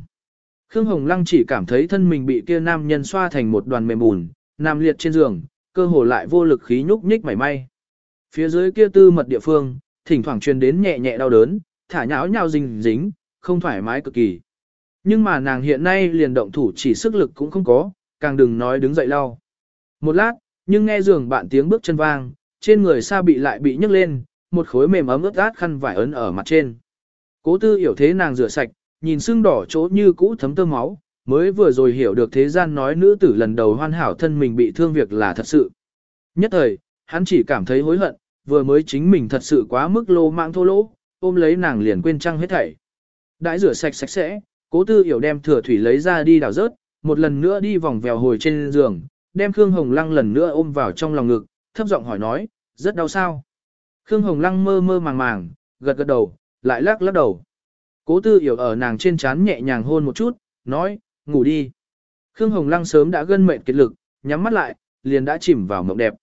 Khương Hồng Lăng chỉ cảm thấy thân mình bị kia nam nhân xoa thành một đoàn mềm bùn, nằm liệt trên giường, cơ hồ lại vô lực khí nhúc nhích mảy may. Phía dưới kia tư mật địa phương, thỉnh thoảng truyền đến nhẹ nhẹ đau đớn, thả nháo nhào dính dính, không thoải mái cực kỳ. Nhưng mà nàng hiện nay liền động thủ chỉ sức lực cũng không có, càng đừng nói đứng dậy lau. Một lát, nhưng nghe giường bạn tiếng bước chân vang, trên người xa bị lại bị nhấc lên, một khối mềm ấm ướt át khăn vải ấn ở mặt trên. Cố tư hiểu thế nàng rửa sạch, nhìn xương đỏ chỗ như cũ thấm tơ máu, mới vừa rồi hiểu được thế gian nói nữ tử lần đầu hoàn hảo thân mình bị thương việc là thật sự. Nhất thời, hắn chỉ cảm thấy hối hận, vừa mới chính mình thật sự quá mức lô mạng thô lỗ, ôm lấy nàng liền quên trăng hết thảy. Đãi rửa sạch sạch sẽ, cố tư hiểu đem thừa thủy lấy ra đi đảo rớt, một lần nữa đi vòng vèo hồi trên giường, đem Khương Hồng Lăng lần nữa ôm vào trong lòng ngực, thấp giọng hỏi nói, rất đau sao. Khương Hồng Lăng mơ mơ màng màng, gật gật đầu, lại lắc lắc đầu. Cố tư hiểu ở nàng trên chán nhẹ nhàng hôn một chút, nói, ngủ đi. Khương Hồng Lăng sớm đã gân mệt kiệt lực, nhắm mắt lại, liền đã chìm vào mộng đẹp.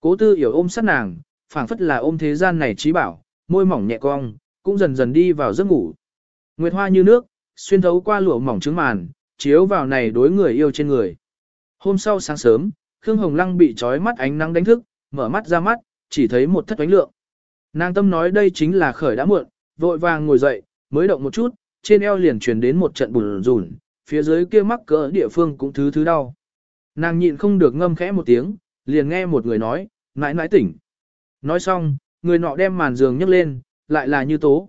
Cố tư hiểu ôm sát nàng, phảng phất là ôm thế gian này trí bảo, môi mỏng nhẹ cong, cũng dần dần đi vào giấc ngủ. Nguyệt hoa như nước, xuyên thấu qua lụa mỏng trứng màn, chiếu vào này đối người yêu trên người. Hôm sau sáng sớm, Khương Hồng Lăng bị trói mắt ánh nắng đánh thức, mở mắt ra mắt, chỉ thấy một thất ánh lượng. Nàng tâm nói đây chính là khởi đã muộn, vội vàng ngồi dậy, mới động một chút, trên eo liền truyền đến một trận bùn rùn, phía dưới kia mắc cỡ địa phương cũng thứ thứ đau. Nàng nhịn không được ngâm khẽ một tiếng, liền nghe một người nói, mãi mãi tỉnh. Nói xong, người nọ đem màn giường nhấc lên, lại là như tố.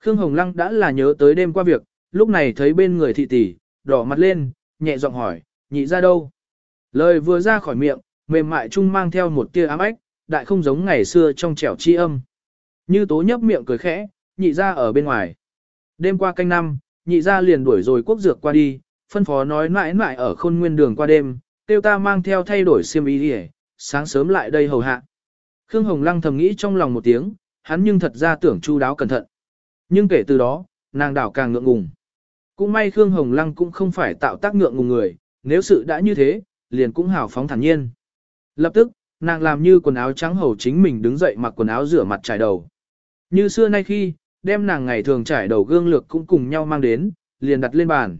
Khương Hồng Lăng đã là nhớ tới đêm qua việc, lúc này thấy bên người thị tỷ, đỏ mặt lên, nhẹ giọng hỏi, nhị ra đâu? Lời vừa ra khỏi miệng, mềm mại chung mang theo một tia ám ách, đại không giống ngày xưa trong trẻo chi âm. Như tố nhấp miệng cười khẽ, nhị ra ở bên ngoài. Đêm qua canh năm, nhị ra liền đuổi rồi quốc dược qua đi, phân phó nói mãi mãi ở khôn nguyên đường qua đêm, tiêu ta mang theo thay đổi xiêm y đi sáng sớm lại đây hầu hạ. Khương Hồng Lăng thầm nghĩ trong lòng một tiếng, hắn nhưng thật ra tưởng chu đáo cẩn thận. Nhưng kể từ đó, nàng đảo càng ngượng ngùng. Cũng may Khương Hồng Lăng cũng không phải tạo tác ngượng ngùng người, nếu sự đã như thế, liền cũng hào phóng thản nhiên. Lập tức, nàng làm như quần áo trắng hầu chính mình đứng dậy mặc quần áo rửa mặt trải đầu. Như xưa nay khi, đem nàng ngày thường trải đầu gương lược cũng cùng nhau mang đến, liền đặt lên bàn.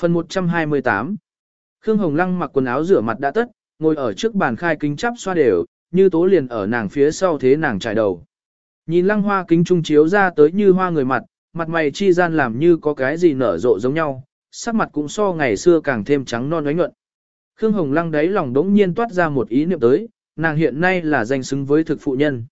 Phần 128 Khương Hồng Lăng mặc quần áo rửa mặt đã tất, ngồi ở trước bàn khai kính chắp xoa đều, như tố liền ở nàng phía sau thế nàng trải đầu. Nhìn lăng hoa kính trung chiếu ra tới như hoa người mặt, mặt mày chi gian làm như có cái gì nở rộ giống nhau, sắc mặt cũng so ngày xưa càng thêm trắng non ánh nhuận. Khương Hồng Lăng đấy lòng đống nhiên toát ra một ý niệm tới, nàng hiện nay là danh xứng với thực phụ nhân.